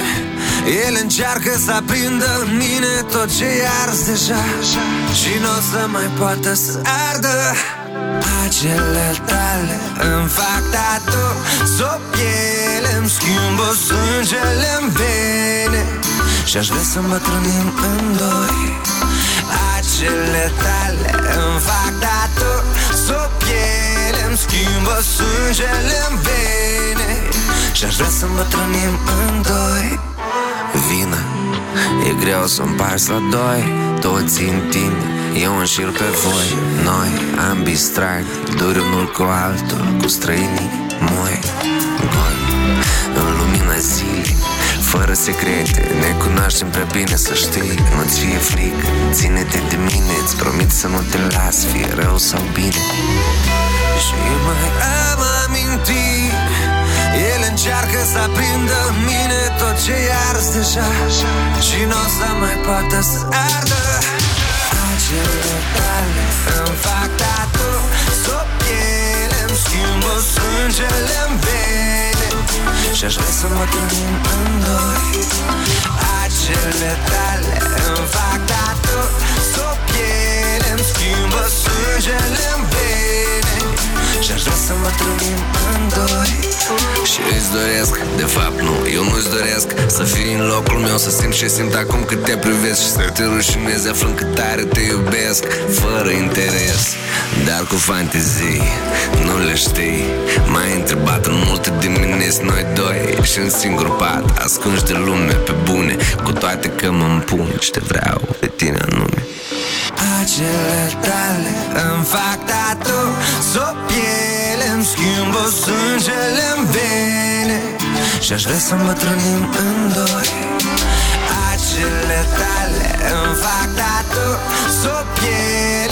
El încearcă să aprindă în mine tot ce e ars deja. Și nu o să mai poată să ardă. Acele tale îmi fac tatu. Sub piele îmi schimbă sângele în vene. Și aș vrea să îmbătrânim în doi Acele tale îmi fac tatu Sub piele îmi schimbă sângele în vene Și aș vrea să îmbătrânim în doi. Vină E greu să împarți la doi. Toți în tine, eu înșir pe voi. Noi, ambii strag Duri unul cu altul, cu străinii moi fără secrete. Ne cunoaștem prea bine să știi. Nu-ți fie frică, ține-te de mine. Îți promit să nu te las, fie rău sau bine. Și mai am amintiri. El încearcă să aprindă în mine tot ce e ars deja. Și nu o să mai poată să ardă. Acele tale îmi fac tatu. Sub piele îmi schimbă sângele în vene Și aș vrea să mă trăim în doi. Acele tale îmi fac tatu Sub piele îmi schimbă sângele în vene Și aș vrea să mă trăim în doi. Și îți doresc, de fapt nu, eu nu-ți doresc Să fii în locul meu, să simt ce simt acum cât te privesc Și să te rușinezi aflând cât tare te iubesc Fără interes, dar cu fantezii Nu le știi? M-ai întrebat în multe dimineți noi doi Și în singur pat, ascunși de lume pe bune Cu toate că mă împun și te vreau pe tine anume acele tale îmi fac tatu Sub piele îmi schimbă sângele în vene. Și aș vrea să îmbătrânim în doi. Acele tale îmi fac tatu Sub piele îmi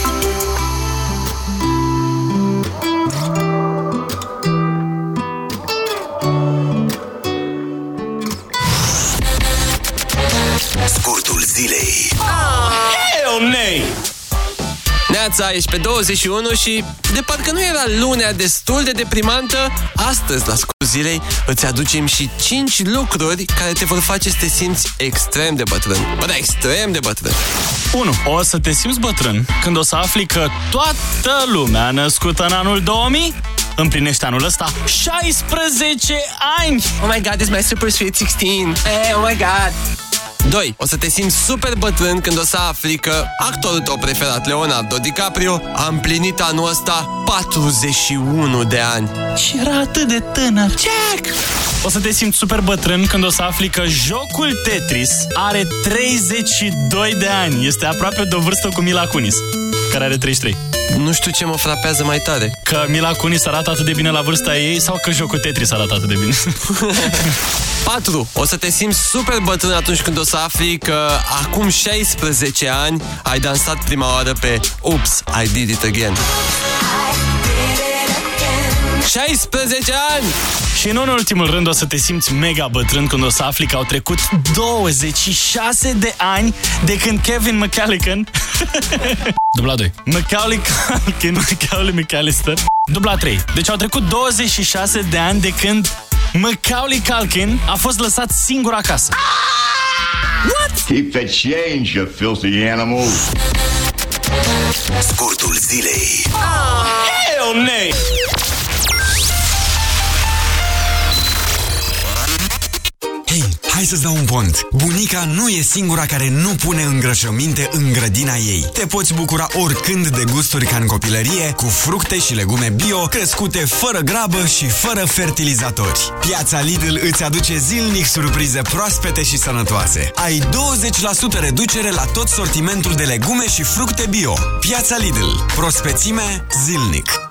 Neața, ești pe 21 și de parcă nu era lunea destul de deprimantă, astăzi, la scurtul zilei, îți aducem și 5 lucruri care te vor face să te simți extrem de bătrân. Bă, da, extrem de bătrân. 1. O să te simți bătrân când o să afli că toată lumea născută în anul 2000 împlinește anul ăsta 16 ani! Oh my god, it's my super sweet 16! Hey, oh my god! 2. O să te simți super bătrân când o să afli că actorul tău preferat, Leonardo DiCaprio, a împlinit anul ăsta 41 de ani. Și era atât de tânăr. Jack! O să te simți super bătrân când o să afli că jocul Tetris are 32 de ani. Este aproape de o vârstă cu Mila Kunis, care are 33. Nu știu ce mă frapează mai tare. Că Mila Kunis arată atât de bine la vârsta ei sau că jocul Tetris arată atât de bine? 4. O să te simți super bătrân atunci când o să afli că acum 16 ani ai dansat prima oară pe Oops, I Did It Again. 16 ani! Și nu în ultimul rând o să te simți mega bătrân când o să afli că au trecut 26 de ani de când Kevin McCallican Dubla 2 Macaulay Culkin Macaulay McAllister Dubla 3 Deci au trecut 26 de ani de când Macaulay Culkin a fost lăsat singur acasă What? Keep the change, you filthy animal. Scurtul zilei Oh, hell no! Hai să-ți dau un pont. Bunica nu e singura care nu pune îngrășăminte în grădina ei. Te poți bucura oricând de gusturi ca în copilărie, cu fructe și legume bio, crescute fără grabă și fără fertilizatori. Piața Lidl îți aduce zilnic surprize proaspete și sănătoase. Ai 20% reducere la tot sortimentul de legume și fructe bio. Piața Lidl. Prospețime zilnic.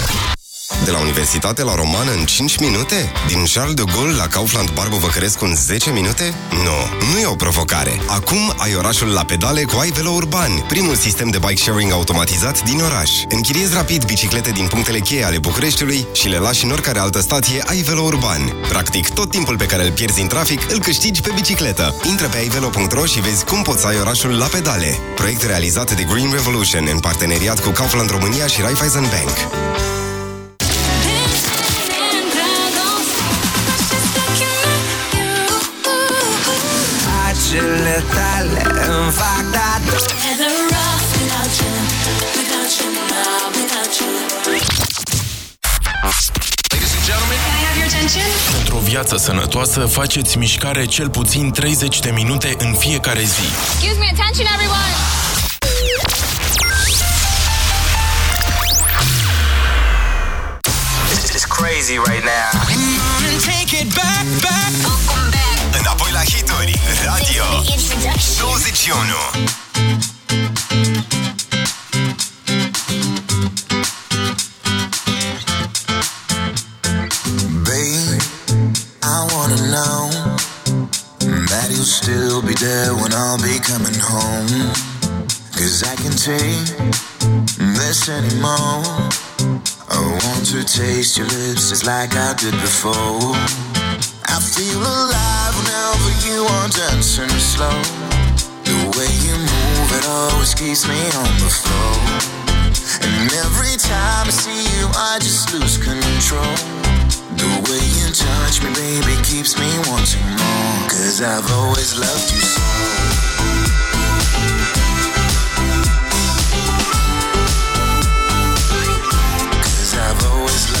De la Universitate la Romană în 5 minute? Din Charles de Gaulle la Kaufland Barbu Văcărescu în 10 minute? Nu, nu e o provocare. Acum ai orașul la pedale cu iVelo Urban, primul sistem de bike sharing automatizat din oraș. Închiriezi rapid biciclete din punctele cheie ale Bucureștiului și le lași în oricare altă stație iVelo Urban. Practic, tot timpul pe care îl pierzi în trafic, îl câștigi pe bicicletă. Intră pe ivelo.ro și vezi cum poți să ai orașul la pedale. Proiect realizat de Green Revolution în parteneriat cu Kaufland România și Raiffeisen Bank. Tale îmi fac dat Pentru o viață sănătoasă, faceți mișcare cel puțin 30 de minute în fiecare zi. Excuse me, attention everyone! This is crazy right now. La hituri, radio 21 Babe, I wanna know that you'll still be there when I'll be coming home. Cause I can take this anymore. I want to taste your lips just like I did before. I feel alive whenever you are dancing slow. The way you move, it always keeps me on the floor. And every time I see you, I just lose control. The way you touch me, baby, keeps me wanting more. Cause I've always loved you so. I've always loved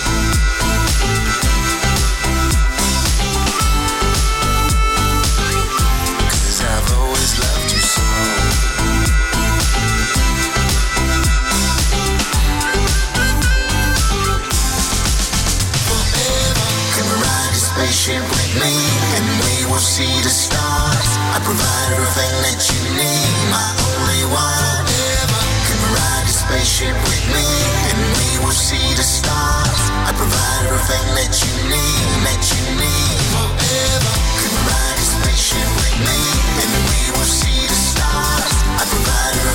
Spaceship with me, and we will see the stars. I provide everything that you need, my only one. Ever can ride the spaceship with me, and we will see the stars. I provide everything that you need, that you need. Forever can ride the spaceship with me, and we will see the stars. I provide.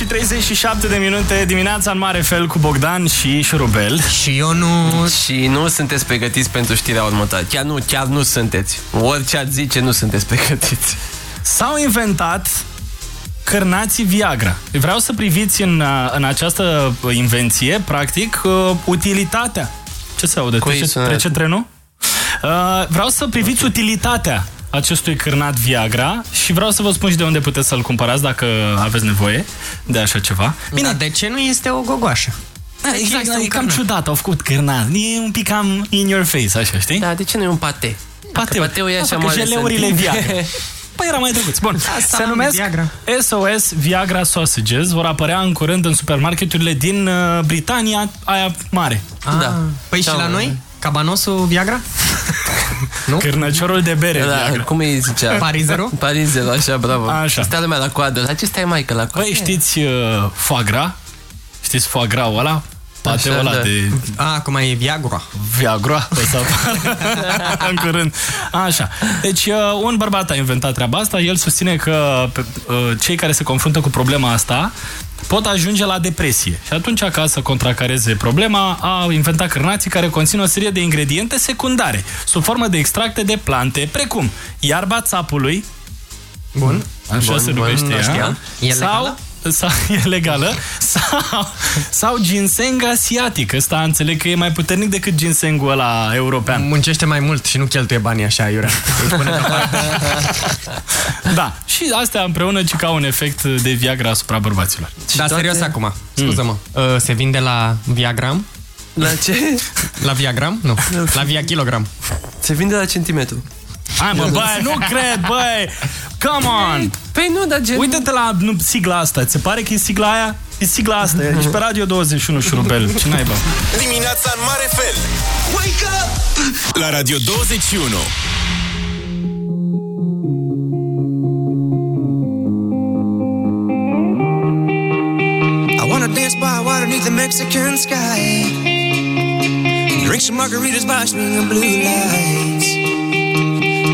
Și 37 de minute dimineața în mare fel cu Bogdan și Șurubel. Și eu nu... Și nu sunteți pregătiți pentru știrea următoare. Chiar nu, chiar nu sunteți. Orice ați zice, nu sunteți pregătiți. S-au inventat cârnații Viagra. Vreau să priviți în, uh, în această invenție, practic, uh, utilitatea. Ce se aude? Cui Trece, sună? trece trenul? Uh, vreau să priviți utilitatea acestui cârnat Viagra și vreau să vă spun și de unde puteți să-l cumpărați dacă aveți nevoie de așa ceva. Bine, Dar de ce nu este o gogoașă? Da, De ce exact, este e un cam cârnat? ciudat, au făcut cârnat. E un pic cam in your face, așa, știi? Da, de ce nu e un pate? Pateu. Pateu e Da, așa facă mare. geleurile să- Viagra. Păi era mai drăguț. Bun, se salami numesc Viagra. SOS Viagra Sausages. Vor apărea în curând în supermarketurile din uh, Britania, aia mare. Ah, Da. Păi și Da, la mă. noi? Cabanosul Viagra? nu? Cârnăciorul de bere Da, Viagra. cum îi zicea? Parizero? Parizero, așa, bravo. Așa. Stea lumea la coadă. La ce stai, maică, la coadă? Păi știți uh, foie gras? Știți foie gras ăla? Pateul Așa, ăla da. de A, acum e Viagra. Viagra o să apară în curând. Așa. Deci, uh, un bărbat a inventat treaba asta. El susține că pe- uh, cei care se confruntă cu problema asta pot ajunge la depresie. Și atunci, ca să contracareze problema, a inventat cârnații care conțin o serie de ingrediente secundare, sub formă de extracte de plante, precum iarba țapului, Bun. așa Bun, se bun, numește nu ea, știam. E sau, legală? Sau, e legală, sau, sau ginseng asiatic. Ăsta înțeleg că e mai puternic decât ginsengul ăla european. Muncește mai mult și nu cheltuie banii așa, Iurea. Îi pune deoparte. Da, și astea împreună ci ca un efect de Viagra asupra bărbaților. Dar toate- serios acum, scuză-mă. Uh, se vinde la Viagram? La ce? La Viagram? Nu. La Via Kilogram. Se vinde la centimetru. Hai mă, băi, nu cred, băi! Come on! Păi nu, dar gen... Uite-te la nu, sigla asta, ți se pare că e sigla aia? E sigla asta, ești pe Radio 21, șurubel. Ce naiba? Dimineața în mare fel. Wake up! La Radio 21. Și wanna dance by water beneath the Mexican sky. Drink some margaritas by swinging blue lights.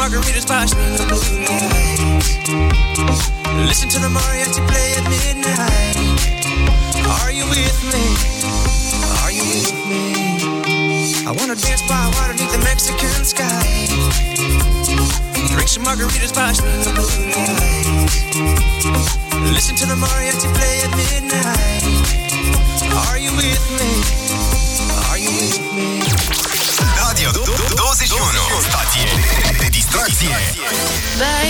Margaritas by lights. Listen to the mariachi play at midnight. Are you with me? Are you with me? I wanna dance by water beneath the Mexican sky. Drink some margaritas by lights. Listen to the mariachi play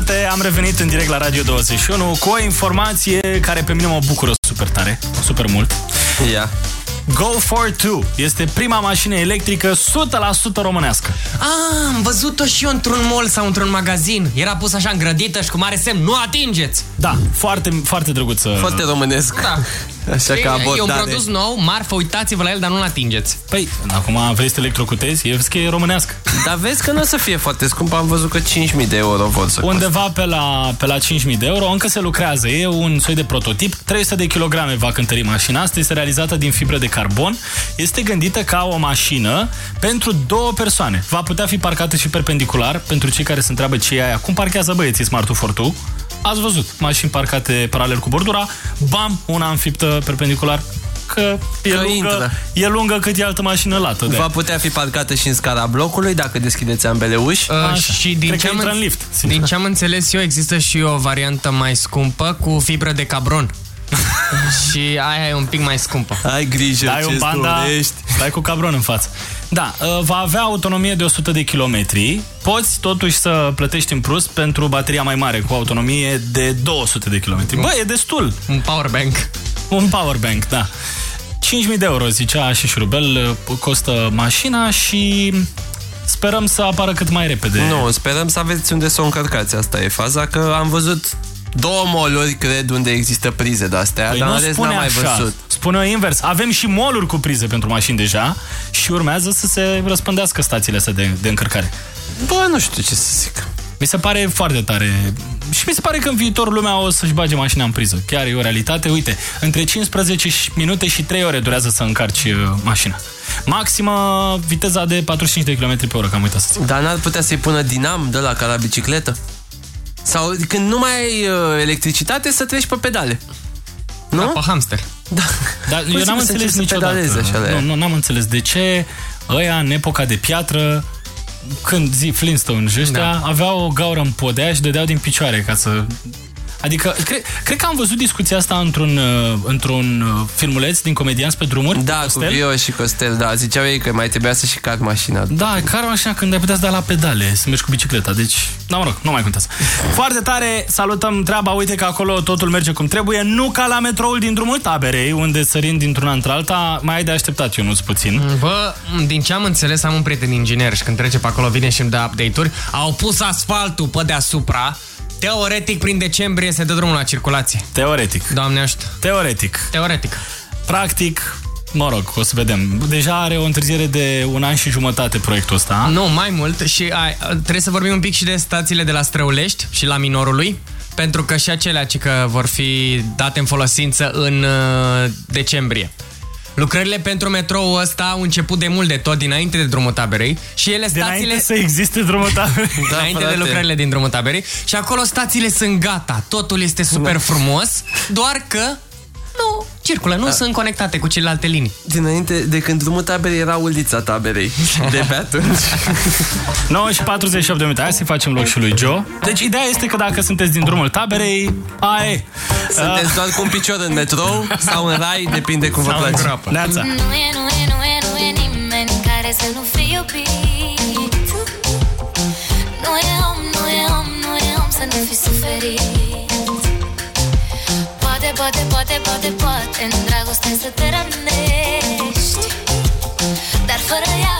minute am revenit în direct la Radio 21 cu o informație care pe mine mă bucură super tare, super mult. Ia. Go for 2 este prima mașină electrică 100% românească. Ah, am văzut-o și eu într-un mall sau într-un magazin. Era pus așa îngrădită și cu mare semn, nu atingeți! Da, foarte, foarte drăguț. Foarte românesc. Da. Așa ca E un abordare. produs nou, marfă, uitați-vă la el, dar nu-l atingeți. Păi, acum vrei să te electrocutezi? E, că e românească. Dar vezi că nu o să fie foarte scump, am văzut că 5.000 de euro vor să Undeva pe la, pe la 5.000 de euro, încă se lucrează. E un soi de prototip. 300 de kilograme va cântări mașina asta. Este realizată din fibră de carbon. Este gândită ca o mașină pentru două persoane. Va putea fi parcată și perpendicular. Pentru cei care se întreabă ce e aia, cum parchează băieții Smart Fortu. Ați văzut, mașini parcate paralel cu bordura, bam, una înfiptă perpendicular, că e, Că lungă, intră. e lungă cât e altă mașină lată. De Va putea fi parcată și în scara blocului dacă deschideți ambele uși. Uh, și din ce, am, în- din ce am înțeles eu, există și o variantă mai scumpă cu fibră de cabron. și aia e un pic mai scumpă. Ai grijă Dai un panda, stai cu cabron în față. Da, uh, va avea autonomie de 100 de kilometri. Poți totuși să plătești în plus pentru bateria mai mare cu autonomie de 200 de kilometri. Bă, e destul. Un powerbank. Un powerbank, da. 5.000 de euro, zicea și șurubel, uh, costă mașina și sperăm să apară cât mai repede. Nu, sperăm să aveți unde să o încărcați, asta e faza, că am văzut două moluri, cred, unde există prize de-astea, Păi dar în nu rest spune n-am mai așa, văzut. spune invers. Avem și moluri cu prize pentru mașini deja și urmează să se răspândească stațiile astea de, de încărcare. Bă, nu știu ce să zic. Mi se pare foarte tare. Și mi se pare că în viitor lumea o să-și bage mașina în priză. Chiar e o realitate. Uite, între 15 și- minute și 3 ore durează să încarci uh, mașina. Maximă viteza de 45 de km pe oră, cam uitat să zic. Dar n-ar putea să-i pună dinam de la ca la bicicletă? Sau când nu mai ai uh, electricitate, să treci pe pedale. Nu? Pe hamster. Da. Dar Cum eu să n-am se înțeles încerce să niciodată. pedaleze așa la ea? nu, nu, n-am înțeles de ce ăia în epoca de piatră când zi Flintstone și ăștia da. aveau o gaură în podea și dădeau din picioare ca să... Adică, cred, cred că am văzut discuția asta într-un, uh, într-un uh, filmuleț din Comedianți pe drumuri. Da, Costel. cu Vio și Costel, da. Ziceau ei că mai trebuia să și car mașina. Da, care mașina când ai putea să dai la pedale, să mergi cu bicicleta. Deci, da, mă rog, nu mai contează. Foarte tare, salutăm treaba. Uite că acolo totul merge cum trebuie. Nu ca la metroul din drumul taberei, unde sărind dintr-una într-alta, mai ai de așteptat, eu nu-ți puțin. Bă, din ce am înțeles, am un prieten inginer și când trece pe acolo vine și îmi dă update-uri. Au pus asfaltul pe deasupra. Teoretic, prin decembrie se dă drumul la circulație. Teoretic. Doamne ajută. Teoretic. Teoretic. Practic, mă rog, o să vedem. Deja are o întârziere de un an și jumătate proiectul ăsta. Nu, mai mult și ai, trebuie să vorbim un pic și de stațiile de la Străulești și la Minorului, pentru că și acelea ci că vor fi date în folosință în uh, decembrie. Lucrările pentru metrou ăsta au început de mult de tot, dinainte de drumul taberei și ele stațiile... Dinainte să existe drumul taberei. Da, Înainte de lucrările din drumul taberei. Și acolo stațiile sunt gata, totul este super frumos, doar că nu circulă, nu Da. sunt conectate cu celelalte linii. Dinainte de când drumul taberei era ulița taberei. De pe atunci. 9 și 48 de minute. Hai să facem loc și lui Joe. Deci ideea este că dacă sunteți din drumul taberei, aia e. Sunteți doar cu un picior în metrou sau în rai, depinde cum vă Sau în place. groapă. Neața. Nu e, nu e, nu e, nu e nimeni care să nu fie iubit Nu e om, nu e om, nu e om să nu fi suferit Poate, poate, poate, poate, poate în dragoste să te rănești Dar fără ea,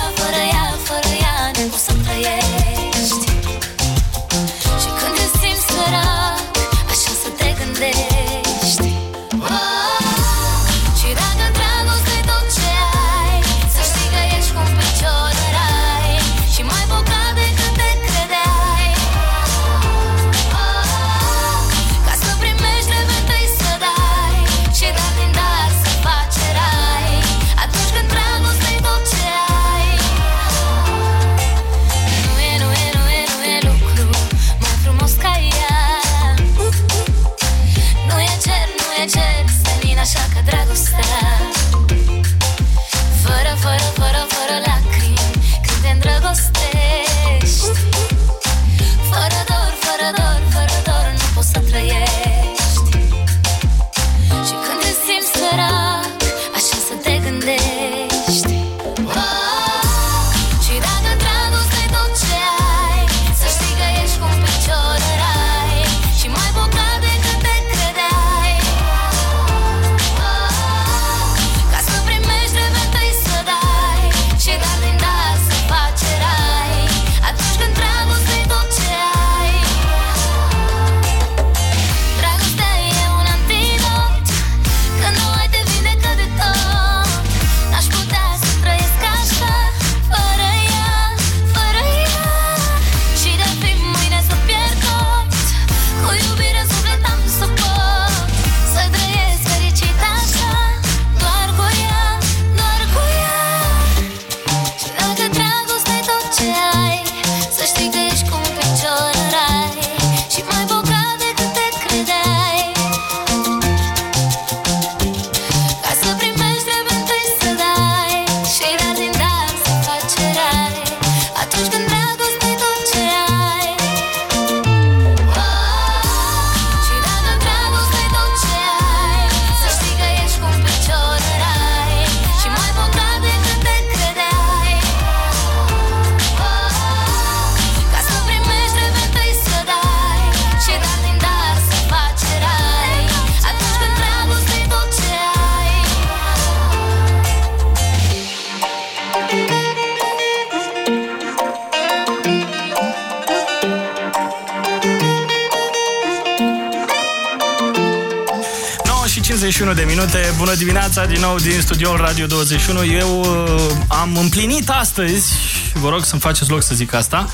21 de minute. Bună dimineața din nou din studioul Radio 21. Eu uh, am împlinit astăzi, și vă rog să-mi faceți loc să zic asta,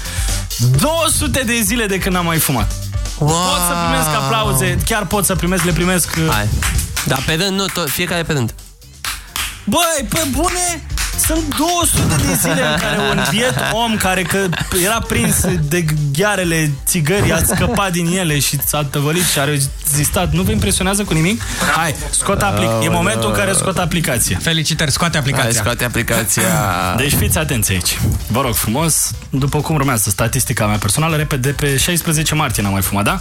200 de zile de când n-am mai fumat. Wow. Pot să primesc aplauze, chiar pot să primesc, le primesc. uh, Hai. Dar pe rând, nu, tot, fiecare pe rând. Băi, pe bune, sunt 200 de zile în care un biet om care că era prins de ghearele țigării a scăpat din ele și s-a tăvălit și a rezistat. Nu vă impresionează cu nimic? Hai, scot aplic. E momentul în care scot aplicație. Felicitări, scoate aplicația. Hai, scoate aplicația. Deci fiți atenți aici. Vă rog frumos, după cum urmează statistica mea personală, repede, de pe 16 martie n-am mai fumat, da?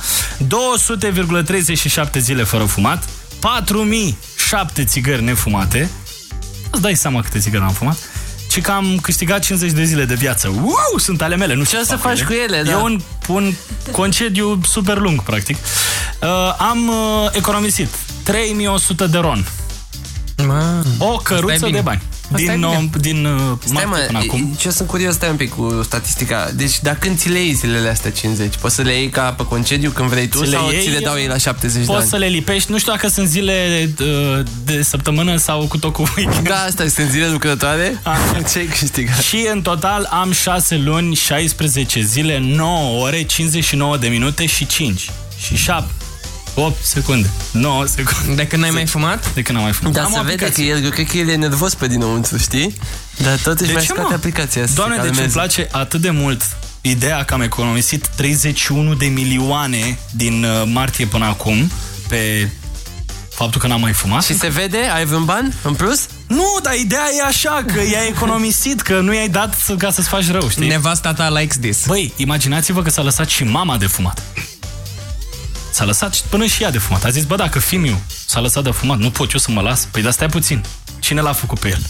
200,37 zile fără fumat, 4007 țigări nefumate, îți dai seama câte țigări am fumat, și că am câștigat 50 de zile de viață. Wow, sunt ale mele, nu știu Ce să faci cu ele, da. E un, un concediu super lung, practic. Uh, am uh, economisit 3100 de ron. Man, O căruță de bani. Din, bine. uh, din uh, Stai martie până mă, acum. ce sunt curios, stai un pic cu statistica. Deci dacă ți le iei zilele astea 50, poți să le iei ca pe concediu când vrei tu Ți le sau iei, ți le dau ei la 70 de Poți ani? să le lipești, nu știu dacă sunt zile uh, de săptămână sau cu tot cu weekend. Da, asta sunt zile lucrătoare? Ce ai câștigat? Și în total am 6 luni, 16 zile, 9 ore, 59 de minute și 5. Și 7. 8 secunde. 9 secunde. De când n-ai mai fumat? De când n-am mai fumat. Dar Am se o vede că aplicație. el, eu cred că el e nervos pe dinăuntru, știi? Dar totuși De mai ce, scoate mă? aplicația să Doamne, se deci îmi calmeze. place atât de mult ideea că am economisit 31 de milioane din uh, martie până acum pe faptul că n-am mai fumat. Și se vede? Ai vreun ban în plus? Nu, dar ideea e așa, că i-ai economisit, că nu i-ai dat să- ca să-ți faci rău, știi? Nevasta ta likes this. Băi, imaginați-vă că s-a lăsat și mama de fumat. S-a lăsat și- până și ea de fumat. A zis, bă, dacă fiul s-a lăsat de fumat, nu pot eu să mă las. Păi, dar stai puțin. Cine l-a făcut pe el?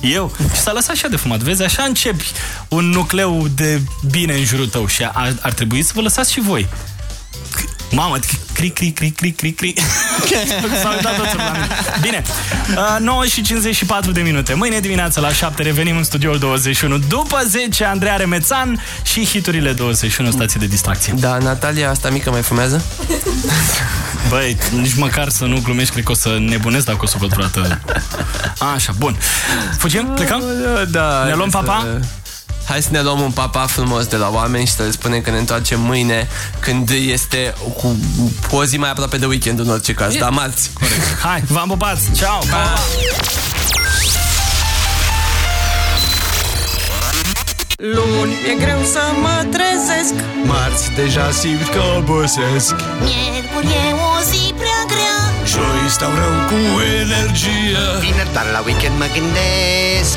eu. Și s-a lăsat și ea de fumat. Vezi, așa începi un nucleu de bine în jurul tău și ar, ar trebui să vă lăsați și voi. Mamă, cri, cri, cri, cri, cri, cri. S-au uitat toți la mine. Bine, uh, 9 și 54 de minute. Mâine dimineață la 7 revenim în studioul 21. După 10, Andreea Remețan și hiturile 21, stații de distracție. Da, Natalia asta mică mai fumează? Băi, nici măcar să nu glumești, cred că o să nebunesc dacă o să văd vreodată. Așa, bun. Fugim? Plecăm? Da. Ne luăm hai papa? Să... Hai să ne luăm un papa frumos de la oameni și să le spunem că ne întoarcem mâine când este cu o zi mai aproape de weekend în orice caz, dar marți. Corect. Hai, v-am pupat! Ceau! Pa! pa. Luni e greu să mă trezesc Marți deja simt că obosesc Miercuri e o zi prea grea Joi stau rău cu energie Vineri doar la weekend mă gândesc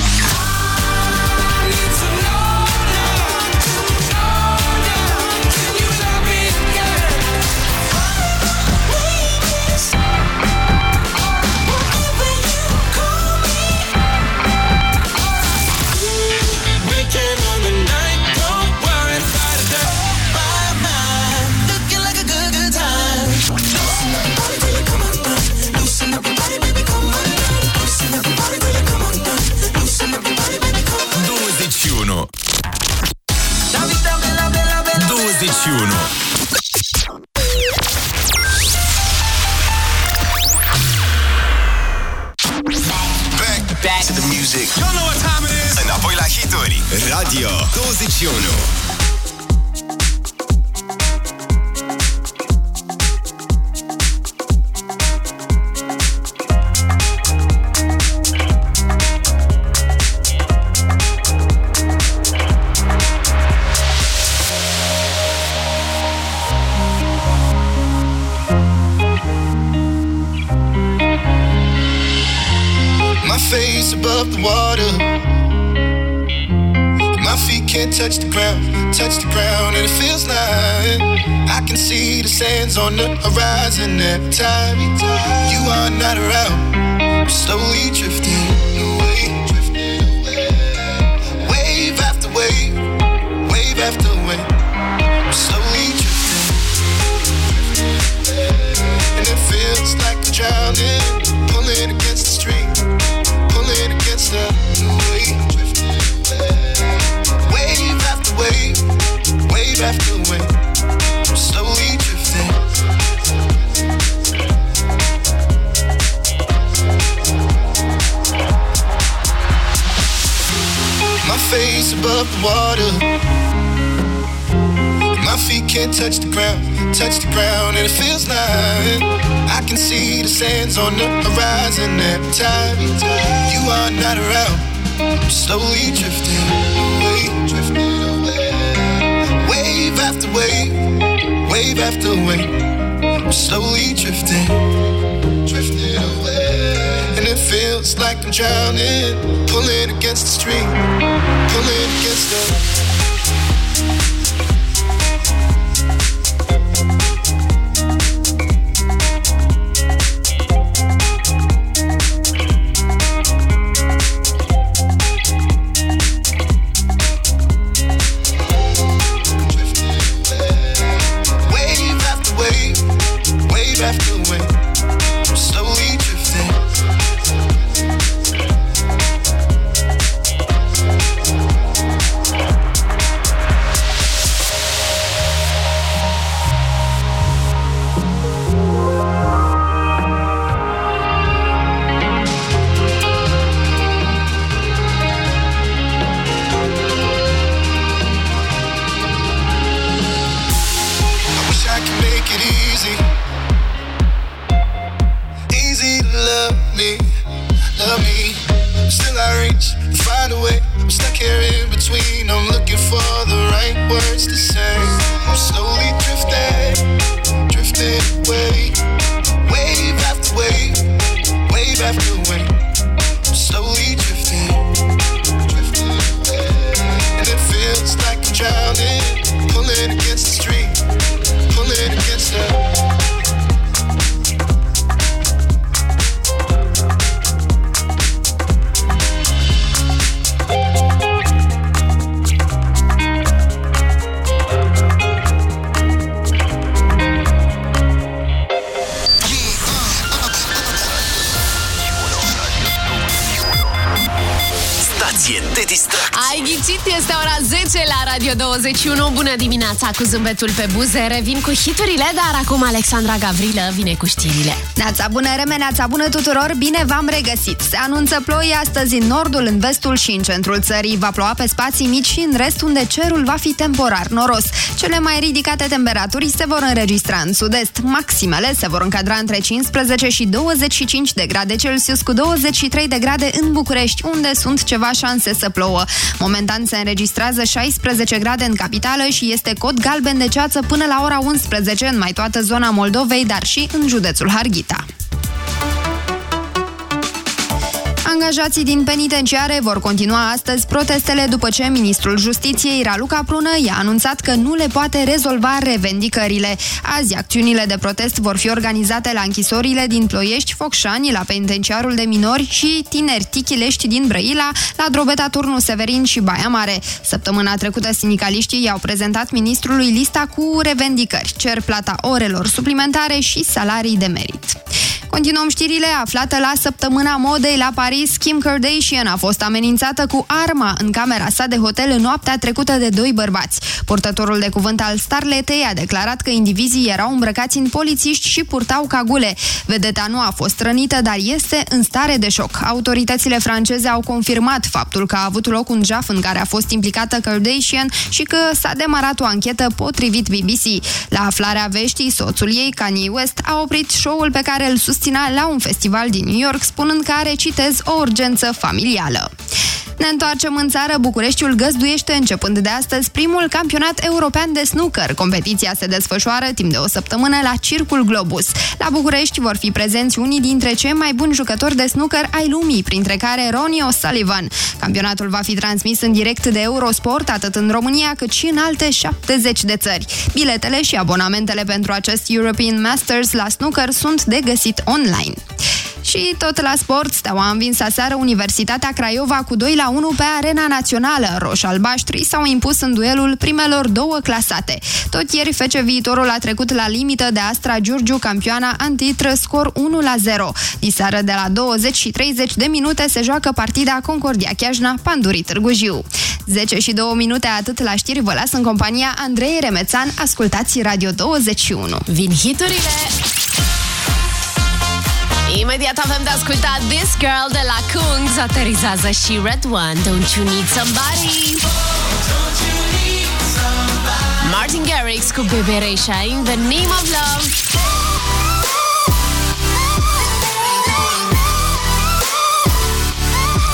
Radio 21 My face above the water. Can't touch the ground, touch the ground, and it feels like I can see the sands on the horizon every time you are not around. I'm slowly drifting away. Wave after wave, wave after wave. I'm slowly drifting, and it feels like I'm drowning, pulling against the stream pulling against the wave. Wave wave after wave. I'm slowly drifting. My face above the water. My feet can't touch the ground, touch the ground, and it feels like I can see the sands on the horizon every time you are not around. I'm slowly drifting wave after wave. I'm slowly drifting, drifting away. And it feels like I'm drowning, pulling against the stream, pulling against the. 21. Bună dimineața cu zâmbetul pe buze. Revin cu hiturile, dar acum Alexandra Gavrilă vine cu știrile. Neața bună, reme, neața bună tuturor, bine v-am regăsit. Se anunță ploi astăzi în nordul, în vestul și în centrul țării. Va ploua pe spații mici și în rest unde cerul va fi temporar noros. Cele mai ridicate temperaturi se vor înregistra în sud-est. Maximele se vor încadra între 15 și 25 de grade Celsius cu 23 de grade în București, unde sunt ceva șanse să plouă. Momentan se înregistrează 16 grade în capitală și este cod galben de ceață până la ora 11 în mai toată zona Moldovei, dar și în județul Harghita. Angajații din penitenciare vor continua astăzi protestele după ce ministrul justiției Raluca Prună i-a anunțat că nu le poate rezolva revendicările. Azi, acțiunile de protest vor fi organizate la închisorile din Ploiești, Focșani, la penitenciarul de minori și tineri Tichilești din Brăila, la Drobeta Turnu Severin și Baia Mare. Săptămâna trecută, sindicaliștii i-au prezentat ministrului lista cu revendicări, cer plata orelor suplimentare și salarii de merit. Continuăm știrile aflată la săptămâna modei la Paris. Kim Kardashian a fost amenințată cu arma în camera sa de hotel în noaptea trecută de doi bărbați. Purtătorul de cuvânt al starletei a declarat că indivizii erau îmbrăcați în polițiști și purtau cagule. Vedeta nu a fost rănită, dar este în stare de șoc. Autoritățile franceze au confirmat faptul că a avut loc un jaf în care a fost implicată Kardashian și că s-a demarat o anchetă potrivit BBC. La aflarea veștii, soțul ei, Kanye West, a oprit show-ul pe care îl susținea la un festival din New York, spunând că are, citez, o urgență familială. Ne întoarcem în țară. Bucureștiul găzduiește începând de astăzi primul campionat european de snooker. Competiția se desfășoară timp de o săptămână la Circul Globus. La București vor fi prezenți unii dintre cei mai buni jucători de snooker ai lumii, printre care Ronnie O'Sullivan. Campionatul va fi transmis în direct de Eurosport, atât în România cât și în alte 70 de țări. Biletele și abonamentele pentru acest European Masters la snooker sunt de găsit online. Și tot la sport, Steaua a învins aseară Universitatea Craiova cu 2 la 1 pe arena națională. Roș-albaștri s-au impus în duelul primelor două clasate. Tot ieri Fece Viitorul a trecut la limită de Astra Giurgiu, campioana antitră, scor 1 la 0. Diseară de la 20 și 30 de minute se joacă partida Concordia Chiajna, Pandurii Târgu Jiu. 10 și 2 minute atât la știri, vă las în compania Andrei Remețan, ascultați Radio 21. Vin hiturile! Imediat avem de ascultat This Girl de la Kungs Aterizează și Red One. Don't You Need Somebody? Martin Garrix cu Baby Ray Shine The Name of Love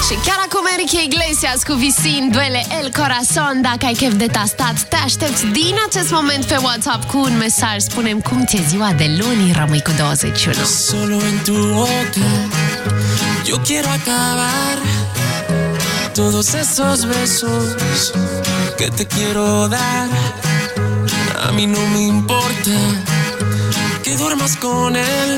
Și chiar acum Enrique Iglesias cu Visin, Duele El Corazon. Dacă ai chef de tastat, te aștept din acest moment pe WhatsApp cu un mesaj. Spunem cum ți-e ziua de luni, rămâi cu 21 Solo en tu boca yo quiero acabar todos esos besos que te quiero dar. A mí no me importa que duermas con él,